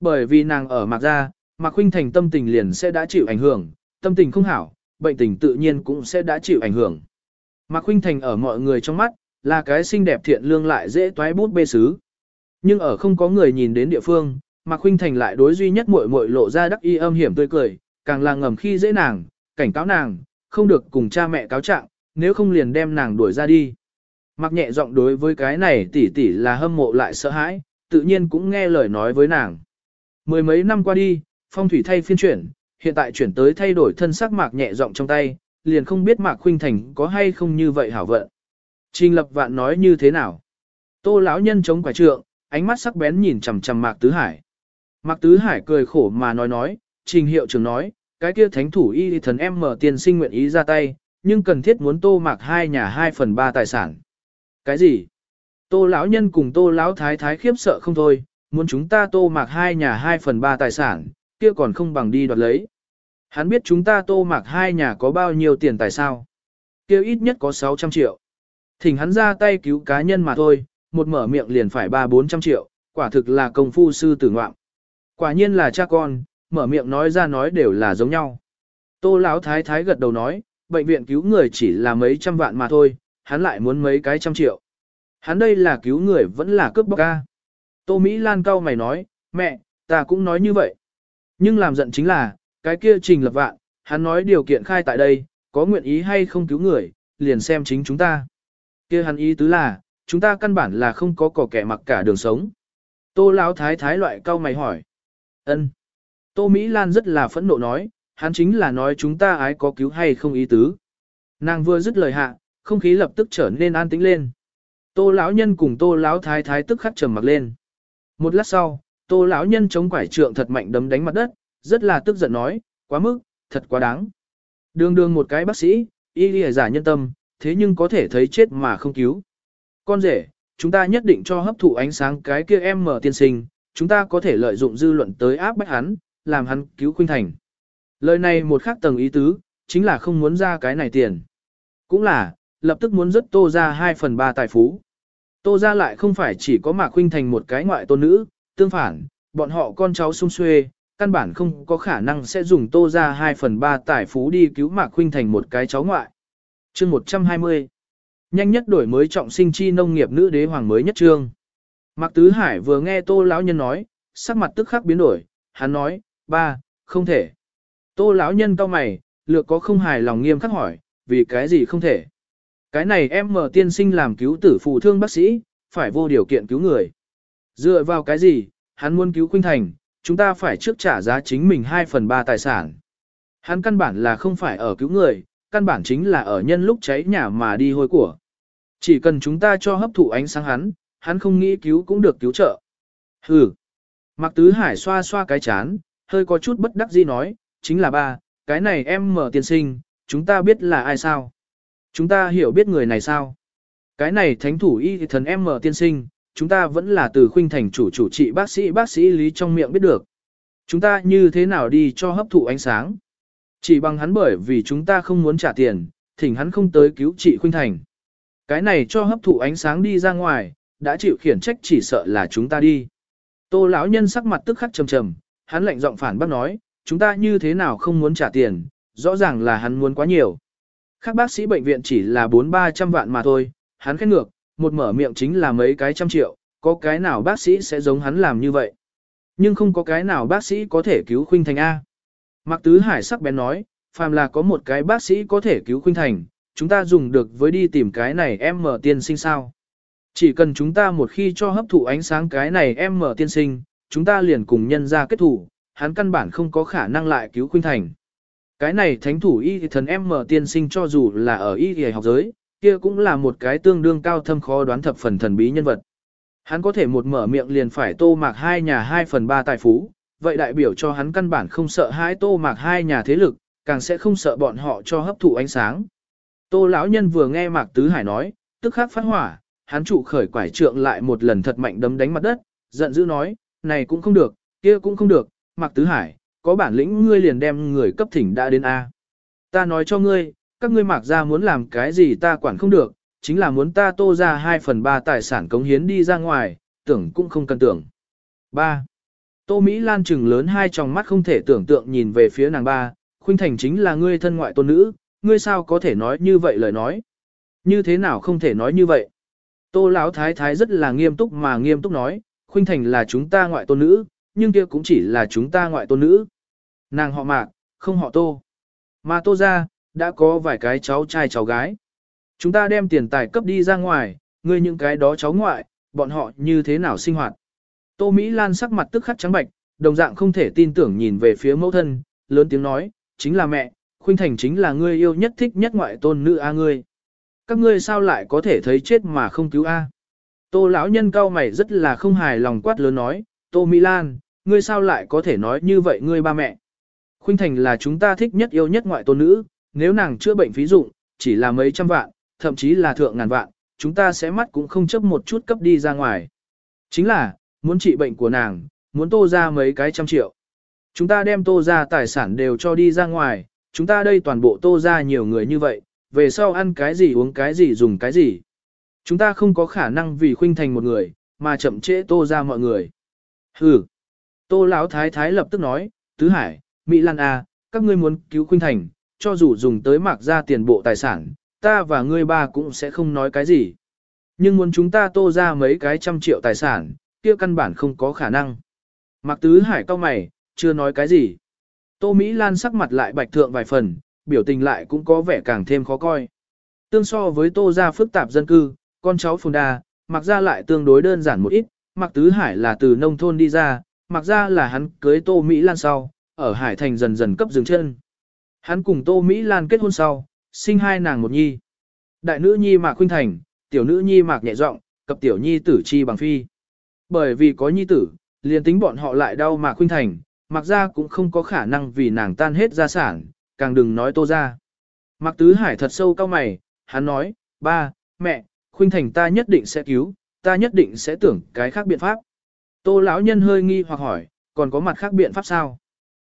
Bởi vì nàng ở Mạc Gia, Mạc Khuynh Thành tâm tình liền sẽ đã chịu ảnh hưởng, tâm tình không hảo, bệnh tình tự nhiên cũng sẽ đã chịu ảnh hưởng. Mạc Khuynh Thành ở mọi người trong mắt, là cái xinh đẹp thiện lương lại dễ toái bút bê sứ. Nhưng ở không có người nhìn đến địa phương, Mạc Khuynh Thành lại đối duy nhất muội muội lộ ra đắc y âm hiểm tươi cười, càng là ngầm khi dễ nàng, cảnh cáo nàng, không được cùng cha mẹ cáo trạng, nếu không liền đem nàng đuổi ra đi. Mặc nhẹ giọng đối với cái này tỷ tỷ là hâm mộ lại sợ hãi, tự nhiên cũng nghe lời nói với nàng. Mười mấy năm qua đi, phong thủy thay phiên chuyển, hiện tại chuyển tới thay đổi thân sắc Mạc nhẹ giọng trong tay, liền không biết Mạc Khuynh Thành có hay không như vậy hảo vận. Trình lập vạn nói như thế nào? Tô lão nhân chống quả trượng, ánh mắt sắc bén nhìn chằm chằm Mạc Tứ Hải. Mạc Tứ Hải cười khổ mà nói nói, trình hiệu trưởng nói, cái kia thánh thủ y thần em mở tiền sinh nguyện ý ra tay, nhưng cần thiết muốn tô mạc hai nhà hai phần ba tài sản. Cái gì? Tô lão nhân cùng tô lão thái thái khiếp sợ không thôi, muốn chúng ta tô mạc hai nhà hai phần ba tài sản, kia còn không bằng đi đoạt lấy. Hắn biết chúng ta tô mạc hai nhà có bao nhiêu tiền tài sao? Kia ít nhất có 600 triệu. Thỉnh hắn ra tay cứu cá nhân mà thôi, một mở miệng liền phải ba bốn trăm triệu, quả thực là công phu sư tử ngoạm. Quả nhiên là cha con, mở miệng nói ra nói đều là giống nhau. Tô Lão thái thái gật đầu nói, bệnh viện cứu người chỉ là mấy trăm vạn mà thôi, hắn lại muốn mấy cái trăm triệu. Hắn đây là cứu người vẫn là cướp bóc ca. Tô Mỹ Lan cau mày nói, mẹ, ta cũng nói như vậy. Nhưng làm giận chính là, cái kia trình lập vạn, hắn nói điều kiện khai tại đây, có nguyện ý hay không cứu người, liền xem chính chúng ta. kia hắn ý tứ là, chúng ta căn bản là không có cỏ kẻ mặc cả đường sống. Tô Lão thái thái loại cau mày hỏi. ân Tô Mỹ Lan rất là phẫn nộ nói, hắn chính là nói chúng ta ái có cứu hay không ý tứ. Nàng vừa dứt lời hạ, không khí lập tức trở nên an tĩnh lên. Tô lão nhân cùng Tô lão thái thái tức khắc trầm mặc lên. Một lát sau, Tô lão nhân chống quải trượng thật mạnh đấm đánh mặt đất, rất là tức giận nói, quá mức, thật quá đáng. Đường đường một cái bác sĩ, y lìa giả nhân tâm, thế nhưng có thể thấy chết mà không cứu. Con rể, chúng ta nhất định cho hấp thụ ánh sáng cái kia em mở tiên sinh, chúng ta có thể lợi dụng dư luận tới áp bách hắn, làm hắn cứu Khuynh Thành. Lời này một khác tầng ý tứ, chính là không muốn ra cái này tiền. Cũng là, lập tức muốn rất tô ra 2 phần 3 tài phú. Tô ra lại không phải chỉ có Mạc Khuynh Thành một cái ngoại tôn nữ, tương phản, bọn họ con cháu sung xuê, căn bản không có khả năng sẽ dùng tô ra 2 phần 3 tài phú đi cứu Mạc Khuynh Thành một cái cháu ngoại. chương 120 Nhanh nhất đổi mới trọng sinh chi nông nghiệp nữ đế hoàng mới nhất trương. Mạc Tứ Hải vừa nghe tô lão nhân nói, sắc mặt tức khắc biến đổi, hắn nói, ba, không thể. Tô lão nhân cao mày, lược có không hài lòng nghiêm khắc hỏi, vì cái gì không thể. Cái này em mở tiên sinh làm cứu tử phù thương bác sĩ, phải vô điều kiện cứu người. Dựa vào cái gì, hắn muốn cứu Khuynh Thành, chúng ta phải trước trả giá chính mình 2 phần 3 tài sản. Hắn căn bản là không phải ở cứu người, căn bản chính là ở nhân lúc cháy nhà mà đi hôi của. Chỉ cần chúng ta cho hấp thụ ánh sáng hắn, hắn không nghĩ cứu cũng được cứu trợ. Hừ. Mạc Tứ Hải xoa xoa cái chán, hơi có chút bất đắc dĩ nói, chính là ba, cái này em mở tiên sinh, chúng ta biết là ai sao? Chúng ta hiểu biết người này sao? Cái này thánh thủ y thần em mở tiên sinh, chúng ta vẫn là từ khuynh thành chủ chủ trị bác sĩ bác sĩ lý trong miệng biết được. Chúng ta như thế nào đi cho hấp thụ ánh sáng? Chỉ bằng hắn bởi vì chúng ta không muốn trả tiền, thỉnh hắn không tới cứu trị khuynh thành. Cái này cho hấp thụ ánh sáng đi ra ngoài, đã chịu khiển trách chỉ sợ là chúng ta đi. Tô lão nhân sắc mặt tức khắc trầm trầm, hắn lạnh giọng phản bác nói, chúng ta như thế nào không muốn trả tiền, rõ ràng là hắn muốn quá nhiều. Các bác sĩ bệnh viện chỉ là 4-300 vạn mà thôi, hắn khét ngược, một mở miệng chính là mấy cái trăm triệu, có cái nào bác sĩ sẽ giống hắn làm như vậy. Nhưng không có cái nào bác sĩ có thể cứu Khuynh Thành A. Mạc Tứ Hải sắc bén nói, phàm là có một cái bác sĩ có thể cứu Khuynh Thành, chúng ta dùng được với đi tìm cái này em mở tiên sinh sao. Chỉ cần chúng ta một khi cho hấp thụ ánh sáng cái này em mở tiên sinh, chúng ta liền cùng nhân ra kết thủ, hắn căn bản không có khả năng lại cứu Khuynh Thành. Cái này thánh thủ y thần em mở tiên sinh cho dù là ở y y học giới, kia cũng là một cái tương đương cao thâm khó đoán thập phần thần bí nhân vật. Hắn có thể một mở miệng liền phải tô mạc hai nhà hai phần ba tài phú, vậy đại biểu cho hắn căn bản không sợ hai tô mạc hai nhà thế lực, càng sẽ không sợ bọn họ cho hấp thụ ánh sáng. Tô lão nhân vừa nghe mạc tứ hải nói, tức khắc phát hỏa, hắn trụ khởi quải trượng lại một lần thật mạnh đấm đánh mặt đất, giận dữ nói, này cũng không được, kia cũng không được, mạc tứ hải, có bản lĩnh ngươi liền đem người cấp thỉnh đã đến A. Ta nói cho ngươi, các ngươi mạc ra muốn làm cái gì ta quản không được, chính là muốn ta tô ra 2 phần 3 tài sản cống hiến đi ra ngoài, tưởng cũng không cần tưởng. 3. Tô Mỹ Lan trừng lớn hai tròng mắt không thể tưởng tượng nhìn về phía nàng ba, khuynh thành chính là ngươi thân ngoại tôn nữ, ngươi sao có thể nói như vậy lời nói. Như thế nào không thể nói như vậy. Tô Lão Thái Thái rất là nghiêm túc mà nghiêm túc nói, khuynh thành là chúng ta ngoại tôn nữ, nhưng kia cũng chỉ là chúng ta ngoại tôn nữ. Nàng họ mạc, không họ tô. Mà tô ra, đã có vài cái cháu trai cháu gái. Chúng ta đem tiền tài cấp đi ra ngoài, ngươi những cái đó cháu ngoại, bọn họ như thế nào sinh hoạt. Tô Mỹ Lan sắc mặt tức khắc trắng bạch, đồng dạng không thể tin tưởng nhìn về phía mẫu thân, lớn tiếng nói, chính là mẹ, Khuynh Thành chính là ngươi yêu nhất thích nhất ngoại tôn nữ a ngươi. Các ngươi sao lại có thể thấy chết mà không cứu a? Tô lão nhân cao mày rất là không hài lòng quát lớn nói, Tô Mỹ Lan, ngươi sao lại có thể nói như vậy ngươi ba mẹ? Khuynh Thành là chúng ta thích nhất yêu nhất ngoại tôn nữ, nếu nàng chữa bệnh phí dụng, chỉ là mấy trăm vạn, thậm chí là thượng ngàn vạn, chúng ta sẽ mắt cũng không chấp một chút cấp đi ra ngoài. Chính là, muốn trị bệnh của nàng, muốn tô ra mấy cái trăm triệu. Chúng ta đem tô ra tài sản đều cho đi ra ngoài, chúng ta đây toàn bộ tô ra nhiều người như vậy, về sau ăn cái gì uống cái gì dùng cái gì. Chúng ta không có khả năng vì khuynh thành một người, mà chậm trễ tô ra mọi người. Hừ. Tô lão thái thái lập tức nói, Tứ Hải, Mỹ Lan A, các ngươi muốn cứu khuynh thành, cho dù dùng tới mạc ra tiền bộ tài sản, ta và ngươi ba cũng sẽ không nói cái gì. Nhưng muốn chúng ta tô ra mấy cái trăm triệu tài sản, kia căn bản không có khả năng. Mạc Tứ Hải cao mày, chưa nói cái gì. Tô Mỹ Lan sắc mặt lại bạch thượng vài phần, biểu tình lại cũng có vẻ càng thêm khó coi. Tương so với tô ra phức tạp dân cư, con cháu phồn đa, mặc ra lại tương đối đơn giản một ít, Mặc Tứ Hải là từ nông thôn đi ra, mặc ra là hắn cưới tô Mỹ Lan sau, ở Hải Thành dần dần cấp dừng chân. Hắn cùng Tô Mỹ Lan kết hôn sau, sinh hai nàng một nhi. Đại nữ nhi Mạc Khuynh Thành, tiểu nữ nhi Mạc Nhẹ Giọng, cập tiểu nhi tử chi bằng phi. Bởi vì có nhi tử, liền tính bọn họ lại đau Mạc Khuynh Thành, Mạc gia cũng không có khả năng vì nàng tan hết gia sản, càng đừng nói Tô gia. Mạc Tứ Hải thật sâu cao mày, hắn nói, ba, mẹ, Khuynh Thành ta nhất định sẽ cứu, ta nhất định sẽ tưởng cái khác biện pháp. Tô lão nhân hơi nghi hoặc hỏi, còn có mặt khác biện pháp sao?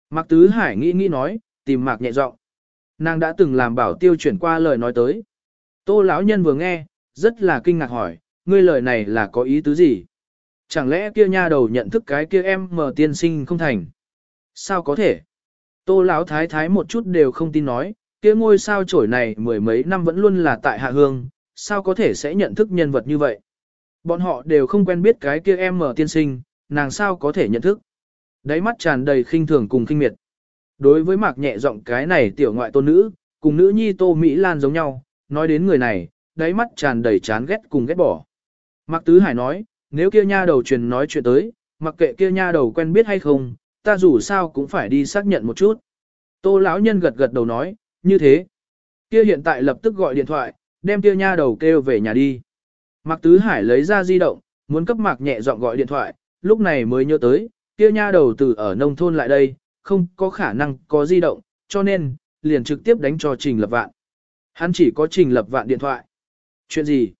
Mạc Tứ Hải nghĩ nghĩ nói, tìm Mạc nhẹ giọng. Nàng đã từng làm bảo tiêu chuyển qua lời nói tới. Tô lão nhân vừa nghe, rất là kinh ngạc hỏi, ngươi lời này là có ý tứ gì? Chẳng lẽ kia nha đầu nhận thức cái kia em mờ tiên sinh không thành? Sao có thể? Tô lão thái thái một chút đều không tin nói, kia ngôi sao chổi này mười mấy năm vẫn luôn là tại hạ hương, sao có thể sẽ nhận thức nhân vật như vậy? Bọn họ đều không quen biết cái kia em mờ tiên sinh, nàng sao có thể nhận thức? Đáy mắt tràn đầy khinh thường cùng khinh miệt. Đối với mạc nhẹ giọng cái này tiểu ngoại tôn nữ, cùng nữ nhi tô Mỹ Lan giống nhau, nói đến người này, đáy mắt tràn đầy chán ghét cùng ghét bỏ. Mạc Tứ Hải nói, nếu kia nha đầu truyền nói chuyện tới, mặc kệ kia nha đầu quen biết hay không, ta dù sao cũng phải đi xác nhận một chút. Tô lão nhân gật gật đầu nói, như thế. Kia hiện tại lập tức gọi điện thoại, đem kia nha đầu kêu về nhà đi. Mạc Tứ Hải lấy ra di động, muốn cấp Mạc nhẹ giọng gọi điện thoại, lúc này mới nhớ tới, kia nha đầu từ ở nông thôn lại đây, không có khả năng có di động, cho nên, liền trực tiếp đánh cho Trình Lập Vạn. Hắn chỉ có Trình Lập Vạn điện thoại. Chuyện gì?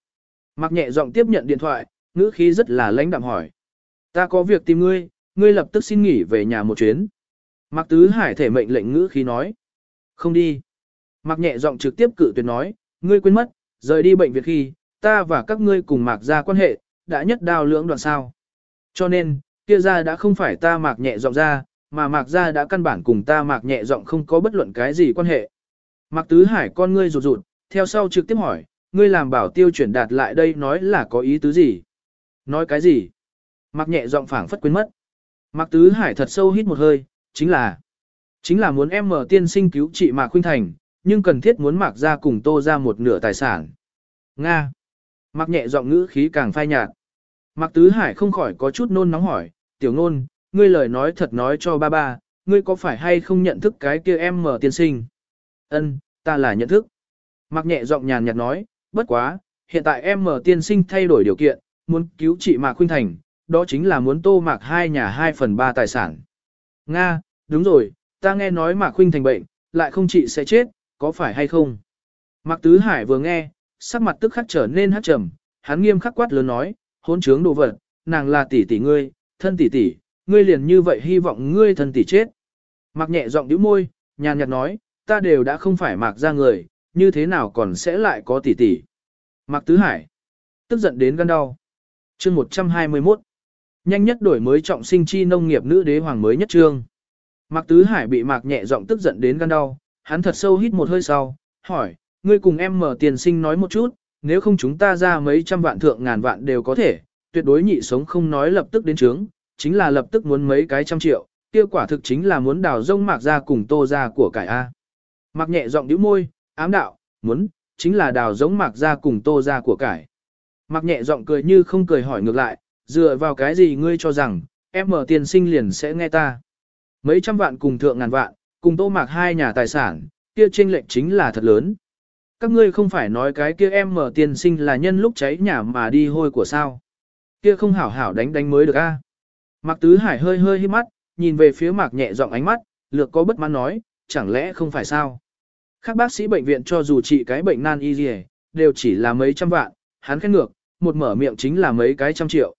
Mạc nhẹ giọng tiếp nhận điện thoại, ngữ khí rất là lãnh đạm hỏi. Ta có việc tìm ngươi, ngươi lập tức xin nghỉ về nhà một chuyến. Mạc Tứ Hải thể mệnh lệnh ngữ khí nói. Không đi. Mạc nhẹ giọng trực tiếp cự tuyệt nói, ngươi quên mất, rời đi bệnh viện khi, ta và các ngươi cùng Mạc ra quan hệ, đã nhất đao lưỡng đoạn sao. Cho nên, kia ra đã không phải ta Mạc nhẹ giọng ra, mà Mạc ra đã căn bản cùng ta Mạc nhẹ giọng không có bất luận cái gì quan hệ. Mạc Tứ Hải con ngươi rụt rụt, theo sau trực tiếp hỏi, ngươi làm bảo tiêu chuyển đạt lại đây nói là có ý tứ gì? Nói cái gì? Mạc nhẹ giọng phảng phất quên mất. Mạc Tứ Hải thật sâu hít một hơi, chính là, chính là muốn em mở tiên sinh cứu trị Mạc Khuynh Thành, nhưng cần thiết muốn Mạc ra cùng tô ra một nửa tài sản. Nga. Mạc nhẹ giọng ngữ khí càng phai nhạt. Mạc Tứ Hải không khỏi có chút nôn nóng hỏi, tiểu nôn, ngươi lời nói thật nói cho ba ba, ngươi có phải hay không nhận thức cái kia em mở tiên sinh? Ân, ta là nhận thức. Mạc nhẹ giọng nhàn nhạt nói, bất quá, hiện tại em mở tiên sinh thay đổi điều kiện, muốn cứu trị Mạc Khuynh Thành, đó chính là muốn tô mạc hai nhà 2 phần 3 tài sản. Nga, đúng rồi, ta nghe nói Mạc Khuynh Thành bệnh, lại không chị sẽ chết, có phải hay không? Mạc Tứ Hải vừa nghe, sắc mặt tức khắc trở nên hắc trầm, hắn nghiêm khắc quát lớn nói, hôn trướng đồ vật, nàng là tỷ tỷ ngươi, thân tỷ tỷ, ngươi liền như vậy hy vọng ngươi thân tỷ chết. Mạc nhẹ giọng nhíu môi, nhàn nhạt nói, ta đều đã không phải Mạc ra người, như thế nào còn sẽ lại có tỷ tỷ. Mạc Tứ Hải, tức giận đến gan đau. Chương 121 Nhanh nhất đổi mới trọng sinh chi nông nghiệp nữ đế hoàng mới nhất trương. Mạc Tứ Hải bị Mạc nhẹ giọng tức giận đến gan đau, hắn thật sâu hít một hơi sau, hỏi, ngươi cùng em mở tiền sinh nói một chút, nếu không chúng ta ra mấy trăm vạn thượng ngàn vạn đều có thể, tuyệt đối nhị sống không nói lập tức đến trướng, chính là lập tức muốn mấy cái trăm triệu, kia quả thực chính là muốn đào rông Mạc ra cùng tô ra của cải A. Mạc nhẹ giọng nhíu môi, ám đạo, muốn, chính là đào giống Mạc ra cùng tô ra của cải. Mạc nhẹ giọng cười như không cười hỏi ngược lại, dựa vào cái gì ngươi cho rằng, em mở tiền sinh liền sẽ nghe ta. Mấy trăm vạn cùng thượng ngàn vạn, cùng tô mạc hai nhà tài sản, kia tranh lệnh chính là thật lớn. Các ngươi không phải nói cái kia em mở tiền sinh là nhân lúc cháy nhà mà đi hôi của sao. Kia không hảo hảo đánh đánh mới được a. Mạc Tứ Hải hơi hơi hít mắt, nhìn về phía Mạc nhẹ giọng ánh mắt, lược có bất mãn nói, chẳng lẽ không phải sao. Các bác sĩ bệnh viện cho dù trị cái bệnh nan y gì, đều chỉ là mấy trăm vạn, hắn khét ngược, một mở miệng chính là mấy cái trăm triệu.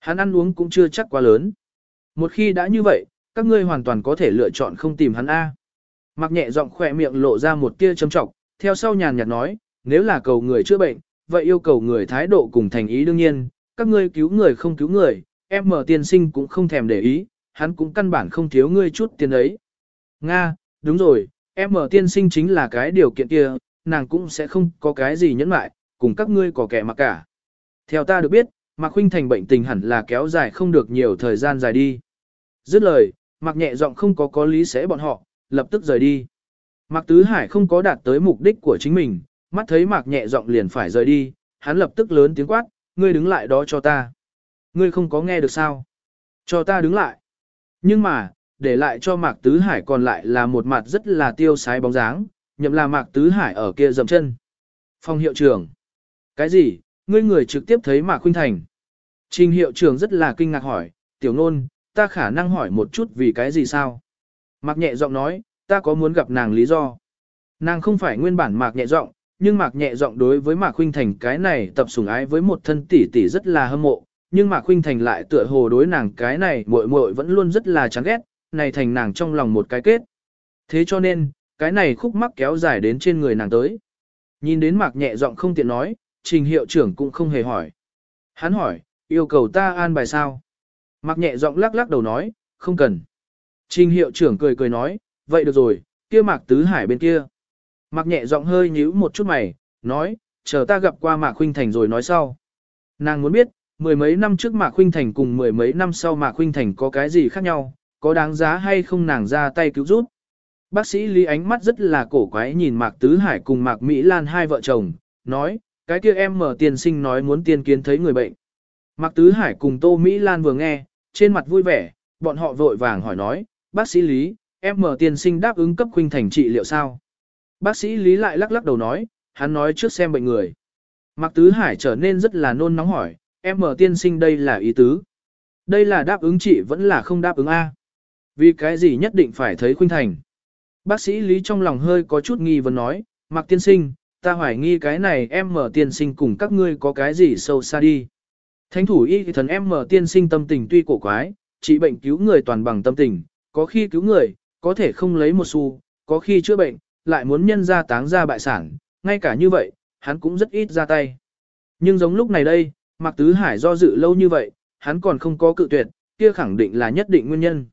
Hắn ăn uống cũng chưa chắc quá lớn. Một khi đã như vậy, các ngươi hoàn toàn có thể lựa chọn không tìm hắn A. Mặc nhẹ giọng khỏe miệng lộ ra một tia châm trọng, theo sau nhàn nhạt nói, nếu là cầu người chữa bệnh, vậy yêu cầu người thái độ cùng thành ý đương nhiên, các ngươi cứu người không cứu người, em mở tiên sinh cũng không thèm để ý, hắn cũng căn bản không thiếu ngươi chút tiền ấy. Nga, đúng rồi, em mở tiên sinh chính là cái điều kiện kia, nàng cũng sẽ không có cái gì nhẫn mại, cùng các ngươi có kẻ mà cả. Theo ta được biết, Mạc Khuynh Thành bệnh tình hẳn là kéo dài không được nhiều thời gian dài đi. Dứt lời, Mạc nhẹ giọng không có có lý sẽ bọn họ, lập tức rời đi. Mạc Tứ Hải không có đạt tới mục đích của chính mình, mắt thấy Mạc nhẹ giọng liền phải rời đi, hắn lập tức lớn tiếng quát, ngươi đứng lại đó cho ta. Ngươi không có nghe được sao? Cho ta đứng lại. Nhưng mà, để lại cho Mạc Tứ Hải còn lại là một mặt rất là tiêu sái bóng dáng, nhậm là Mạc Tứ Hải ở kia dậm chân. Phong hiệu trưởng. Cái gì? Ngươi người trực tiếp thấy Mạc Khuynh Thành. Trình hiệu trưởng rất là kinh ngạc hỏi, tiểu nôn, ta khả năng hỏi một chút vì cái gì sao? Mạc nhẹ giọng nói, ta có muốn gặp nàng lý do. Nàng không phải nguyên bản Mạc nhẹ giọng, nhưng Mạc nhẹ giọng đối với Mạc huynh Thành cái này tập sủng ái với một thân tỷ tỷ rất là hâm mộ, nhưng Mạc huynh Thành lại tựa hồ đối nàng cái này muội muội vẫn luôn rất là chán ghét, này thành nàng trong lòng một cái kết. Thế cho nên, cái này khúc mắc kéo dài đến trên người nàng tới. Nhìn đến Mạc nhẹ giọng không tiện nói, trình hiệu trưởng cũng không hề hỏi. Hắn hỏi, yêu cầu ta an bài sao? Mạc nhẹ giọng lắc lắc đầu nói, không cần. Trình hiệu trưởng cười cười nói, vậy được rồi, kia Mạc Tứ Hải bên kia. Mạc nhẹ giọng hơi nhíu một chút mày, nói, chờ ta gặp qua Mạc Khuynh Thành rồi nói sau. Nàng muốn biết, mười mấy năm trước Mạc Khuynh Thành cùng mười mấy năm sau Mạc Khuynh Thành có cái gì khác nhau, có đáng giá hay không nàng ra tay cứu giúp. Bác sĩ Lý ánh mắt rất là cổ quái nhìn Mạc Tứ Hải cùng Mạc Mỹ Lan hai vợ chồng, nói, cái kia em mở tiền sinh nói muốn tiên kiến thấy người bệnh. Mạc Tứ Hải cùng Tô Mỹ Lan vừa nghe, trên mặt vui vẻ, bọn họ vội vàng hỏi nói, bác sĩ Lý, em mở tiền sinh đáp ứng cấp khuynh thành trị liệu sao? Bác sĩ Lý lại lắc lắc đầu nói, hắn nói trước xem bệnh người. Mạc Tứ Hải trở nên rất là nôn nóng hỏi, em mở tiên sinh đây là ý tứ. Đây là đáp ứng chị vẫn là không đáp ứng A. Vì cái gì nhất định phải thấy khuynh thành. Bác sĩ Lý trong lòng hơi có chút nghi vấn nói, Mạc tiên sinh, ta hoài nghi cái này em mở tiên sinh cùng các ngươi có cái gì sâu xa đi. Thánh thủ y thần em mở tiên sinh tâm tình tuy cổ quái, trị bệnh cứu người toàn bằng tâm tình, có khi cứu người, có thể không lấy một xu, có khi chữa bệnh, lại muốn nhân ra táng ra bại sản, ngay cả như vậy, hắn cũng rất ít ra tay. Nhưng giống lúc này đây, Mạc Tứ Hải do dự lâu như vậy, hắn còn không có cự tuyệt, kia khẳng định là nhất định nguyên nhân.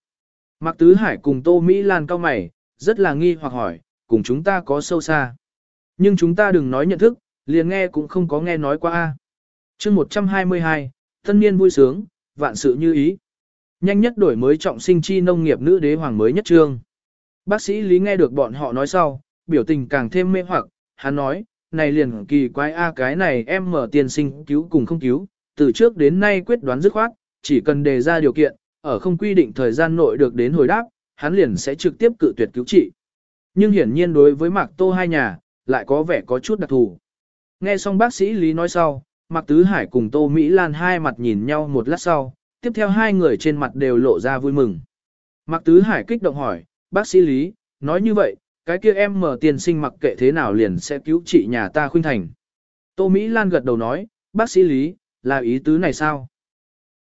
Mạc Tứ Hải cùng Tô Mỹ Lan cao mày, rất là nghi hoặc hỏi, cùng chúng ta có sâu xa. Nhưng chúng ta đừng nói nhận thức, liền nghe cũng không có nghe nói qua. a chương 122, thân niên vui sướng, vạn sự như ý. Nhanh nhất đổi mới trọng sinh chi nông nghiệp nữ đế hoàng mới nhất trương. Bác sĩ Lý nghe được bọn họ nói sau, biểu tình càng thêm mê hoặc, hắn nói, này liền kỳ quái a cái này em mở tiền sinh cứu cùng không cứu, từ trước đến nay quyết đoán dứt khoát, chỉ cần đề ra điều kiện, ở không quy định thời gian nội được đến hồi đáp, hắn liền sẽ trực tiếp cự tuyệt cứu trị. Nhưng hiển nhiên đối với Mạc Tô hai nhà, lại có vẻ có chút đặc thù. Nghe xong bác sĩ Lý nói sau, Mạc Tứ Hải cùng Tô Mỹ Lan hai mặt nhìn nhau một lát sau, tiếp theo hai người trên mặt đều lộ ra vui mừng. Mạc Tứ Hải kích động hỏi, bác sĩ Lý, nói như vậy, cái kia em mở tiền sinh mặc kệ thế nào liền sẽ cứu trị nhà ta khuyên thành. Tô Mỹ Lan gật đầu nói, bác sĩ Lý, là ý tứ này sao?